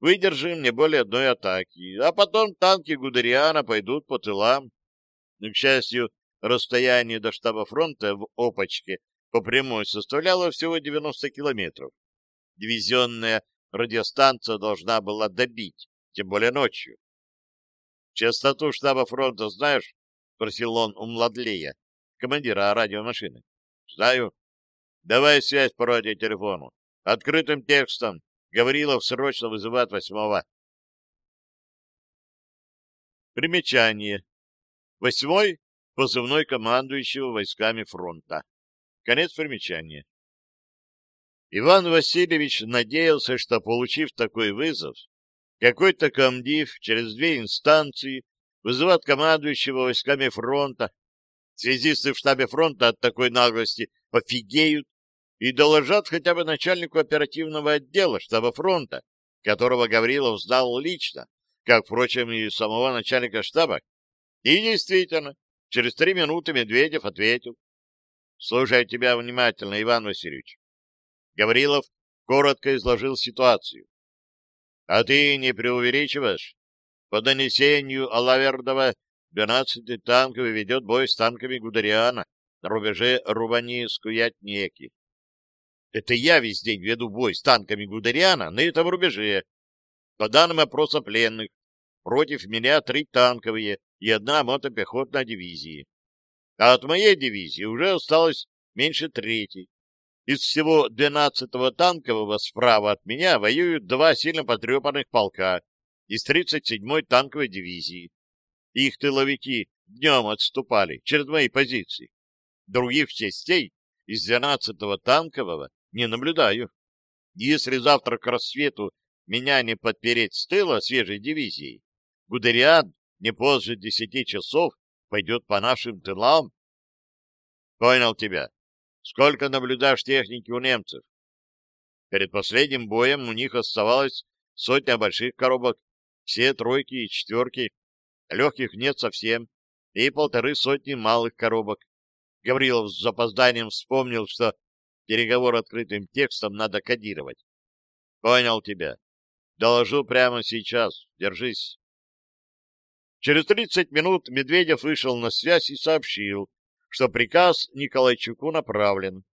выдержим не более одной атаки, а потом танки Гудериана пойдут по тылам. Но, к счастью, расстояние до штаба фронта в Опочке по прямой составляло всего 90 километров. Дивизионная радиостанция должна была добить, тем более ночью. Частоту штаба фронта знаешь? — спросил он у Младлея, командира радиомашины. — Знаю. — Давай связь по радиотелефону. Открытым текстом. Гаврилов срочно вызывает восьмого. Примечание. Восьмой — позывной командующего войсками фронта. Конец примечания. Иван Васильевич надеялся, что, получив такой вызов, какой-то комдив через две инстанции вызывает командующего войсками фронта. Связисты в штабе фронта от такой наглости офигеют и доложат хотя бы начальнику оперативного отдела штаба фронта, которого Гаврилов сдал лично, как, впрочем, и самого начальника штаба. И действительно, через три минуты Медведев ответил. «Слушаю тебя внимательно, Иван Васильевич». Гаврилов коротко изложил ситуацию. А ты не преувеличиваешь? По донесению Алавердова 12 танков ведет бой с танками Гудериана на рубеже Рубани-Скуятнеки. Это я весь день веду бой с танками Гудериана на этом рубеже. По данным опроса пленных, против меня три танковые и одна мотопехотная дивизия. А от моей дивизии уже осталось меньше трети. Из всего 12-го танкового справа от меня воюют два сильно потрепанных полка из 37-й танковой дивизии. Их тыловики днем отступали через мои позиции. Других частей из 12-го танкового не наблюдаю. Если завтра к рассвету меня не подпереть с тыла свежей дивизией, Гудериан не позже десяти часов пойдет по нашим тылам. Понял тебя сколько наблюдашь техники у немцев. Перед последним боем у них оставалось сотня больших коробок, все тройки и четверки, легких нет совсем, и полторы сотни малых коробок. Гаврилов с запозданием вспомнил, что переговор открытым текстом надо кодировать. Понял тебя. Доложу прямо сейчас. Держись. Через 30 минут Медведев вышел на связь и сообщил, что приказ Николайчуку направлен.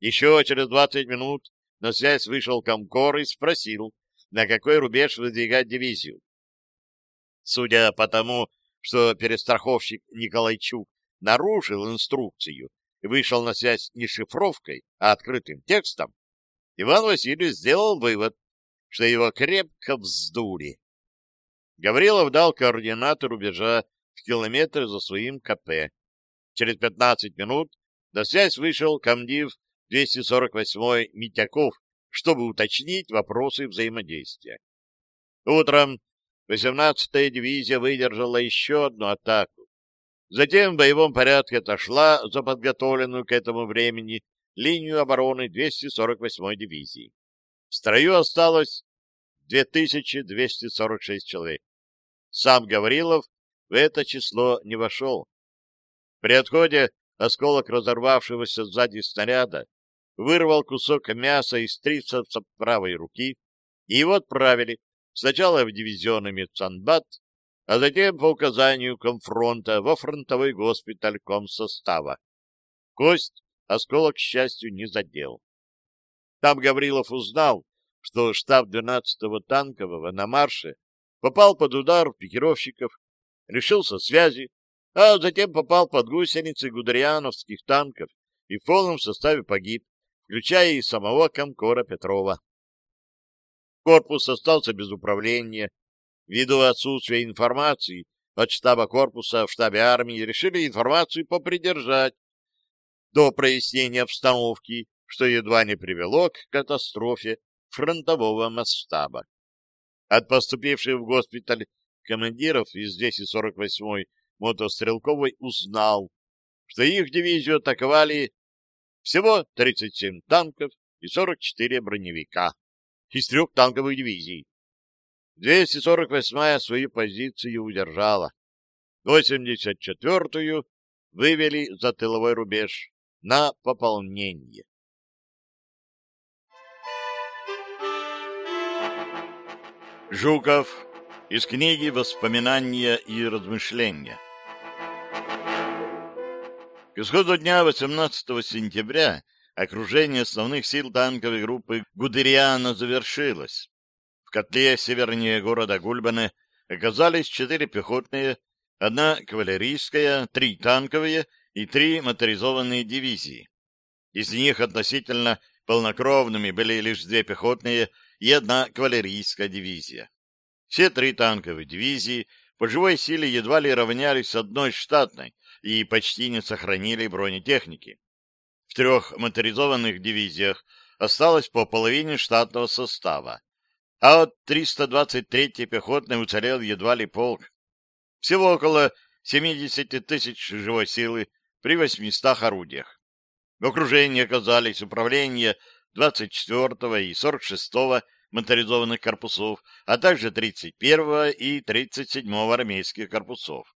Еще через 20 минут на связь вышел Комкор и спросил, на какой рубеж выдвигать дивизию. Судя по тому, что перестраховщик Николайчук нарушил инструкцию и вышел на связь не шифровкой, а открытым текстом, Иван Васильевич сделал вывод, что его крепко вздули. Гаврилов дал координаты рубежа в километры за своим КП. Через 15 минут на связь вышел комдив 248-й Митяков, чтобы уточнить вопросы взаимодействия. Ну Утром 18-я дивизия выдержала еще одну атаку. Затем в боевом порядке отошла за подготовленную к этому времени линию обороны 248-й дивизии. В строю осталось 2246 человек. Сам Гаврилов в это число не вошел. При отходе осколок разорвавшегося сзади снаряда вырвал кусок мяса из трицепса правой руки, и его отправили сначала в дивизионный медсанбат, а затем по указанию комфронта во фронтовой госпиталь комсостава. Кость осколок, к счастью, не задел. Там Гаврилов узнал, что штаб 12-го танкового на марше попал под удар пикировщиков, лишился связи, а затем попал под гусеницы гудериановских танков и в полном составе погиб, включая и самого Комкора Петрова. Корпус остался без управления. Ввиду отсутствия информации от штаба корпуса в штабе армии решили информацию попридержать до прояснения обстановки, что едва не привело к катастрофе фронтового масштаба. От поступивших в госпиталь командиров из 248-й мотострелковой узнал, что их дивизию атаковали всего 37 танков и 44 броневика из трех танковых дивизий. 248-я свою позицию удержала. 84-ю вывели за тыловой рубеж на пополнение. Жуков из книги «Воспоминания и размышления» К исходу дня 18 сентября окружение основных сил танковой группы Гудериана завершилось. В котле севернее города Гульбаны оказались четыре пехотные, одна кавалерийская, три танковые и три моторизованные дивизии. Из них относительно полнокровными были лишь две пехотные и одна кавалерийская дивизия. Все три танковые дивизии по живой силе едва ли равнялись одной штатной — и почти не сохранили бронетехники. В трех моторизованных дивизиях осталось по половине штатного состава, а от 323-й пехотной уцелел едва ли полк. Всего около 70 тысяч живой силы при 800 орудиях. В окружении оказались управления 24-го и 46-го моторизованных корпусов, а также 31-го и 37-го армейских корпусов.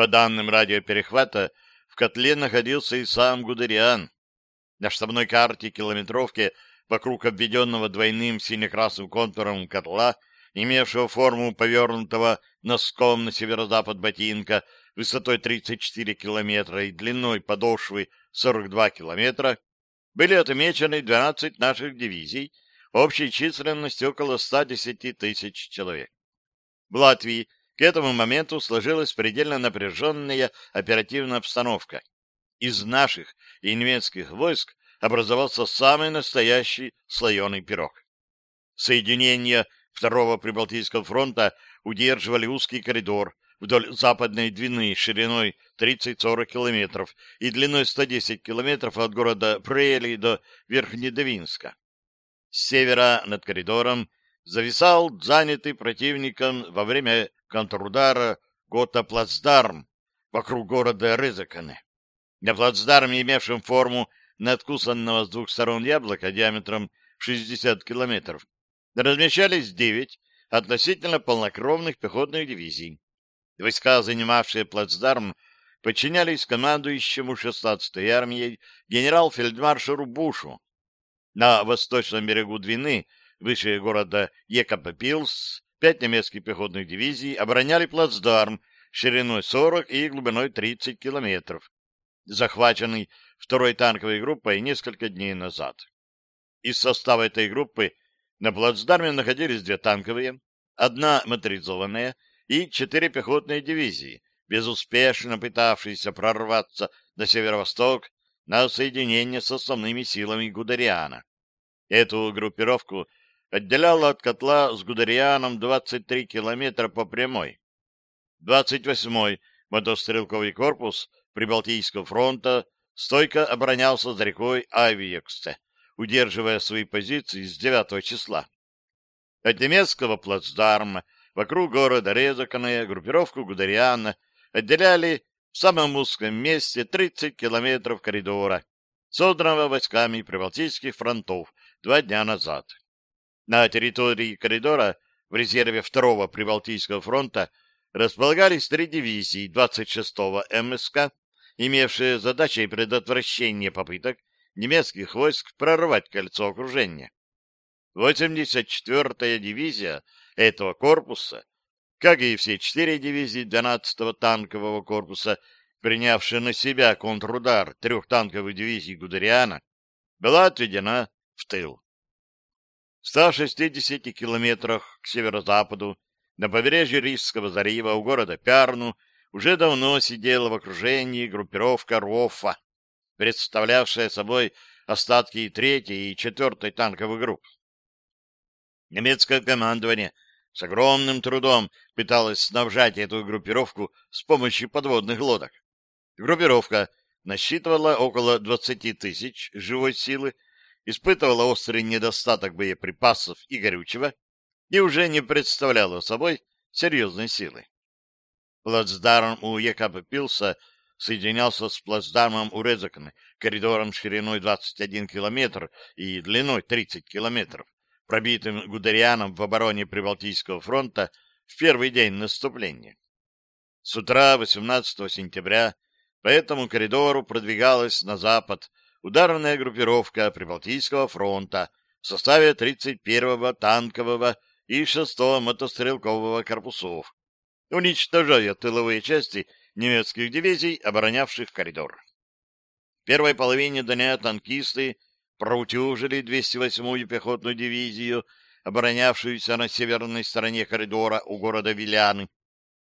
По данным радиоперехвата, в котле находился и сам Гудериан. На штабной карте километровки вокруг обведенного двойным сине-красным контуром котла, имевшего форму повернутого носком на северо-запад ботинка высотой 34 километра и длиной подошвы 42 километра, были отмечены 12 наших дивизий, общей численностью около 110 тысяч человек. В Латвии к этому моменту сложилась предельно напряженная оперативная обстановка. Из наших и немецких войск образовался самый настоящий слоеный пирог. Соединения Второго Прибалтийского фронта удерживали узкий коридор вдоль западной Двины шириной 30-40 километров и длиной 110 километров от города Прели до Верхнедвинска. С севера над коридором зависал занятый противником во время контрудара Гота плацдарм вокруг города Рызаканы. На плацдарме, имевшем форму надкусанного с двух сторон яблока диаметром 60 километров, размещались девять относительно полнокровных пехотных дивизий. Войска, занимавшие плацдарм, подчинялись командующему 16-й армией генерал-фельдмаршалу Бушу. На восточном берегу Двины, выше города Екапопилс, пять немецких пехотных дивизий обороняли плацдарм шириной 40 и глубиной 30 километров, захваченный второй танковой группой несколько дней назад. Из состава этой группы на плацдарме находились две танковые, одна моторизованная и четыре пехотные дивизии, безуспешно пытавшиеся прорваться на северо-восток на соединение с основными силами Гудериана. Эту группировку – отделяла от котла с Гудерианом 23 километра по прямой. 28-й мотострелковый корпус Прибалтийского фронта стойко оборонялся за рекой Авиексте, удерживая свои позиции с 9 числа. От немецкого плацдарма вокруг города Резаканая группировку Гудериана отделяли в самом узком месте 30 километров коридора, содранного войсками Прибалтийских фронтов два дня назад. На территории коридора в резерве 2-го Прибалтийского фронта располагались три дивизии 26-го МСК, имевшие задачей предотвращения попыток немецких войск прорвать кольцо окружения. 84-я дивизия этого корпуса, как и все четыре дивизии 12-го танкового корпуса, принявшие на себя контрудар трех танковых дивизий Гудериана, была отведена в тыл. 160 километрах к северо-западу, на побережье Рижского залива у города Пярну, уже давно сидела в окружении группировка РОФа, представлявшая собой остатки третьей и четвертой танковых групп. Немецкое командование с огромным трудом пыталось снабжать эту группировку с помощью подводных лодок. Группировка насчитывала около 20 тысяч живой силы, испытывала острый недостаток боеприпасов и горючего и уже не представляла собой серьезной силы. Плацдарм у ЕКП Пилса соединялся с плацдармом у Резакны коридором шириной 21 километр и длиной 30 километров, пробитым Гудерианом в обороне Прибалтийского фронта в первый день наступления. С утра 18 сентября по этому коридору продвигалась на запад ударная группировка Прибалтийского фронта в составе 31-го танкового и 6-го мотострелкового корпусов, уничтожая тыловые части немецких дивизий, оборонявших коридор. В первой половине дня танкисты проутюжили 208-ю пехотную дивизию, оборонявшуюся на северной стороне коридора у города Виляны,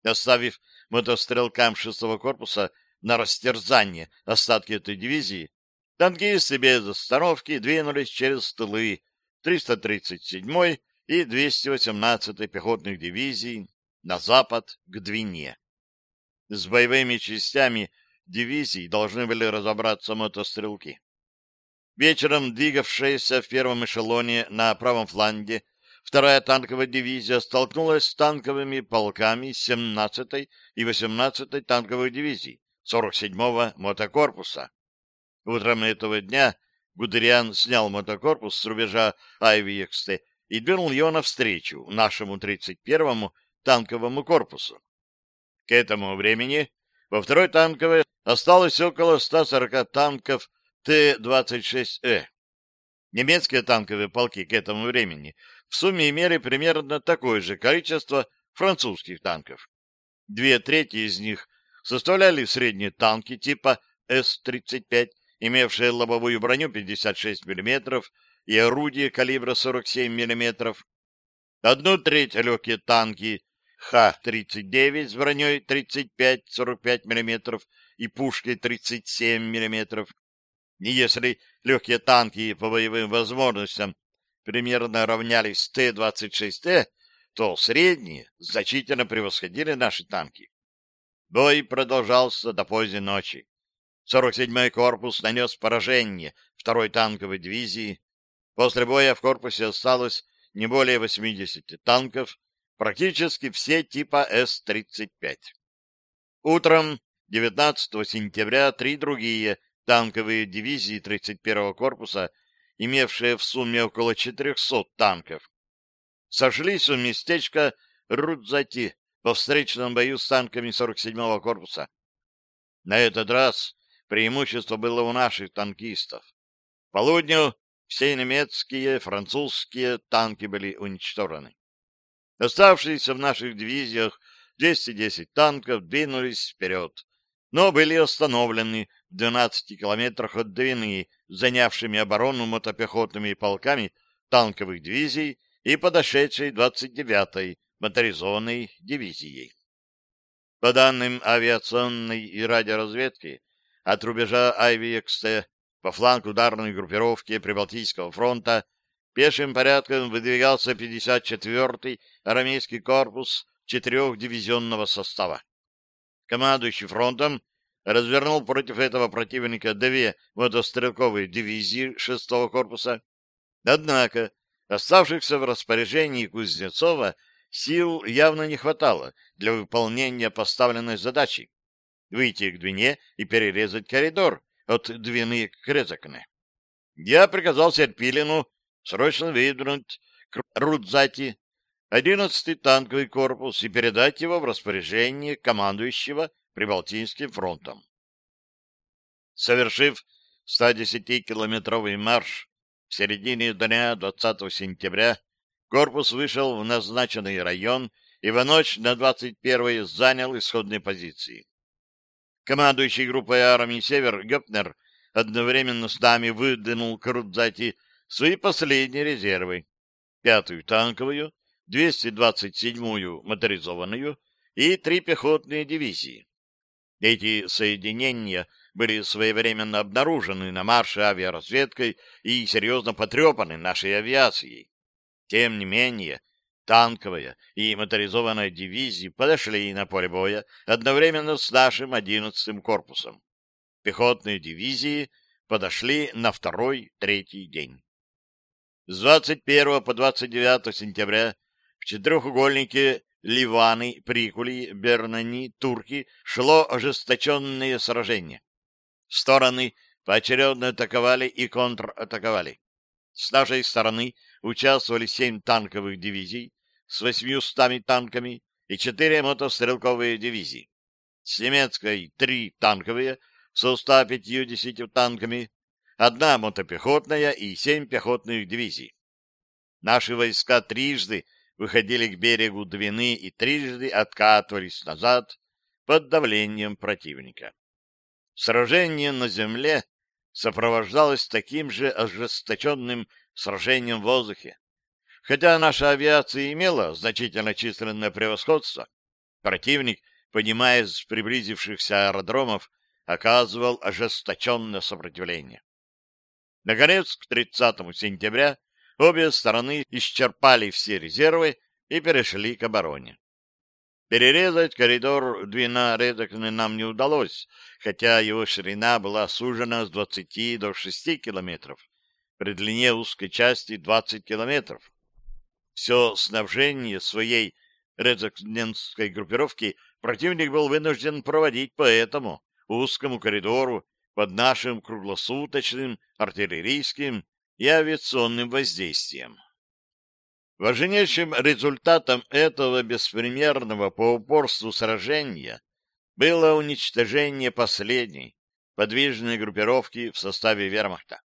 оставив мотострелкам 6-го корпуса на растерзание остатки этой дивизии Танкисты без остановки двинулись через тылы 337-й и 218-й пехотных дивизий на запад к Двине. С боевыми частями дивизий должны были разобраться мотострелки. Вечером двигавшаяся в первом эшелоне на правом фланге вторая танковая дивизия столкнулась с танковыми полками 17-й и 18-й танковых дивизий 47-го мотокорпуса. Утром этого дня Гудериан снял мотокорпус с рубежа Айви-Эксте и двинул его навстречу нашему 31-му танковому корпусу. К этому времени во второй танковой осталось около 140 танков Т-26Э. Немецкие танковые полки к этому времени в сумме имели примерно такое же количество французских танков. Две трети из них составляли средние танки типа С-35, имевшие лобовую броню 56 мм и орудие калибра 47 мм, одну треть легкие танки Х-39 с броней 35-45 мм и пушки 37 мм. И если легкие танки по боевым возможностям примерно равнялись Т-26Т, то средние значительно превосходили наши танки. Бой продолжался до поздней ночи. 47-й корпус нанес поражение второй танковой дивизии. После боя в корпусе осталось не более 80 танков, практически все типа С-35. Утром 19 сентября три другие танковые дивизии 31-го корпуса, имевшие в сумме около 400 танков, сошлись у местечка Рудзати во встречном бою с танками 47-го корпуса. На этот раз преимущество было у наших танкистов. К полудню все немецкие, французские танки были уничтожены. Оставшиеся в наших дивизиях 210 танков двинулись вперед, но были остановлены в 12 километрах от Двины, занявшими оборону мотопехотными полками танковых дивизий и подошедшей 29-й моторизованной дивизией. По данным авиационной и радиоразведки, от рубежа Айвиексе по флангу ударной группировки Прибалтийского фронта пешим порядком выдвигался 54-й армейский корпус четырехдивизионного состава. Командующий фронтом развернул против этого противника две мотострелковые дивизии 6-го корпуса. Однако оставшихся в распоряжении Кузнецова сил явно не хватало для выполнения поставленной задачи выйти к Двине и перерезать коридор от Двины к Резакне. Я приказал Серпилину срочно выдвинуть к Рудзати одиннадцатый танковый корпус и передать его в распоряжение командующего Прибалтийским фронтом. Совершив 110-километровый марш в середине дня 20 сентября, корпус вышел в назначенный район и в ночь на 21 занял исходные позиции. Командующий группой армии «Север» Гёпнер одновременно с нами выдвинул к Рудзайте свои последние резервы. Пятую танковую, 227-ю моторизованную и три пехотные дивизии. Эти соединения были своевременно обнаружены на марше авиаразведкой и серьезно потрепаны нашей авиацией. Тем не менее, танковая и моторизованная дивизии подошли на поле боя одновременно с нашим 11-м корпусом. Пехотные дивизии подошли на второй-третий день. С 21 по 29 сентября в четырехугольнике Ливаны, Прикули, Бернани, Турки шло ожесточенное сражение. Стороны поочередно атаковали и контратаковали. С нашей стороны участвовали семь танковых дивизий, с восьмиустами танками и четыре мотострелковые дивизии. С немецкой три танковые со 150 танками, одна мотопехотная и семь пехотных дивизий. Наши войска трижды выходили к берегу Двины и трижды откатывались назад под давлением противника. Сражение на земле сопровождалось таким же ожесточенным сражением в воздухе. Хотя наша авиация имела значительно численное превосходство, противник, понимая с приблизившихся аэродромов, оказывал ожесточенное сопротивление. Наконец, к 30 сентября обе стороны исчерпали все резервы и перешли к обороне. Перерезать коридор Двина Редокны нам не удалось, хотя его ширина была сужена с 20 до 6 километров, при длине узкой части 20 километров все снабжение своей резакненской группировки противник был вынужден проводить по этому узкому коридору под нашим круглосуточным артиллерийским и авиационным воздействием. Важнейшим результатом этого беспримерного по упорству сражения было уничтожение последней подвижной группировки в составе вермахта.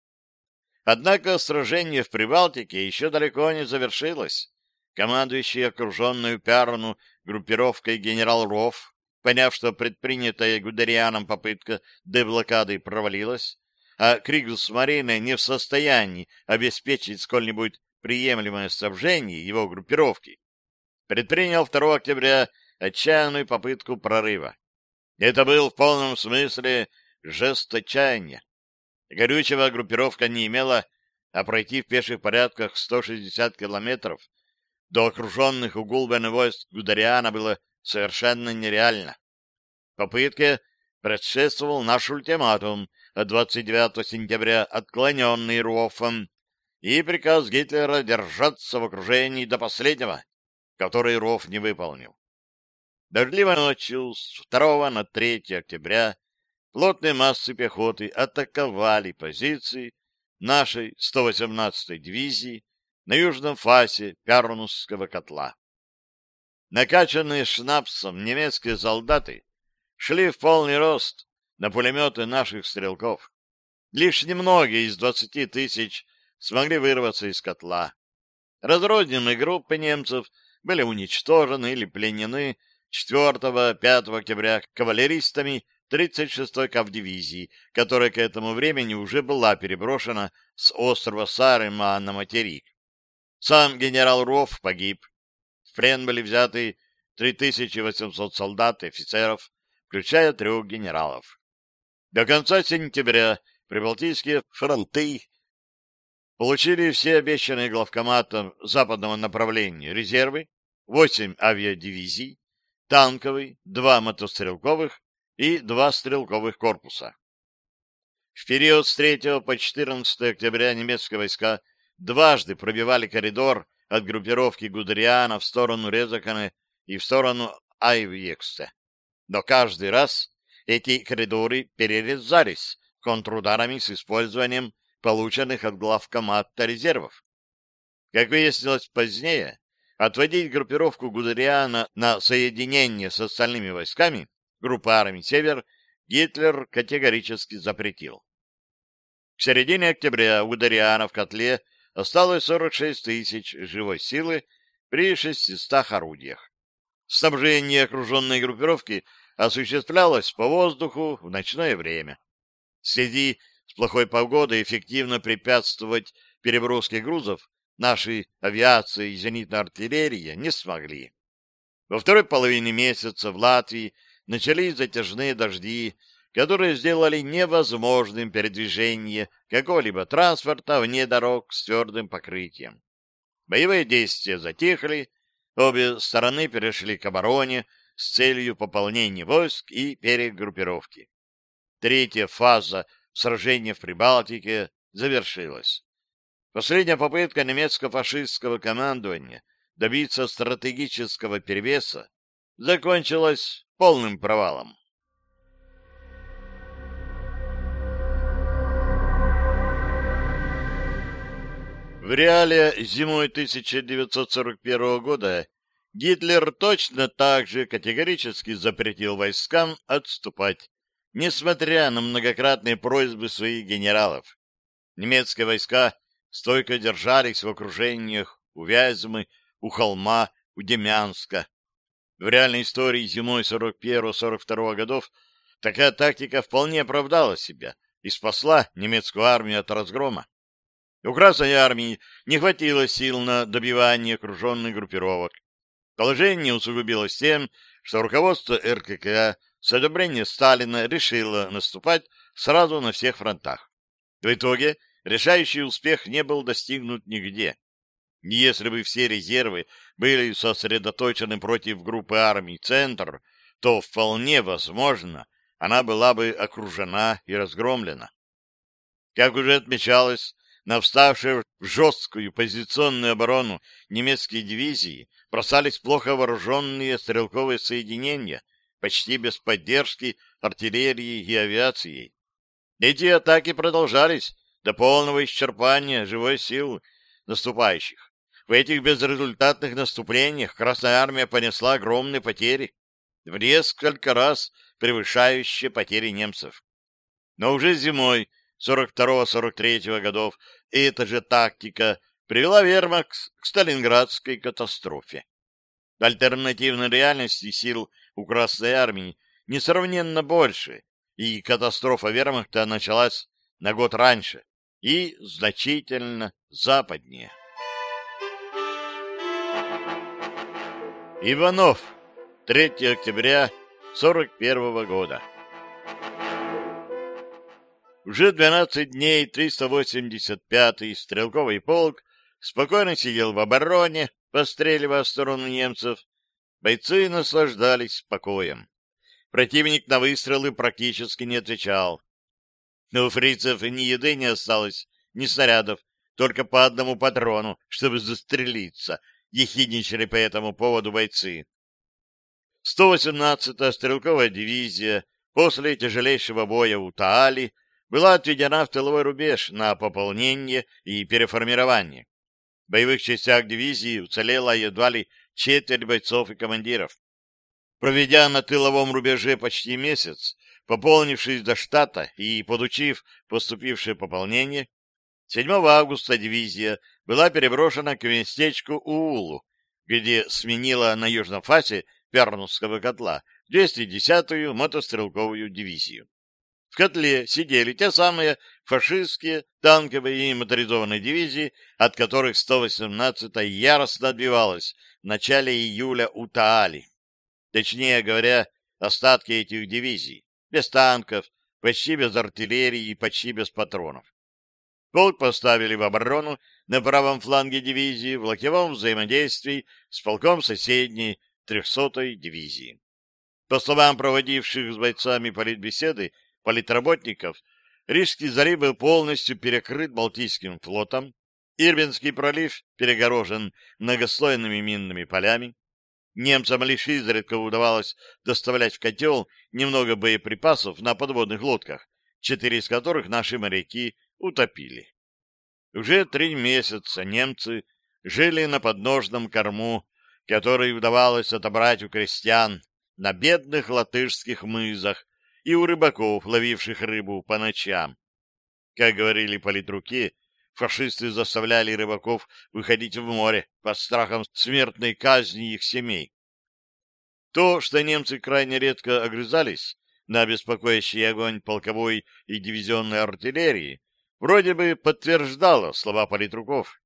Однако сражение в Прибалтике еще далеко не завершилось. Командующий окруженную Пярну группировкой генерал Ров, поняв, что предпринятая Гудерианом попытка деблокады провалилась, а Кригус с не в состоянии обеспечить сколь-нибудь приемлемое снабжение его группировки, предпринял 2 октября отчаянную попытку прорыва. Это был в полном смысле жест отчаяния. Горючего группировка не имела, а пройти в пеших порядках 160 километров до окруженных у Гулбена войск Гудариана было совершенно нереально. Попытке предшествовал наш ультиматум от 29 сентября, отклоненный Руофом, и приказ Гитлера держаться в окружении до последнего, который Руоф не выполнил. Дождливо ночью с 2 на 3 октября Лотные массы пехоты атаковали позиции нашей 118-й дивизии на южном фасе Пярнусского котла. Накачанные шнапсом немецкие солдаты шли в полный рост на пулеметы наших стрелков. Лишь немногие из 20 тысяч смогли вырваться из котла. Разрозненные группы немцев были уничтожены или пленены 4-5 октября кавалеристами 36-й кавдивизии, которая к этому времени уже была переброшена с острова Сарыма на материк. Сам генерал Ров погиб. В плен были взяты 3800 солдат и офицеров, включая трех генералов. До конца сентября прибалтийские фронты получили все обещанные главкоматом западного направления резервы, 8 авиадивизий, танковый, 2 мотострелковых и два стрелковых корпуса. В период с 3 по 14 октября немецкие войска дважды пробивали коридор от группировки Гудериана в сторону Резаканы и в сторону Айвьекста. Но каждый раз эти коридоры перерезались контрударами с использованием полученных от главкомата резервов. Как выяснилось позднее, отводить группировку Гудериана на соединение с остальными войсками группа армий «Север» Гитлер категорически запретил. К середине октября у Дариана в котле осталось 46 тысяч живой силы при 600 орудиях. Снабжение окруженной группировки осуществлялось по воздуху в ночное время. Среди с плохой погодой эффективно препятствовать переброске грузов нашей авиация и зенитная артиллерия не смогли. Во второй половине месяца в Латвии – начались затяжные дожди, которые сделали невозможным передвижение какого-либо транспорта вне дорог с твердым покрытием. Боевые действия затихли, обе стороны перешли к обороне с целью пополнения войск и перегруппировки. Третья фаза сражения в Прибалтике завершилась. Последняя попытка немецко-фашистского командования добиться стратегического перевеса закончилась полным провалом. В реале зимой 1941 года Гитлер точно так же категорически запретил войскам отступать, несмотря на многократные просьбы своих генералов. Немецкие войска стойко держались в окружениях у Вязьмы, у холма, у Демянска. В реальной истории зимой 41-42 годов такая тактика вполне оправдала себя и спасла немецкую армию от разгрома. У Красной армии не хватило сил на добивание окруженных группировок. Положение усугубилось тем, что руководство РККА с одобрения Сталина решило наступать сразу на всех фронтах. В итоге решающий успех не был достигнут нигде. Если бы все резервы были сосредоточены против группы армий «Центр», то вполне возможно, она была бы окружена и разгромлена. Как уже отмечалось, на вставшую в жесткую позиционную оборону немецкие дивизии бросались плохо вооруженные стрелковые соединения, почти без поддержки артиллерии и авиации. Эти атаки продолжались до полного исчерпания живой силы наступающих. В этих безрезультатных наступлениях Красная Армия понесла огромные потери, в несколько раз превышающие потери немцев. Но уже зимой 42-43 годов эта же тактика привела Вермакс к Сталинградской катастрофе. Альтернативной реальности сил у Красной Армии несравненно больше, и катастрофа Вермахта началась на год раньше и значительно западнее. Иванов. 3 октября 41 года. Уже 12 дней 385-й стрелковый полк спокойно сидел в обороне, постреливая в сторону немцев. Бойцы наслаждались покоем. Противник на выстрелы практически не отвечал. Но у фрицев ни еды не осталось, ни снарядов, только по одному патрону, чтобы застрелиться —— ехидничали по этому поводу бойцы. 118-я стрелковая дивизия после тяжелейшего боя у Таали была отведена в тыловой рубеж на пополнение и переформирование. В боевых частях дивизии уцелело едва ли четверть бойцов и командиров. Проведя на тыловом рубеже почти месяц, пополнившись до штата и подучив поступившее пополнение, 7 августа дивизия была переброшена к местечку Уулу, где сменила на южном фасе Пернусского котла 210-ю мотострелковую дивизию. В котле сидели те самые фашистские танковые и моторизованные дивизии, от которых 118-я яростно отбивалась в начале июля у Таали. Точнее говоря, остатки этих дивизий, без танков, почти без артиллерии и почти без патронов. Полк поставили в оборону на правом фланге дивизии в локтевом взаимодействии с полком соседней 300-й дивизии. По словам проводивших с бойцами политбеседы политработников, Рижский залив был полностью перекрыт Балтийским флотом, Ирбинский пролив перегорожен многослойными минными полями, немцам лишь изредка удавалось доставлять в котел немного боеприпасов на подводных лодках, четыре из которых наши моряки утопили. Уже три месяца немцы жили на подножном корму, который удавалось отобрать у крестьян на бедных латышских мызах и у рыбаков, ловивших рыбу по ночам. Как говорили политруки, фашисты заставляли рыбаков выходить в море под страхом смертной казни их семей. То, что немцы крайне редко огрызались на беспокоящий огонь полковой и дивизионной артиллерии, вроде бы подтверждало слова политруков.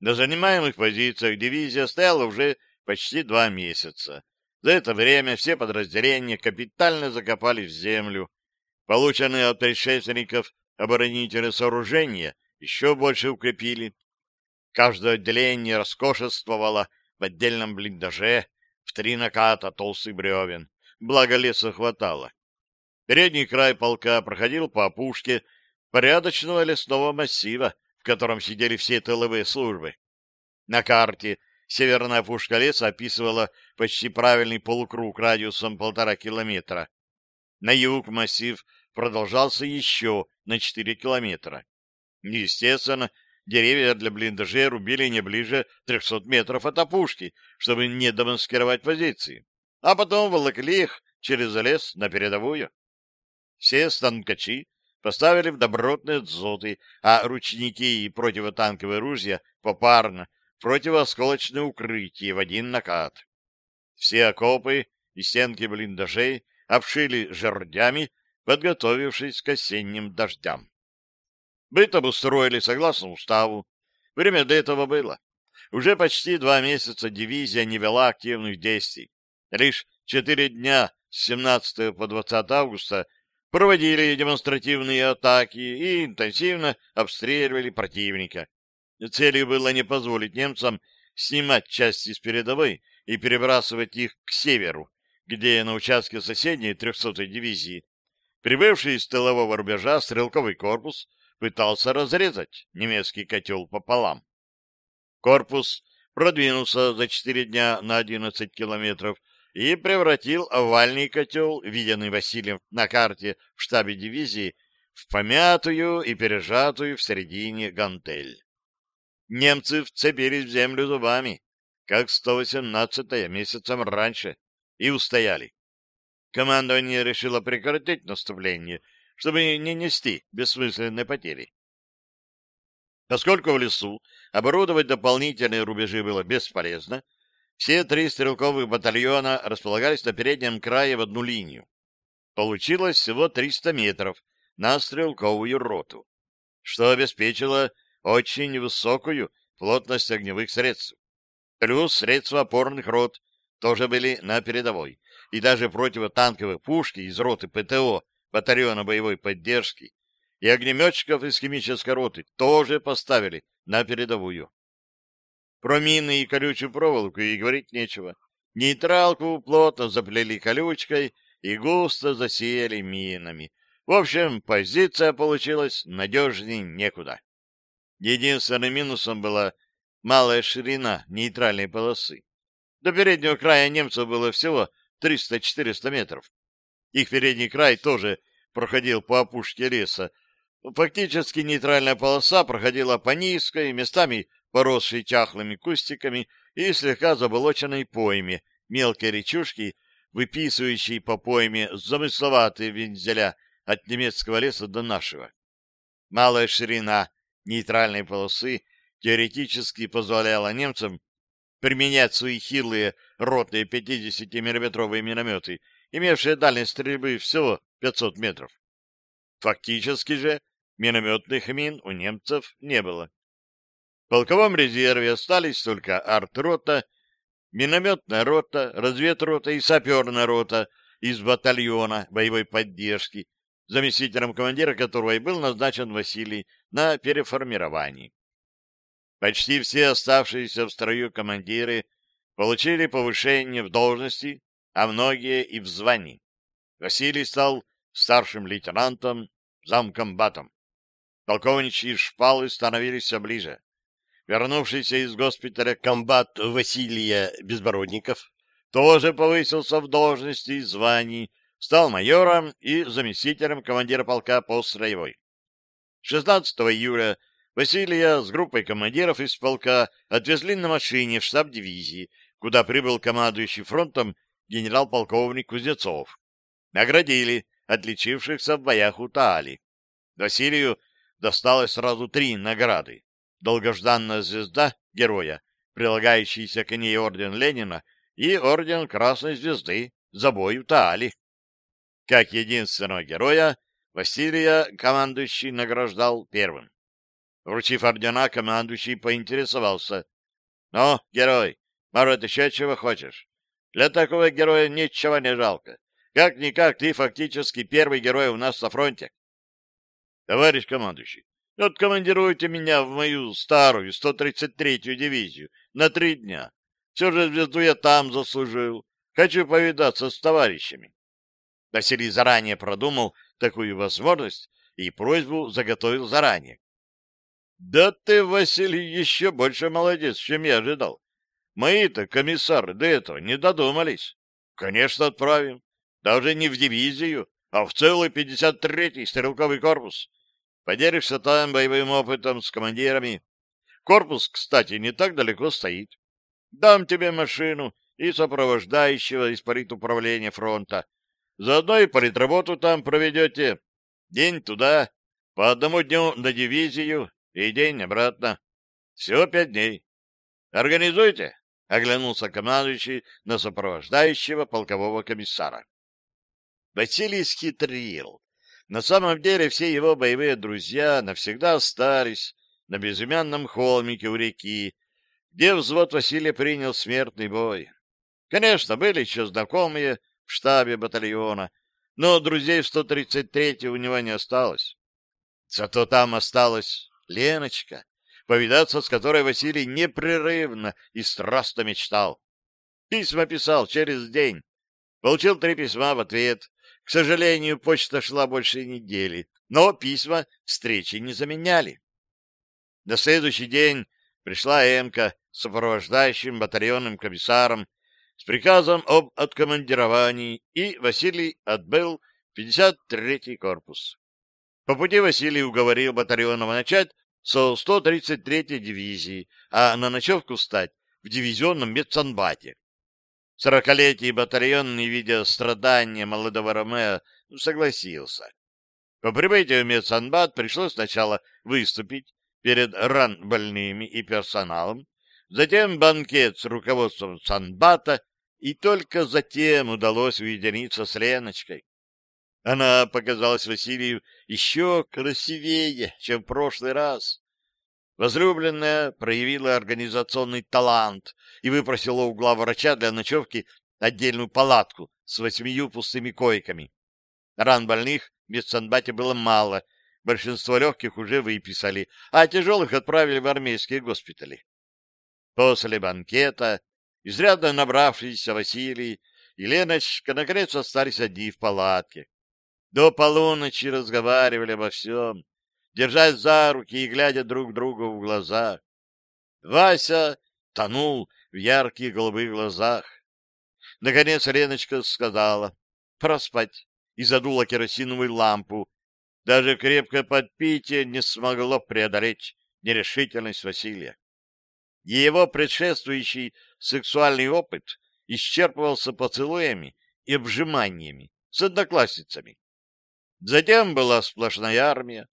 На занимаемых позициях дивизия стояла уже почти два месяца. За это время все подразделения капитально закопали в землю. Полученные от предшественников оборонительные сооружения еще больше укрепили. Каждое отделение роскошествовало в отдельном блиндаже в три наката толстых бревен. Благо леса хватало. Передний край полка проходил по опушке порядочного лесного массива, в котором сидели все тыловые службы. На карте северная пушка леса описывала почти правильный полукруг радиусом полтора километра. На юг массив продолжался еще на четыре километра. Естественно, деревья для блиндажей рубили не ближе 300 метров от опушки, чтобы не демаскировать позиции, а потом волокли их через лес на передовую. Все станкачи поставили в добротные дзоты, а ручники и противотанковые ружья попарно в противоосколочное укрытие в один накат. Все окопы и стенки блиндажей обшили жердями, подготовившись к осенним дождям. Быт обустроили согласно уставу. Время для этого было. Уже почти два месяца дивизия не вела активных действий. Лишь четыре дня с 17 по 20 августа проводили демонстративные атаки и интенсивно обстреливали противника. Целью было не позволить немцам снимать части с передовой и перебрасывать их к северу, где на участке соседней 300-й дивизии, прибывший из тылового рубежа стрелковый корпус пытался разрезать немецкий котел пополам. Корпус продвинулся за 4 дня на 11 километров и превратил овальный котел, виденный Василием на карте в штабе дивизии, в помятую и пережатую в середине гантель. Немцы вцепились в землю зубами, как 118-е месяцем раньше, и устояли. Командование решило прекратить наступление, чтобы не нести бессмысленные потери. Поскольку в лесу оборудовать дополнительные рубежи было бесполезно, все три стрелковых батальона располагались на переднем крае в одну линию. Получилось всего 300 метров на стрелковую роту, что обеспечило очень высокую плотность огневых средств. Плюс средства опорных рот тоже были на передовой, и даже противотанковые пушки из роты ПТО, батальона боевой поддержки, и огнеметчиков из химической роты тоже поставили на передовую. Про мины и колючую проволоку и говорить нечего. Нейтралку плотно заплели колючкой и густо засеяли минами. В общем, позиция получилась надежней некуда. Единственным минусом была малая ширина нейтральной полосы. До переднего края немцев было всего 300-400 метров. Их передний край тоже проходил по опушке леса. Фактически нейтральная полоса проходила по низкой, местами поросшей чахлыми кустиками и слегка заболоченной пойме, мелкой речушки, выписывающей по пойме замысловатые вензеля от немецкого леса до нашего. Малая ширина нейтральной полосы теоретически позволяла немцам применять свои хилые ротные 50-миллиметровые минометы, имевшие дальность стрельбы всего 500 метров. Фактически же минометных мин у немцев не было полковом резерве остались только артрота, минометная рота, разведрота и саперная рота из батальона боевой поддержки, заместителем командира которого и был назначен Василий на переформировании. Почти все оставшиеся в строю командиры получили повышение в должности, а многие и в звании. Василий стал старшим лейтенантом, замкомбатом. Полковничьи шпалы становились все ближе вернувшийся из госпиталя комбат Василия Безбородников, тоже повысился в должности и звании, стал майором и заместителем командира полка по строевой. 16 июля Василия с группой командиров из полка отвезли на машине в штаб дивизии, куда прибыл командующий фронтом генерал-полковник Кузнецов. Наградили отличившихся в боях у Таали. Василию досталось сразу три награды долгожданная звезда героя, прилагающийся к ней орден Ленина и орден Красной Звезды за бой в Таали. Как единственного героя Василия командующий награждал первым. Вручив ордена, командующий поинтересовался. — Ну, герой, может, еще чего хочешь? Для такого героя ничего не жалко. Как-никак, ты фактически первый герой у нас на фронте. — Товарищ командующий, Откомандируйте меня в мою старую 133-ю дивизию на три дня. Все же звезду я там заслужил. Хочу повидаться с товарищами. Василий заранее продумал такую возможность и просьбу заготовил заранее. — Да ты, Василий, еще больше молодец, чем я ожидал. Мои-то комиссары до этого не додумались. Конечно, отправим. Даже не в дивизию, а в целый 53-й стрелковый корпус Поделишься там боевым опытом с командирами. Корпус, кстати, не так далеко стоит. Дам тебе машину и сопровождающего из управления фронта. Заодно и политработу там проведете. День туда, по одному дню на дивизию и день обратно. Всего пять дней. Организуйте, — оглянулся командующий на сопровождающего полкового комиссара. Василий схитрил. На самом деле все его боевые друзья навсегда остались на безымянном холмике у реки, где взвод Василия принял смертный бой. Конечно, были еще знакомые в штабе батальона, но друзей 133 у него не осталось. Зато там осталась Леночка, повидаться с которой Василий непрерывно и страстно мечтал. Письма писал через день. Получил три письма в ответ. К сожалению, почта шла больше недели, но письма встречи не заменяли. На следующий день пришла Эмка с сопровождающим батальонным комиссаром с приказом об откомандировании, и Василий отбыл 53-й корпус. По пути Василий уговорил батальонов начать со 133-й дивизии, а на ночевку стать в дивизионном медсанбате. Сорокалетний батальонный, видя страдания молодого Ромео, согласился. По прибытию в медсанбат пришлось сначала выступить перед ранбольными и персоналом, затем банкет с руководством санбата, и только затем удалось уединиться с Леночкой. Она показалась Василию еще красивее, чем в прошлый раз. Возлюбленная проявила организационный талант и выпросила у главврача для ночевки отдельную палатку с восьмию пустыми койками. Ран больных в Бетсанбате было мало, большинство легких уже выписали, а тяжелых отправили в армейские госпитали. После банкета, изрядно набравшийся Василий и Леночка наконец остались одни в палатке. До полуночи разговаривали обо всем, держась за руки и глядя друг другу в глаза. Вася тонул в ярких голубых глазах. Наконец Леночка сказала «проспать» и задула керосиновую лампу. Даже крепкое подпитие не смогло преодолеть нерешительность Василия. Его предшествующий сексуальный опыт исчерпывался поцелуями и обжиманиями с одноклассницами. Затем была сплошная армия,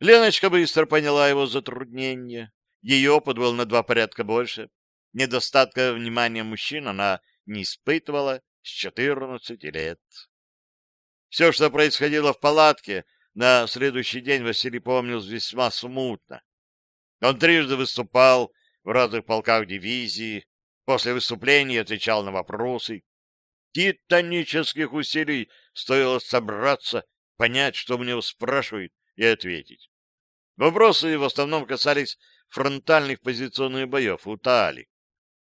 Леночка быстро поняла его затруднение. Ее опыт был на два порядка больше. Недостатка внимания мужчин она не испытывала с 14 лет. Все, что происходило в палатке, на следующий день Василий помнил весьма смутно. Он трижды выступал в разных полках дивизии, после выступления отвечал на вопросы. Титанических усилий стоило собраться, понять, что у него спрашивают, и ответить. Вопросы в основном касались фронтальных позиционных боев у Таали.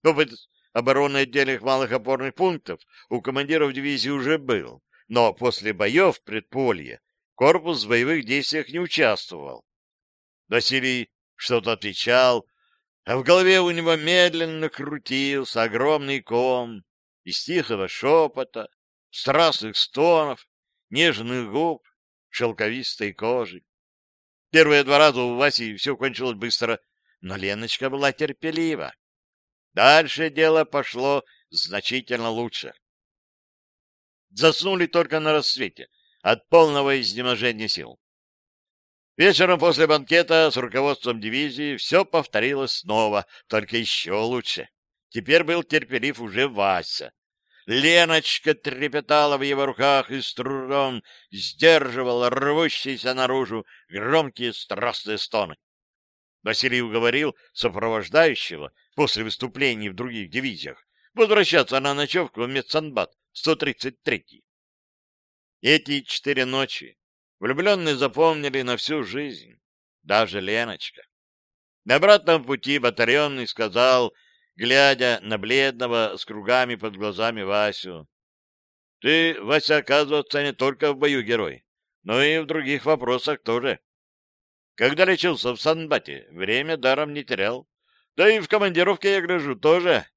Опыт обороны отдельных малых опорных пунктов у командиров дивизии уже был, но после боев в предполье корпус в боевых действиях не участвовал. Василий что-то отвечал, а в голове у него медленно крутился огромный ком из тихого шепота, страстных стонов, нежных губ, шелковистой кожи. Первые два раза у Васи все кончилось быстро, но Леночка была терпелива. Дальше дело пошло значительно лучше. Заснули только на рассвете от полного изнеможения сил. Вечером после банкета с руководством дивизии все повторилось снова, только еще лучше. Теперь был терпелив уже Вася. Леночка трепетала в его руках и с трудом сдерживала рвущиеся наружу громкие страстные стоны. Василий уговорил сопровождающего после выступлений в других дивизиях возвращаться на ночевку в Медсанбат 133. Эти четыре ночи влюбленные запомнили на всю жизнь, даже Леночка. На обратном пути батальонный сказал глядя на бледного с кругами под глазами Васю. Ты, Вася, оказывается, не только в бою герой, но и в других вопросах тоже. Когда лечился в Санбате, время даром не терял. Да и в командировке я гляжу тоже.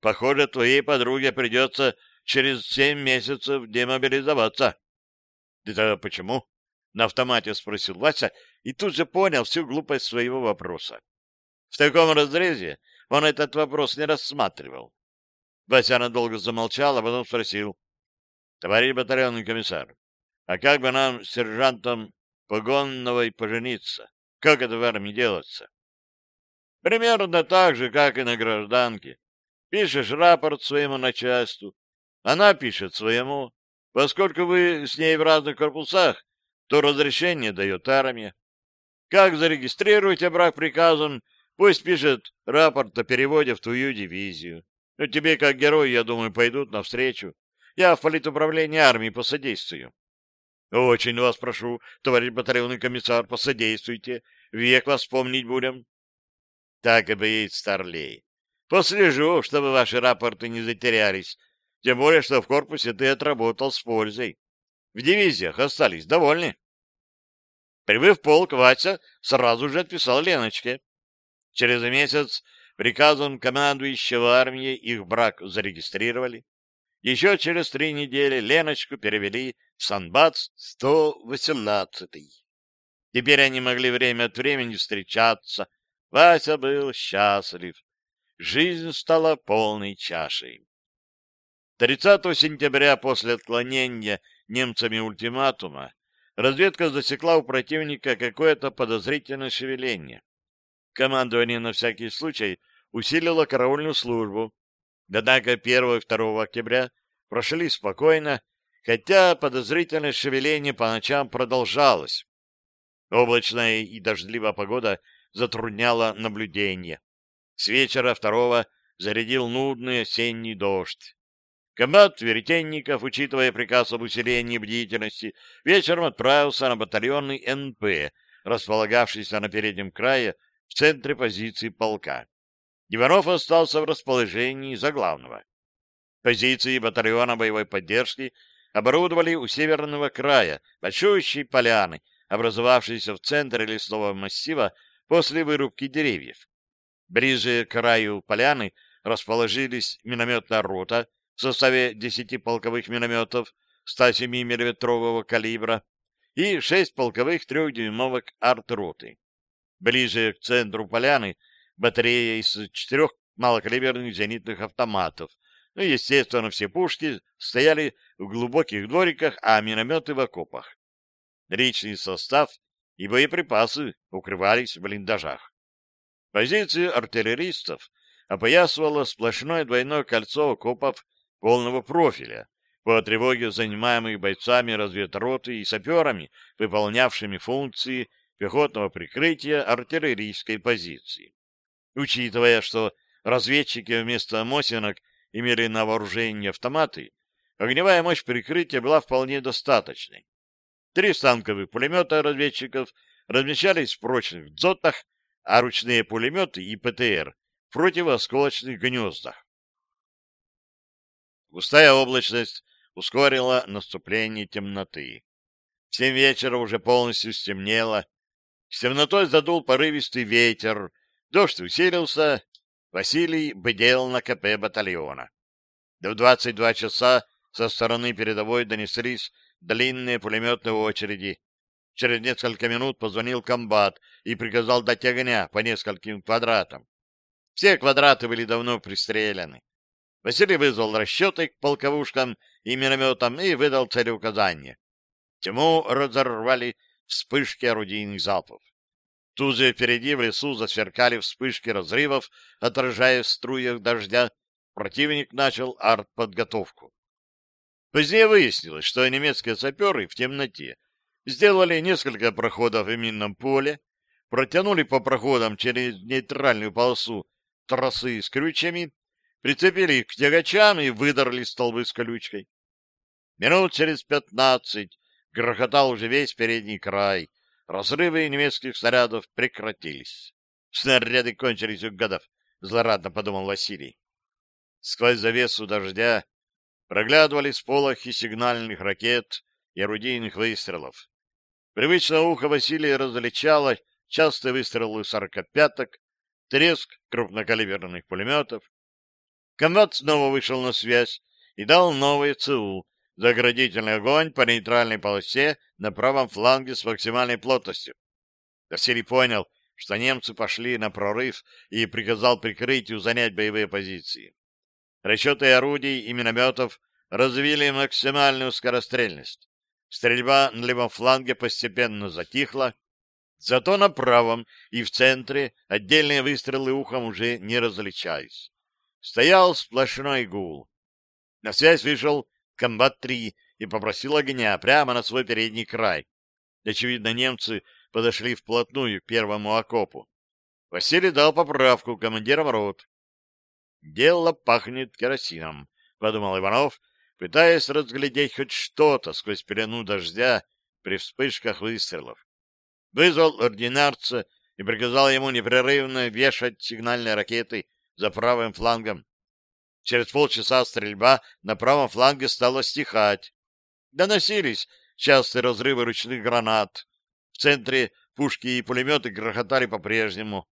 Похоже, твоей подруге придется через семь месяцев демобилизоваться. — Это почему? — на автомате спросил Вася и тут же понял всю глупость своего вопроса. В таком разрезе он этот вопрос не рассматривал. Васяна долго замолчал, а потом спросил. — Товарищ батальонный комиссар, а как бы нам с сержантом Погонновой пожениться? Как это в армии делается? — Примерно так же, как и на гражданке. Пишешь рапорт своему начальству, она пишет своему. Поскольку вы с ней в разных корпусах, то разрешение дает армия. Как зарегистрируете брак приказом, Пусть пишет рапорт о переводе в твою дивизию. Но тебе, как герою, я думаю, пойдут навстречу. Я в политуправлении армии посодействую. Очень вас прошу, товарищ батальонный комиссар, посодействуйте. Век вас вспомнить будем. Так и боится старлей. Послежу, чтобы ваши рапорты не затерялись. Тем более, что в корпусе ты отработал с пользой. В дивизиях остались довольны. Прибыв в полк, Вася сразу же отписал Леночке. Через месяц приказом командующего армии их брак зарегистрировали. Еще через три недели Леночку перевели в Санбац 118. Теперь они могли время от времени встречаться. Вася был счастлив. Жизнь стала полной чашей. 30 сентября после отклонения немцами ультиматума разведка засекла у противника какое-то подозрительное шевеление командование на всякий случай усилило караульную службу. Однако 1 и 2 октября прошли спокойно, хотя подозрительное шевеление по ночам продолжалось. Облачная и дождливая погода затрудняла наблюдение. С вечера 2 зарядил нудный осенний дождь. Комбат веретенников, учитывая приказ об усилении бдительности, вечером отправился на батальонный НП, располагавшийся на переднем крае в центре позиции полка. Иванов остался в расположении за главного. Позиции батальона боевой поддержки оборудовали у северного края большущей поляны, образовавшейся в центре лесного массива после вырубки деревьев. Ближе к краю поляны расположились минометная рота в составе 10 полковых минометов 107-мм калибра и 6 полковых трехдюймовок арт-роты ближе к центру поляны батарея из четырех малокалиберных зенитных автоматов. Ну, естественно, все пушки стояли в глубоких двориках, а минометы в окопах. Личный состав и боеприпасы укрывались в блиндажах. Позиции артиллеристов опоясывало сплошное двойное кольцо окопов полного профиля, по тревоге занимаемых бойцами разведроты и саперами, выполнявшими функции пехотного прикрытия артиллерийской позиции. Учитывая, что разведчики вместо Мосинок имели на вооружении автоматы, огневая мощь прикрытия была вполне достаточной. Три станковых пулемета разведчиков размещались в прочных дзотах, а ручные пулеметы и ПТР в противоосколочных гнездах. Густая облачность ускорила наступление темноты. В семь вечера уже полностью стемнело, с темнотой задул порывистый ветер, дождь усилился, Василий бдел на КП батальона. До 22 часа со стороны передовой донеслись длинные пулеметные очереди. Через несколько минут позвонил комбат и приказал дать огня по нескольким квадратам. Все квадраты были давно пристреляны. Василий вызвал расчеты к полковушкам и минометам и выдал цели указания. Тьму разорвали вспышки орудийных залпов. Тут же впереди в лесу засверкали вспышки разрывов, отражая в струях дождя. Противник начал артподготовку. Позднее выяснилось, что немецкие саперы в темноте сделали несколько проходов в минном поле, протянули по проходам через нейтральную полосу тросы с крючьями, прицепили их к тягачам и выдарли столбы с колючкой. Минут через пятнадцать грохотал уже весь передний край. Разрывы немецких снарядов прекратились. Снаряды кончились у гадов, злорадно подумал Василий. Сквозь завесу дождя проглядывались полохи сигнальных ракет и орудийных выстрелов. Привычно ухо Василия различало частые выстрелы сорокопяток, треск крупнокалиберных пулеметов. Комбат снова вышел на связь и дал новые ЦУ, заградительный огонь по нейтральной полосе на правом фланге с максимальной плотностью. Василий понял, что немцы пошли на прорыв и приказал прикрытию занять боевые позиции. Расчеты орудий и минометов развили максимальную скорострельность. Стрельба на левом фланге постепенно затихла, зато на правом и в центре отдельные выстрелы ухом уже не различались. Стоял сплошной гул. На связь вышел комбат-3 и попросил огня прямо на свой передний край. Очевидно, немцы подошли вплотную к первому окопу. Василий дал поправку командирам рот. «Дело пахнет керосином», — подумал Иванов, пытаясь разглядеть хоть что-то сквозь пелену дождя при вспышках выстрелов. Вызвал ординарца и приказал ему непрерывно вешать сигнальные ракеты за правым флангом. Через полчаса стрельба на правом фланге стала стихать. Доносились частые разрывы ручных гранат. В центре пушки и пулеметы грохотали по-прежнему.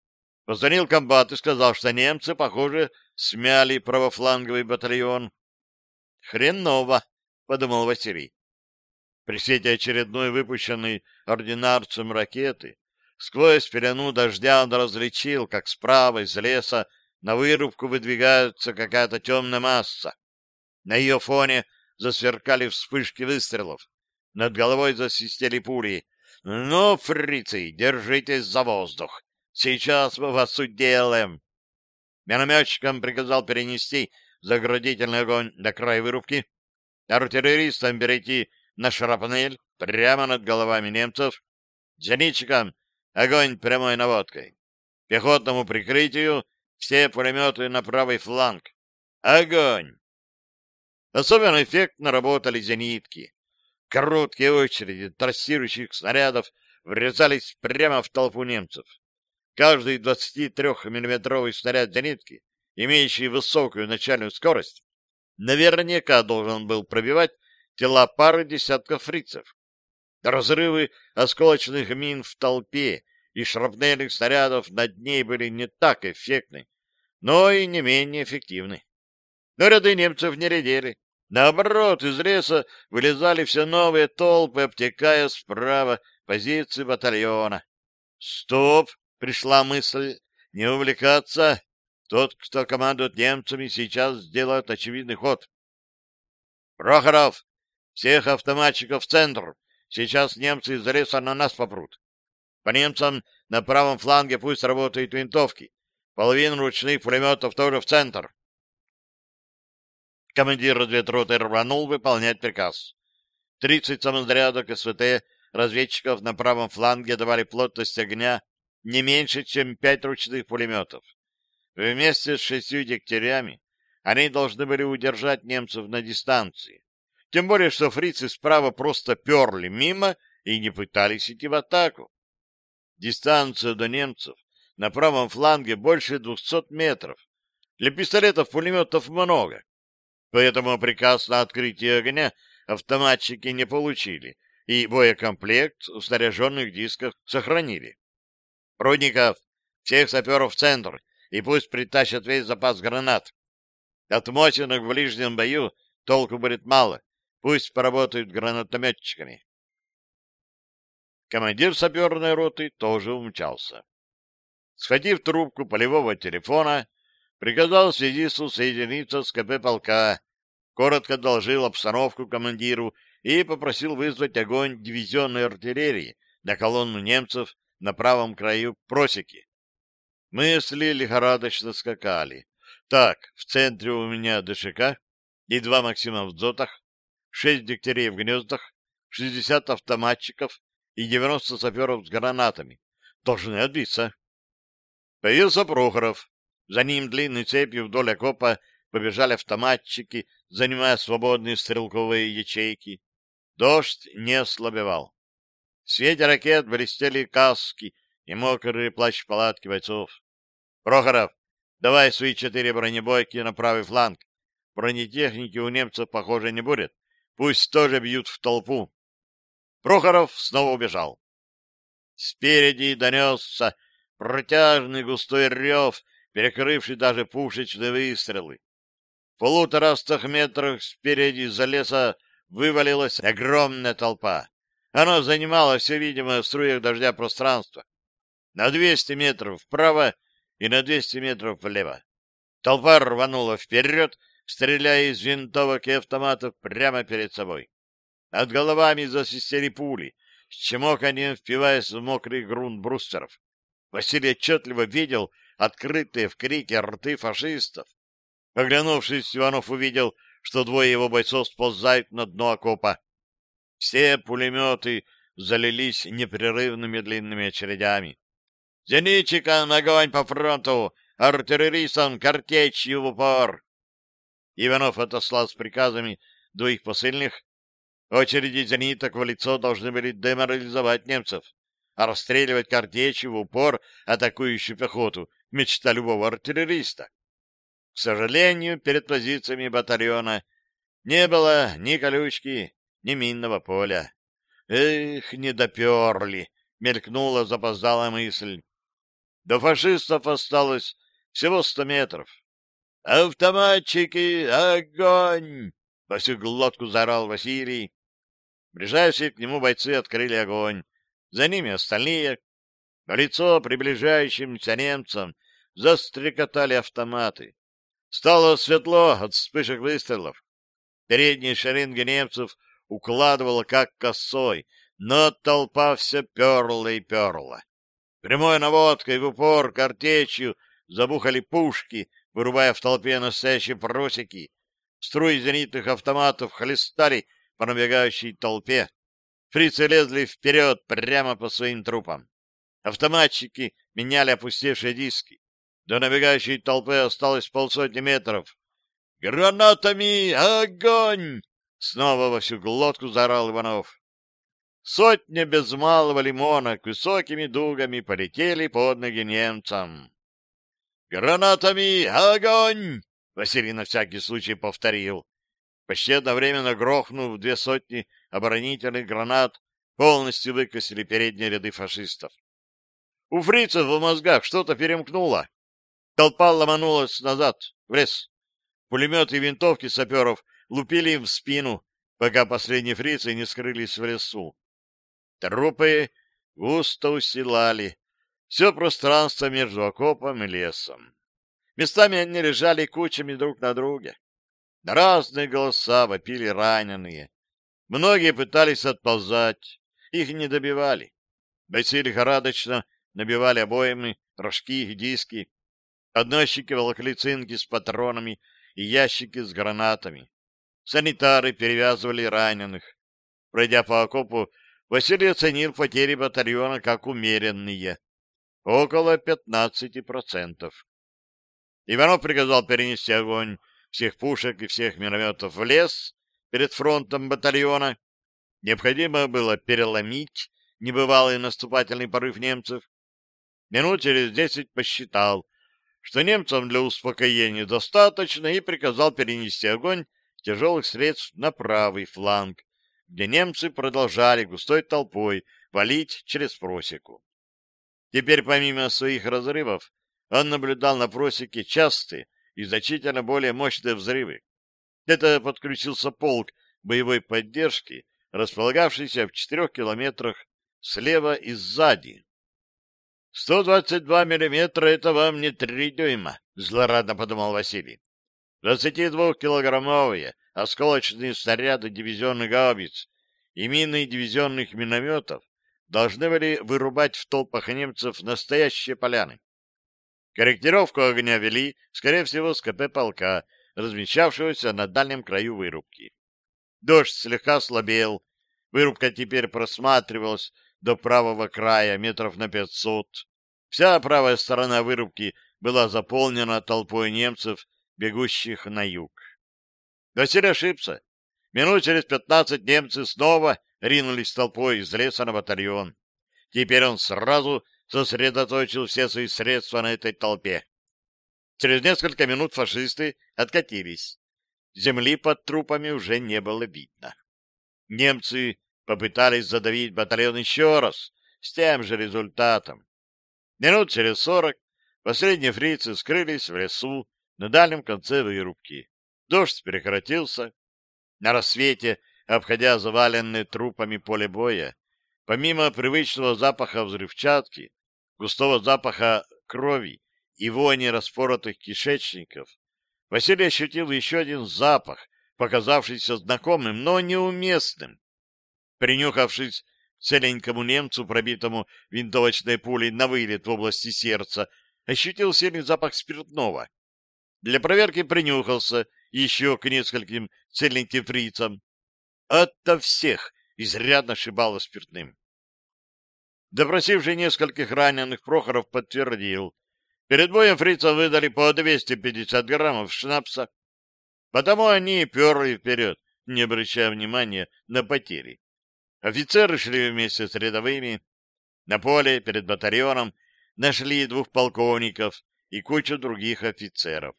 Позвонил комбат и сказал, что немцы, похоже, смяли правофланговый батальон. «Хреново!» — подумал Василий. При свете очередной выпущенной ординарцем ракеты сквозь пелену дождя он различил, как справа из леса на вырубку выдвигается какая-то темная масса. На ее фоне засверкали вспышки выстрелов. Над головой засистели пули. «Ну, фрицы, держитесь за воздух! Сейчас мы вас уделаем!» Минометчикам приказал перенести заградительный огонь до края вырубки, артиллеристам перейти на шрапнель прямо над головами немцев, зенитчикам огонь прямой наводкой, пехотному прикрытию — все пулеметы на правый фланг. Огонь! Особенно эффектно работали зенитки. Короткие очереди трассирующих снарядов врезались прямо в толпу немцев. Каждый 23-миллиметровый снаряд зенитки, имеющий высокую начальную скорость, наверняка должен был пробивать тела пары десятков фрицев. Разрывы осколочных мин в толпе и шрапнельных снарядов над ней были не так эффектны, но и не менее эффективны. Но ряды немцев не редели. Наоборот, из леса вылезали все новые толпы, обтекая справа позиции батальона. «Стоп!» — пришла мысль. «Не увлекаться! Тот, кто командует немцами, сейчас сделает очевидный ход». «Прохоров! Всех автоматчиков в центр! Сейчас немцы из леса на нас попрут!» По немцам на правом фланге пусть работают винтовки. Половину ручных пулеметов тоже в центр. Командир разведроты рванул выполнять приказ. 30 самозарядок СВТ разведчиков на правом фланге давали плотность огня не меньше, чем пять ручных пулеметов. Вместе с шестью дегтярями они должны были удержать немцев на дистанции. Тем более, что фрицы справа просто перли мимо и не пытались идти в атаку. Дистанция до немцев на правом фланге больше 200 метров. Для пистолетов-пулеметов много. Поэтому приказ на открытие огня автоматчики не получили и боекомплект в снаряженных дисках сохранили. Рудников, всех саперов в центр, и пусть притащат весь запас гранат. От Мосинок в ближнем бою толку будет мало. Пусть поработают гранатометчиками командир саперной роты тоже умчался. Сходив трубку полевого телефона, приказал связисту соединиться с КП полка, коротко доложил обстановку командиру и попросил вызвать огонь дивизионной артиллерии на колонну немцев на правом краю просеки. Мысли лихорадочно скакали. Так, в центре у меня ДШК и два Максима в дзотах, шесть дегтярей в гнездах, шестьдесят автоматчиков, и 90 саперов с гранатами. Должны отбиться. Появился Прохоров. За ним длинной цепью вдоль окопа побежали автоматчики, занимая свободные стрелковые ячейки. Дождь не ослабевал. В свете ракет блестели каски и мокрые плащ-палатки бойцов. «Прохоров, давай свои четыре бронебойки на правый фланг. Бронетехники у немцев, похоже, не будет. Пусть тоже бьют в толпу. Прохоров снова убежал. Спереди донесся протяжный густой рев, перекрывший даже пушечные выстрелы. В полуторастах метрах спереди из-за леса вывалилась огромная толпа. Она занимала все видимое в струях дождя пространство. На 200 метров вправо и на 200 метров влево. Толпа рванула вперед, стреляя из винтовок и автоматов прямо перед собой. Над головами засвистели пули. Чмок они, впиваясь в мокрый грунт брустеров. Василий отчетливо видел открытые в крике рты фашистов. Оглянувшись, Иванов увидел, что двое его бойцов сползают на дно окопа. Все пулеметы залились непрерывными длинными очередями. «Зенитчикам огонь по фронту! Артиллеристам картечью в упор!» Иванов отослал с приказами двоих посыльных, Очереди зениток в лицо должны были деморализовать немцев, а расстреливать картечи в упор атакующую пехоту — мечта любого артиллериста. К сожалению, перед позициями батальона не было ни колючки, ни минного поля. «Эх, не доперли!» — мелькнула запоздала мысль. До фашистов осталось всего сто метров. «Автоматчики, огонь!» — По всю глотку заорал Василий, Ближайшие к нему бойцы открыли огонь. За ними остальные. В лицо приближающимся немцам застрекотали автоматы. Стало светло от вспышек выстрелов. Передние шеренги немцев укладывало как косой, но толпа все перла и перла. Прямой наводкой в упор картечью забухали пушки, вырубая в толпе настоящие просеки. Струи зенитных автоматов хлестали по набегающей толпе. Фрицы лезли вперед прямо по своим трупам. Автоматчики меняли опустевшие диски. До набегающей толпы осталось полсотни метров. «Гранатами! Огонь!» — снова во всю глотку заорал Иванов. Сотни без малого лимонок высокими дугами полетели под ноги немцам. «Гранатами! Огонь!» — Василий на всякий случай повторил. Почти одновременно грохнув две сотни оборонительных гранат, полностью выкосили передние ряды фашистов. У фрицев в мозгах что-то перемкнуло. Толпа ломанулась назад, в лес. Пулеметы и винтовки саперов лупили им в спину, пока последние фрицы не скрылись в лесу. Трупы густо усилали все пространство между окопом и лесом. Местами они лежали кучами друг на друге. Разные голоса вопили раненые. Многие пытались отползать, их не добивали. Бойцы лихорадочно набивали обоями рожки диски. Односчики волокли цинки с патронами и ящики с гранатами. Санитары перевязывали раненых. Пройдя по окопу, Василий оценил потери батальона как умеренные. Около 15%. Иванов приказал перенести огонь всех пушек и всех минометов в лес перед фронтом батальона, необходимо было переломить небывалый наступательный порыв немцев. Минут через десять посчитал, что немцам для успокоения достаточно, и приказал перенести огонь тяжелых средств на правый фланг, где немцы продолжали густой толпой валить через просеку. Теперь, помимо своих разрывов, он наблюдал на просеке частые и значительно более мощные взрывы. Это подключился полк боевой поддержки, располагавшийся в четырех километрах слева и сзади. 122 миллиметра — это вам не три дюйма, — злорадно подумал Василий. 22-килограммовые осколочные снаряды дивизионных гаубиц и мины дивизионных минометов должны были вырубать в толпах немцев настоящие поляны. Корректировку огня вели, скорее всего, с КП полка, размещавшегося на дальнем краю вырубки. Дождь слегка слабел, вырубка теперь просматривалась до правого края, метров на пятьсот. Вся правая сторона вырубки была заполнена толпой немцев, бегущих на юг. Василий ошибся. Минут через пятнадцать немцы снова ринулись толпой из леса на батальон. Теперь он сразу сосредоточил все свои средства на этой толпе. Через несколько минут фашисты откатились. Земли под трупами уже не было видно. Немцы попытались задавить батальон еще раз, с тем же результатом. Минут через сорок последние фрицы скрылись в лесу на дальнем конце вырубки. Дождь прекратился. На рассвете, обходя заваленные трупами поле боя, помимо привычного запаха взрывчатки, густого запаха крови и вони распоротых кишечников, Василий ощутил еще один запах, показавшийся знакомым, но неуместным. Принюхавшись к целенькому немцу, пробитому винтовочной пулей на вылет в области сердца, ощутил сильный запах спиртного. Для проверки принюхался еще к нескольким целеньким фрицам. Ото всех изрядно шибало спиртным. Допросив же нескольких раненых, Прохоров подтвердил. Перед боем фрицам выдали по 250 граммов шнапса. Потому они перли вперед, не обращая внимания на потери. Офицеры шли вместе с рядовыми. На поле перед батальоном нашли двух полковников и кучу других офицеров.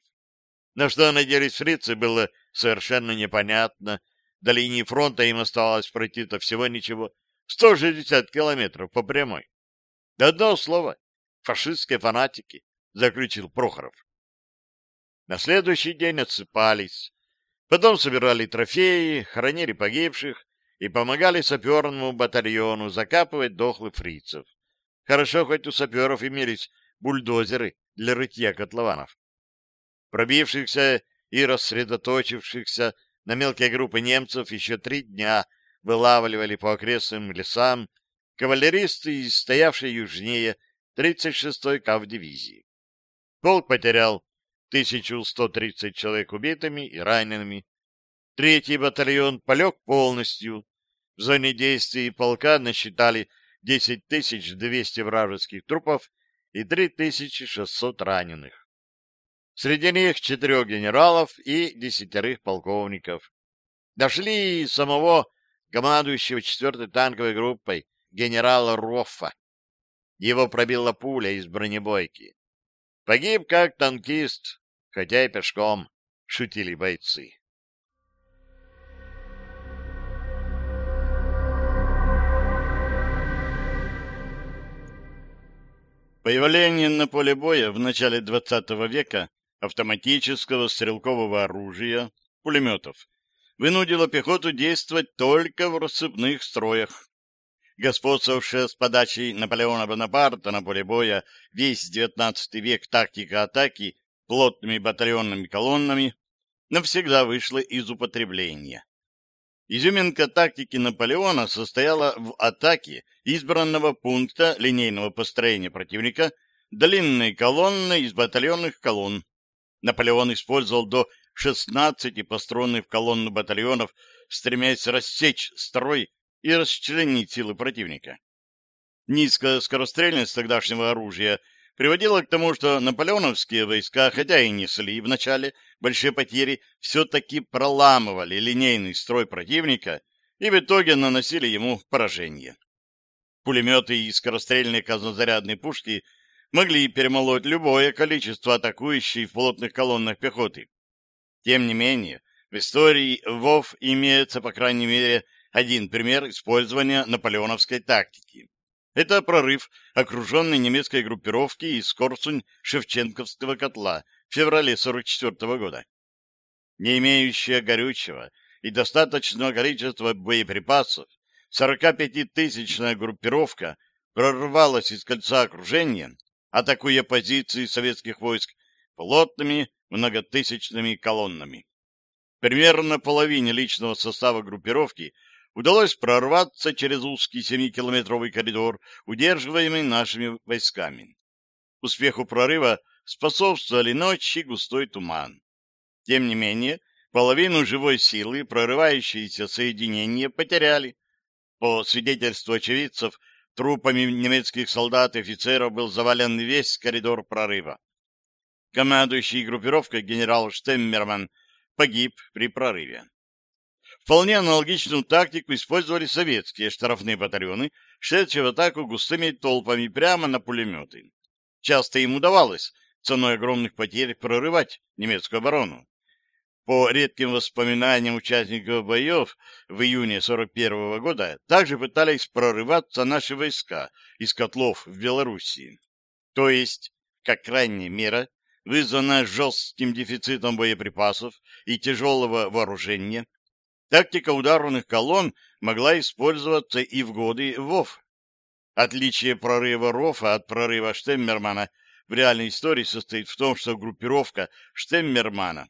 На что надеялись фрицы, было совершенно непонятно. До линии фронта им осталось пройти-то всего ничего — 160 километров по прямой. Одно слово — фашистские фанатики, — заключил Прохоров. На следующий день отсыпались. Потом собирали трофеи, хранили погибших и помогали саперному батальону закапывать дохлых фрицев. Хорошо, хоть у саперов имелись бульдозеры для рытья котлованов. Пробившихся и рассредоточившихся на мелкие группы немцев еще три дня вылавливали по окрестным лесам кавалеристы, из стоявшей южнее 36-й кавдивизии. Полк потерял 1130 человек убитыми и ранеными. Третий батальон полег полностью. В зоне действий полка насчитали 10 200 вражеских трупов и 3600 раненых. Среди них четырех генералов и десятерых полковников. Дошли и самого командующего 4-й танковой группой генерала Роффа. Его пробила пуля из бронебойки. Погиб как танкист, хотя и пешком, шутили бойцы. Появление на поле боя в начале 20 века автоматического стрелкового оружия, пулеметов вынудило пехоту действовать только в рассыпных строях. Господствовавшая с подачи Наполеона Бонапарта на поле боя весь XIX век тактика атаки плотными батальонными колоннами навсегда вышла из употребления. Изюминка тактики Наполеона состояла в атаке избранного пункта линейного построения противника длинной колонны из батальонных колонн. Наполеон использовал до 16 построенных в колонну батальонов, стремясь рассечь строй и расчленить силы противника. Низкая скорострельность тогдашнего оружия приводила к тому, что наполеоновские войска, хотя и несли вначале большие потери, все-таки проламывали линейный строй противника и в итоге наносили ему поражение. Пулеметы и скорострельные казнозарядные пушки могли перемолоть любое количество атакующей в плотных колоннах пехоты. Тем не менее, в истории ВОВ имеется, по крайней мере, один пример использования наполеоновской тактики. Это прорыв окруженной немецкой группировки из Корсунь-Шевченковского котла в феврале 1944 года. Не имеющая горючего и достаточного количества боеприпасов, 45-тысячная группировка прорвалась из кольца окружения, атакуя позиции советских войск плотными многотысячными колоннами. Примерно половине личного состава группировки удалось прорваться через узкий 7-километровый коридор, удерживаемый нашими войсками. Успеху прорыва способствовали ночь и густой туман. Тем не менее, половину живой силы прорывающиеся соединения потеряли. По свидетельству очевидцев, трупами немецких солдат и офицеров был завален весь коридор прорыва командующий группировкой генерал Штеммерман, погиб при прорыве. Вполне аналогичную тактику использовали советские штрафные батальоны, шедшие в атаку густыми толпами прямо на пулеметы. Часто им удавалось ценой огромных потерь прорывать немецкую оборону. По редким воспоминаниям участников боев в июне 41 года также пытались прорываться наши войска из котлов в Белоруссии. То есть, как крайняя мера, вызванная жестким дефицитом боеприпасов и тяжелого вооружения, тактика ударных колонн могла использоваться и в годы ВОВ. Отличие прорыва РОФа от прорыва Штеммермана в реальной истории состоит в том, что группировка Штеммермана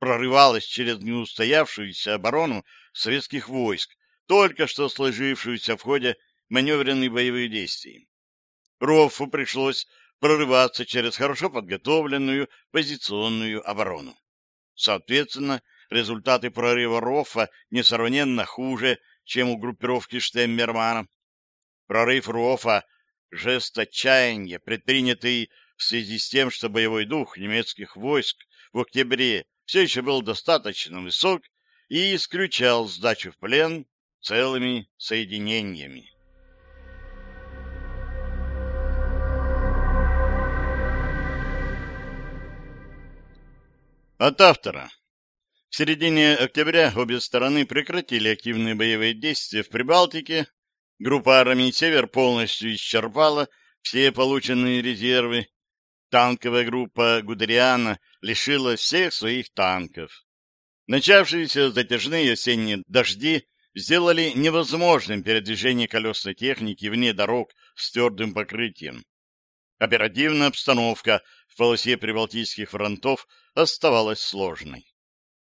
прорывалась через неустоявшуюся оборону советских войск, только что сложившуюся в ходе маневренных боевых действий. Рофу пришлось прорываться через хорошо подготовленную позиционную оборону. Соответственно, результаты прорыва Роффа несравненно хуже, чем у группировки Штеммермана. Прорыв Роффа — жест отчаяния, предпринятый в связи с тем, что боевой дух немецких войск в октябре все еще был достаточно высок и исключал сдачу в плен целыми соединениями. От автора. В середине октября обе стороны прекратили активные боевые действия в Прибалтике. Группа армий «Север» полностью исчерпала все полученные резервы. Танковая группа Гудериана лишила всех своих танков. Начавшиеся затяжные осенние дожди сделали невозможным передвижение колесной техники вне дорог с твердым покрытием. Оперативная обстановка в полосе прибалтийских фронтов оставалась сложной.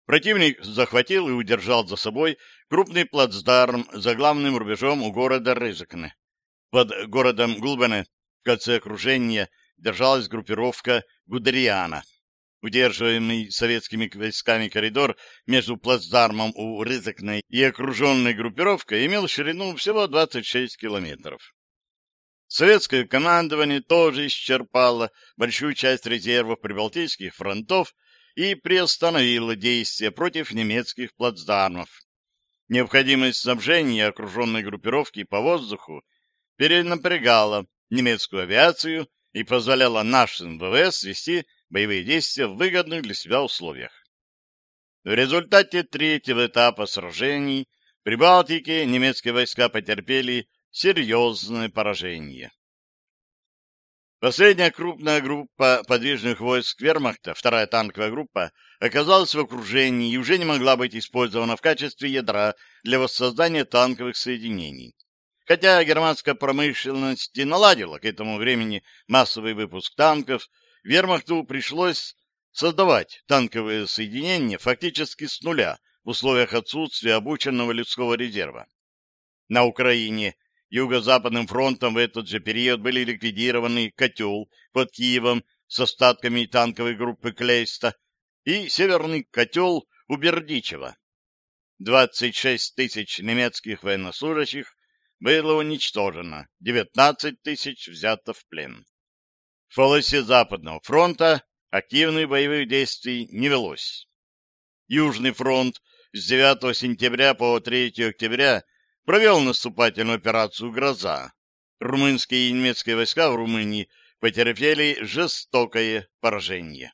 Противник захватил и удержал за собой крупный плацдарм за главным рубежом у города Рызыкне. Под городом Гулбене в конце окружения держалась группировка Гудериана. Удерживаемый советскими войсками коридор между плацдармом у Рызыкной и окруженной группировкой имел ширину всего 26 километров. Советское командование тоже исчерпало большую часть резервов прибалтийских фронтов и приостановило действия против немецких плацдармов. Необходимость снабжения окруженной группировки по воздуху перенапрягала немецкую авиацию и позволяла нашим ВВС вести боевые действия в выгодных для себя условиях. В результате третьего этапа сражений при Балтике немецкие войска потерпели серьезное поражение. Последняя крупная группа подвижных войск вермахта, вторая танковая группа, оказалась в окружении и уже не могла быть использована в качестве ядра для воссоздания танковых соединений. Хотя германская промышленность и наладила к этому времени массовый выпуск танков, вермахту пришлось создавать танковые соединения фактически с нуля в условиях отсутствия обученного людского резерва. На Украине Юго-Западным фронтом в этот же период были ликвидированы «Котел» под Киевом с остатками танковой группы Клейста и «Северный котел» у Бердичева. 26 тысяч немецких военнослужащих было уничтожено, 19 тысяч взято в плен. В полосе Западного фронта активных боевых действий не велось. Южный фронт с 9 сентября по 3 октября – провел наступательную операцию «Гроза». Румынские и немецкие войска в Румынии потерпели жестокое поражение.